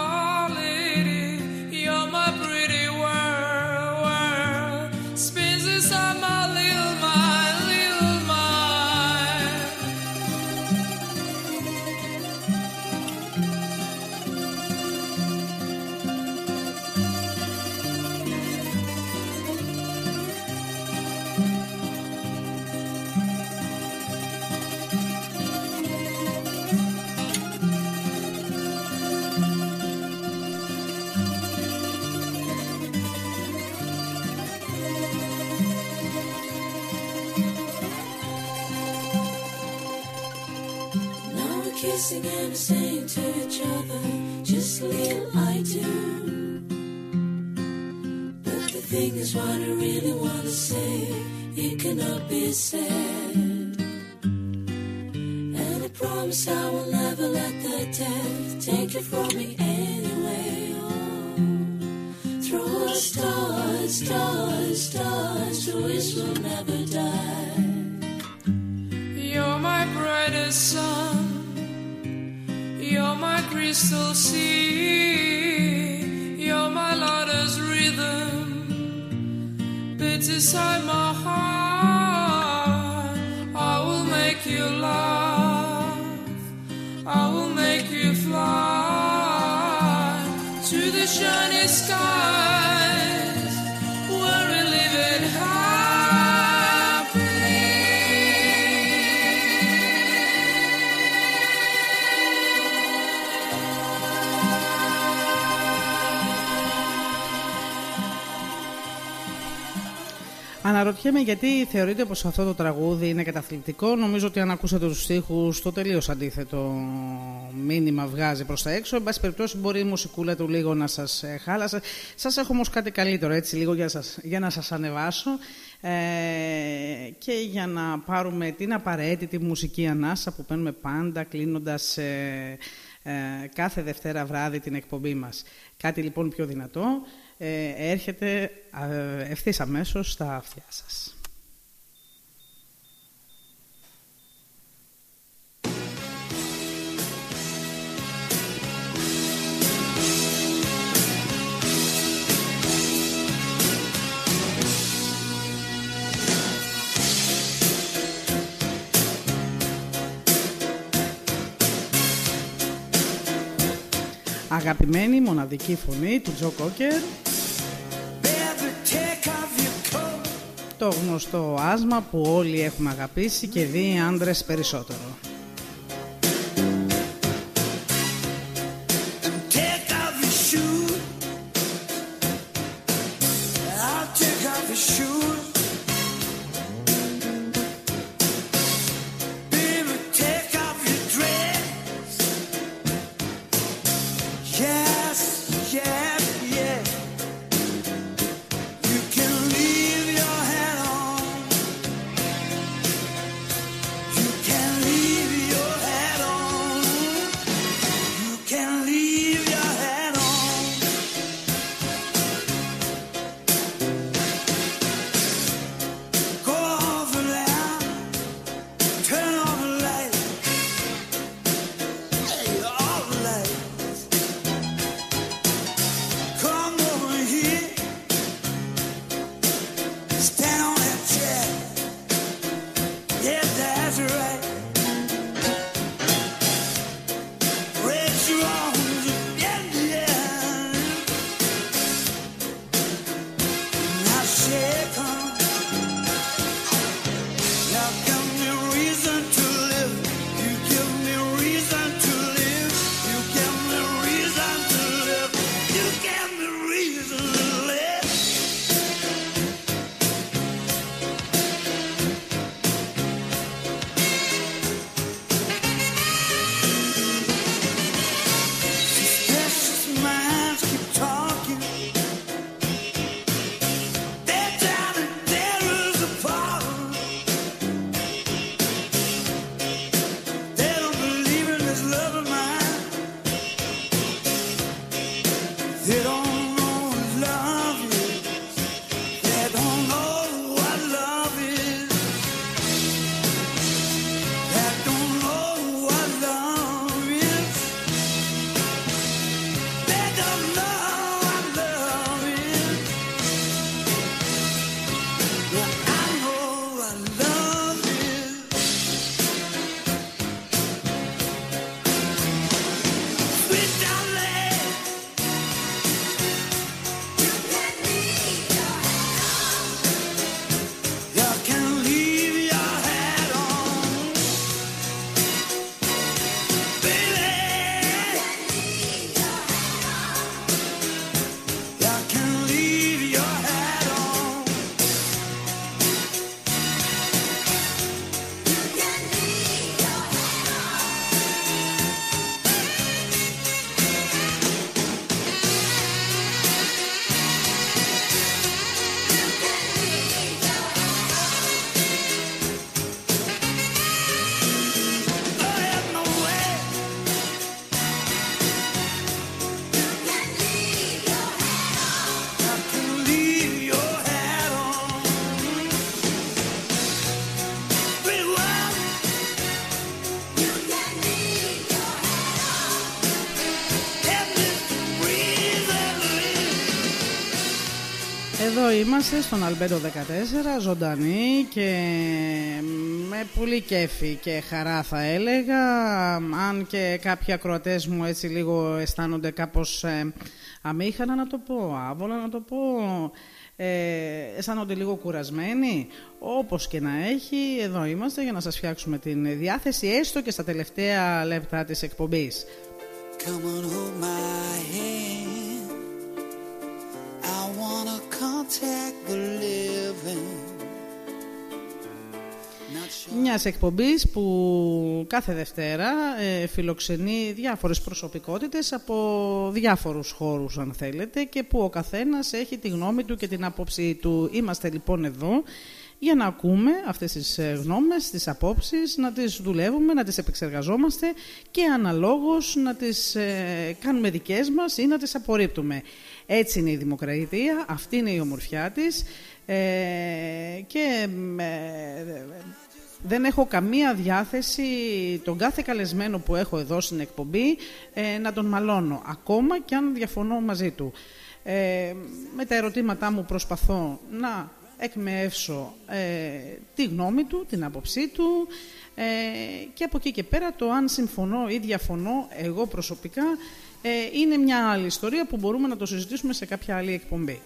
I do. But the thing is, what I really want to say, it cannot be said. And I promise I will never let the death take it from me anyway. Oh, throw a stars, stars, star, so it will never die. You're my brightest sun crystal sea. You're my lover's rhythm. Bits inside my heart. I will make you laugh. I will make you fly to the shining skies Αναρωτιέμαι γιατί θεωρείτε πως αυτό το τραγούδι είναι καταθλιπτικό. Νομίζω ότι αν ακούσατε τους στίχους, το τελείως αντίθετο μήνυμα βγάζει προς τα έξω. Εν πάση περιπτώσει μπορεί η μουσικούλα του λίγο να σας ε, χάλασε. Σας έχω όμως κάτι καλύτερο έτσι λίγο για, σας, για να σας ανεβάσω ε, και για να πάρουμε την απαραίτητη μουσική ανάσα που παίρνουμε πάντα κλείνοντας ε, ε, κάθε Δευτέρα βράδυ την εκπομπή μας. Κάτι λοιπόν πιο δυνατό ε, έρχεται ε, ευθύς αμέσως στα αυτιά σας. Αγαπημένη μοναδική φωνή του Τζο Κόκερ το γνωστό άσμα που όλοι έχουμε αγαπήσει και δει άντρες περισσότερο. Είμαστε στον Αλμπέντο 14, ζωντανή και με πολύ κέφι και χαρά θα έλεγα. Αν και κάποιοι ακροατές μου έτσι λίγο αισθάνονται κάπως ε, αμήχανα να το πω, άβολα να το πω, ε, αισθάνονται λίγο κουρασμένοι. Όπως και να έχει, εδώ είμαστε για να σας φτιάξουμε την διάθεση έστω και στα τελευταία λεπτά της εκπομπής. Come on, hold my hand. Μιας εκπομπής που κάθε Δευτέρα ε, φιλοξενεί διάφορες προσωπικότητες από διάφορους χώρους αν θέλετε και που ο καθένας έχει τη γνώμη του και την άποψή του. Είμαστε λοιπόν εδώ για να ακούμε αυτές τις ε, γνώμες, τις απόψεις, να τις δουλεύουμε, να τις επεξεργαζόμαστε και αναλόγως να τις ε, κάνουμε δικές μας ή να τις απορρίπτουμε. Έτσι είναι η δημοκρατία, αυτή είναι η ομορφιά της ε, και ε, δεν έχω καμία διάθεση τον κάθε καλεσμένο που έχω εδώ στην εκπομπή ε, να τον μαλώνω, ακόμα και αν διαφωνώ μαζί του. Ε, με τα ερωτήματά μου προσπαθώ να εκμεύσω ε, τη γνώμη του, την άποψή του ε, και από εκεί και πέρα το αν συμφωνώ ή διαφωνώ εγώ προσωπικά ε, είναι μια άλλη ιστορία που μπορούμε να το συζητήσουμε σε κάποια άλλη εκπομπή.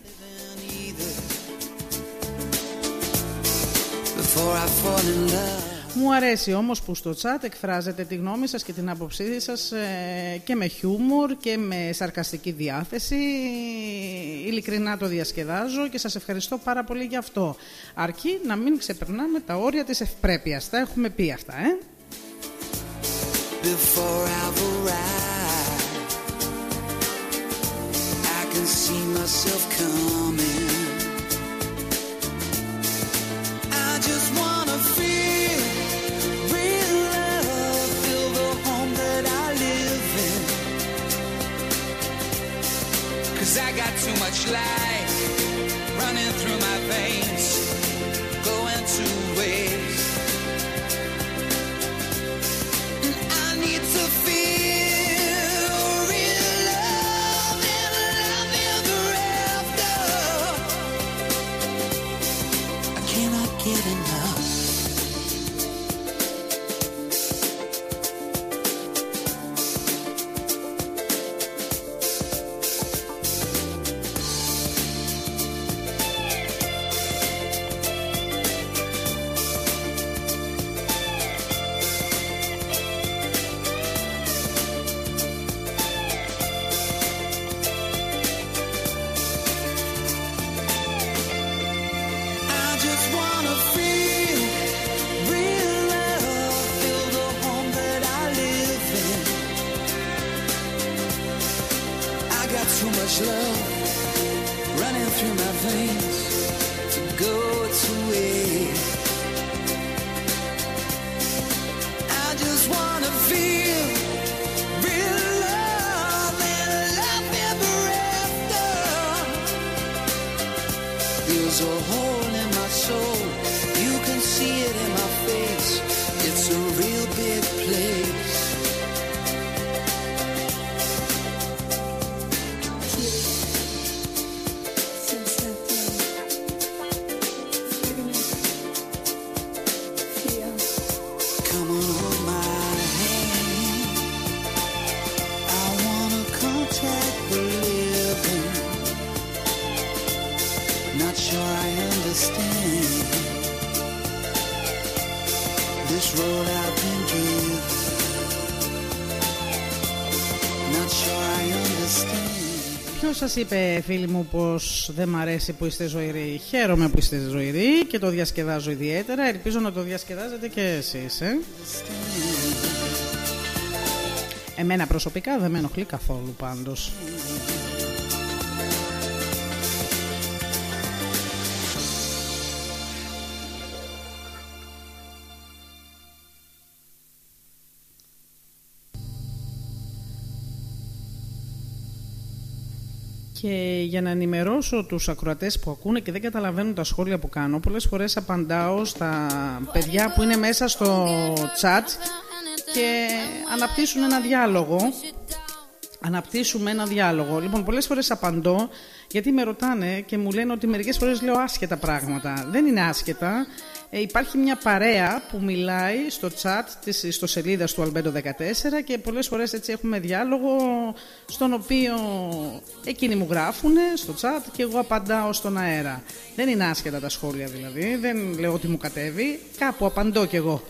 Before I fall in love. Μου αρέσει όμως που στο chat εκφράζετε τη γνώμη σας και την άποψή σας ε, και με χιούμορ και με σαρκαστική διάθεση. Ειλικρινά το διασκεδάζω και σας ευχαριστώ πάρα πολύ για αυτό. Αρκεί να μην ξεπερνάμε τα όρια της ευπρέπειας. Τα έχουμε πει αυτά, ε. before I've can see myself coming. I just wanna feel real love, feel the home that I live in. Cause I got too much life running through my veins, είπε, φίλοι μου, πως δεν μ' αρέσει που είστε ζωηροί. Χαίρομαι που είστε ζωηροί και το διασκεδάζω ιδιαίτερα. Ελπίζω να το διασκεδάζετε και εσείς. Ε; Εμένα προσωπικά δεν με ενοχλεί καθόλου πάντως. Και για να ενημερώσω τους ακροατές που ακούνε και δεν καταλαβαίνουν τα σχόλια που κάνω, πολλές φορές απαντάω στα παιδιά που είναι μέσα στο chat και αναπτύσσουν ένα διάλογο. Αναπτύσσουμε ένα διάλογο. Λοιπόν, πολλές φορές απαντώ γιατί με ρωτάνε και μου λένε ότι μερικές φορές λέω άσχετα πράγματα. Δεν είναι άσχετα ε, υπάρχει μια παρέα που μιλάει στο chat της ιστοσελίδας του Αλμπέντο 14 και πολλές φορές έτσι έχουμε διάλογο στον οποίο εκείνοι μου γράφουν στο chat και εγώ απαντάω στον αέρα. Δεν είναι άσχετα τα σχόλια δηλαδή, δεν λέω ότι μου κατέβει, κάπου απαντώ κι εγώ.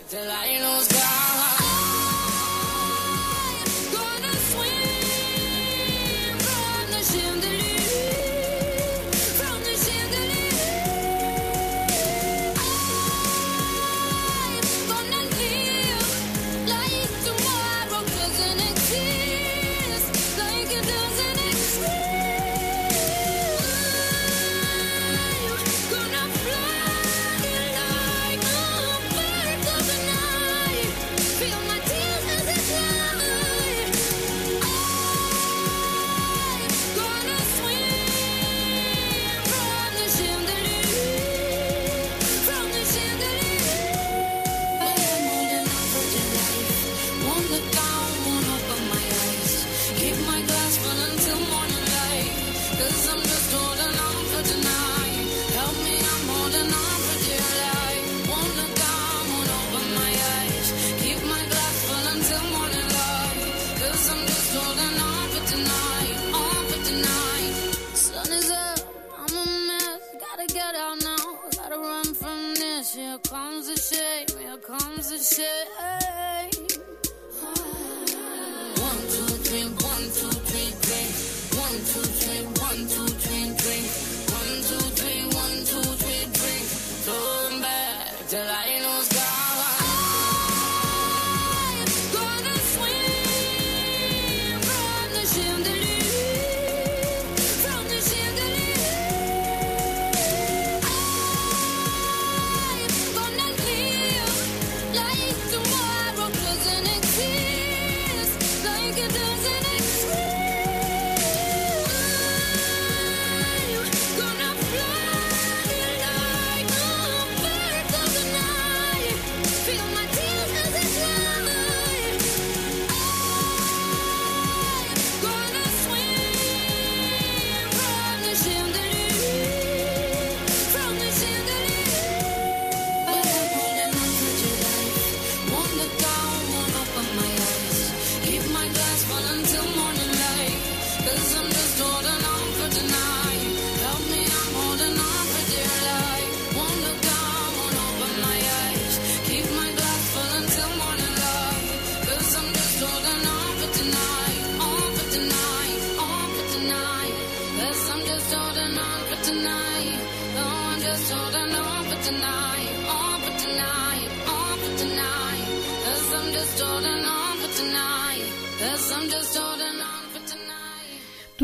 said.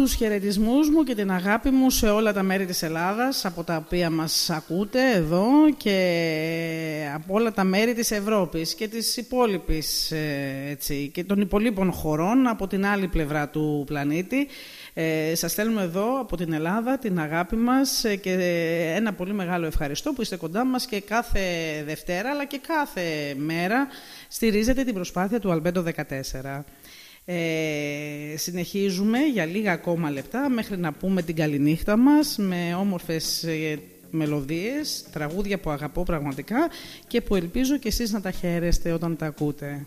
τους χαιρετισμούς μου και την αγάπη μου σε όλα τα μέρη της Ελλάδας από τα οποία μας ακούτε εδώ και από όλα τα μέρη της Ευρώπης και της υπόλοιπης ε, έτσι, και των υπολείπων χωρών από την άλλη πλευρά του πλανήτη. Ε, σας στέλνουμε εδώ από την Ελλάδα την αγάπη μας ε, και ένα πολύ μεγάλο ευχαριστώ που είστε κοντά μας και κάθε Δευτέρα αλλά και κάθε μέρα στηρίζετε την προσπάθεια του Αλμπέντο 14. Ε, συνεχίζουμε για λίγα ακόμα λεπτά μέχρι να πούμε την καληνύχτα μας με όμορφες ε, μελωδίες, τραγούδια που αγαπώ πραγματικά και που ελπίζω και εσείς να τα χαίρεστε όταν τα ακούτε.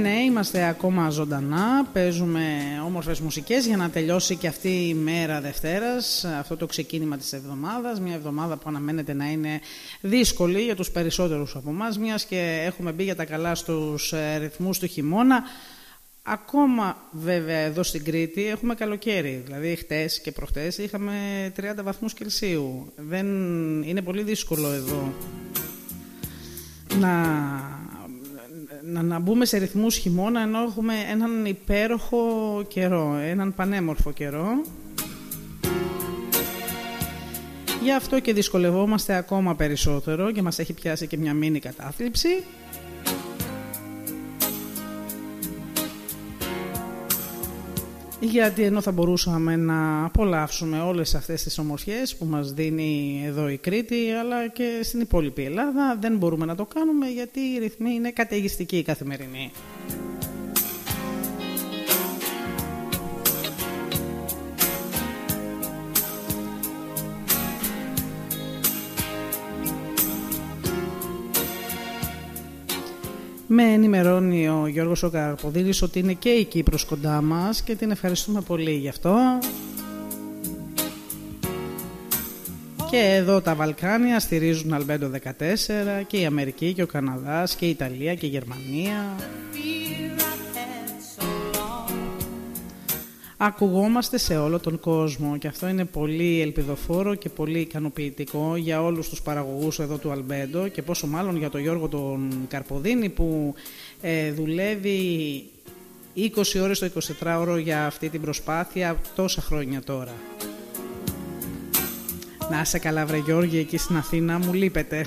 Ναι, ναι, είμαστε ακόμα ζωντανά, παίζουμε όμορφες μουσικές για να τελειώσει και αυτή η μέρα Δευτέρας, αυτό το ξεκίνημα της εβδομάδας, μια εβδομάδα που αναμένεται να είναι δύσκολη για τους περισσότερους από εμάς, μιας και έχουμε μπει για τα καλά στους ε, ρυθμούς του χειμώνα. Ακόμα βέβαια εδώ στην Κρήτη έχουμε καλοκαίρι, δηλαδή χτες και προχτές είχαμε 30 βαθμούς Κελσίου. Δεν... Είναι πολύ δύσκολο εδώ να, να, να μπούμε σε ρυθμούς χειμώνα ενώ έχουμε έναν υπέροχο καιρό, έναν πανέμορφο καιρό. Γι' αυτό και δυσκολευόμαστε ακόμα περισσότερο και μας έχει πιάσει και μια μίνι κατάθλιψη. Γιατί ενώ θα μπορούσαμε να απολαύσουμε όλες αυτές τις ομορφιές που μας δίνει εδώ η Κρήτη αλλά και στην υπόλοιπη Ελλάδα δεν μπορούμε να το κάνουμε γιατί οι ρυθμοί είναι καταιγιστικοί καθημερινοί. Με ενημερώνει ο Γιώργος ο Καρποδίλης ότι είναι και η Κύπρος κοντά μας και την ευχαριστούμε πολύ γι' αυτό. Και εδώ τα Βαλκάνια στηρίζουν Αλμπέντο 14 και η Αμερική και ο Καναδάς και η Ιταλία και η Γερμανία. Ακουγόμαστε σε όλο τον κόσμο και αυτό είναι πολύ ελπιδοφόρο και πολύ ικανοποιητικό για όλους τους παραγωγούς εδώ του Αλμπέντο και πόσο μάλλον για τον Γιώργο τον Καρποδίνη που ε, δουλεύει 20 ώρες το 24ωρο για αυτή την προσπάθεια τόσα χρόνια τώρα. Να σε καλά βρε Γιώργη εκεί στην Αθήνα μου λείπετε.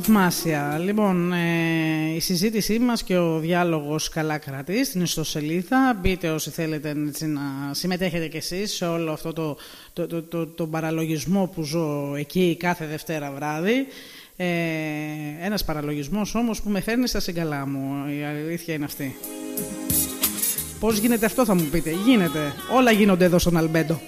Θαυμάσια. Λοιπόν, ε, η συζήτησή μας και ο διάλογος καλά κρατεί στην ιστοσελίδα. Μπείτε όσοι θέλετε έτσι, να συμμετέχετε κι εσείς σε όλο αυτό το, το, το, το, το παραλογισμό που ζω εκεί κάθε Δευτέρα βράδυ. Ε, ένας παραλογισμός όμως που με φέρνει στα συγκαλά μου. Η αλήθεια είναι αυτή. Πώς γίνεται αυτό θα μου πείτε. Γίνεται. Όλα γίνονται εδώ στον Αλμπέντο.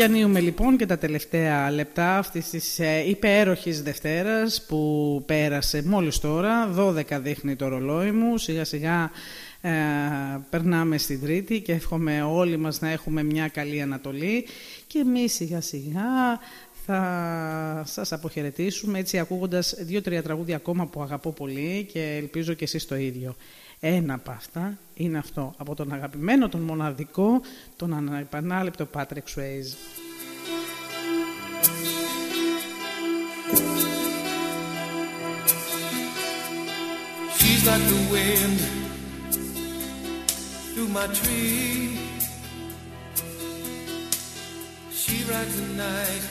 Διανύουμε λοιπόν και τα τελευταία λεπτά αυτής της ε, υπέροχης Δευτέρας που πέρασε μόλις τώρα, 12 δείχνει το ρολόι μου, σιγά σιγά ε, περνάμε στην Τρίτη και εύχομαι όλοι μας να έχουμε μια καλή Ανατολή. Και εμείς σιγά σιγά θα σας αποχαιρετήσουμε έτσι ακούγοντας δύο-τρία τραγούδια ακόμα που αγαπώ πολύ και ελπίζω και εσείς το ίδιο. Ένα από αυτά είναι αυτό, από τον αγαπημένο, τον μοναδικό, τον ανεπανάληπτο Patrick Swayze. She's like the wind through my tree. She rides the night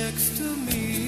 next to me.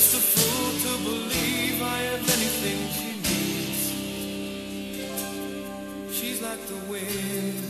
Just a fool to believe I have anything she needs. She's like the wind.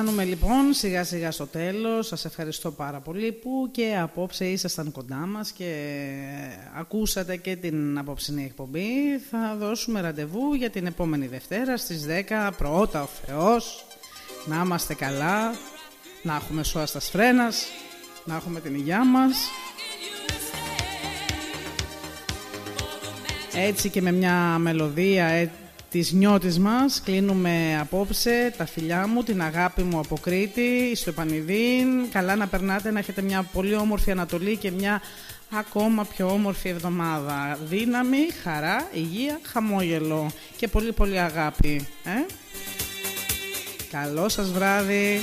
Φτάνουμε λοιπόν σιγά σιγά στο τέλος. Σας ευχαριστώ πάρα πολύ που και απόψε ήσασταν κοντά μας και ακούσατε και την απόψινή εκπομπή. Θα δώσουμε ραντεβού για την επόμενη Δευτέρα στις 10 πρώτα ο Θεός. Να είμαστε καλά, να έχουμε σώα στα σφρένας, Να έχουμε την υγειά μας. Έτσι και με μια μελωδία ε, της νιώτης μας κλείνουμε απόψε τα φιλιά μου, την αγάπη μου από Κρήτη, στο Επανειδήν. Καλά να περνάτε, να έχετε μια πολύ όμορφη Ανατολή και μια ακόμα πιο όμορφη εβδομάδα. Δύναμη, χαρά, υγεία, χαμόγελο και πολύ πολύ αγάπη. Ε; Καλό σας βράδυ.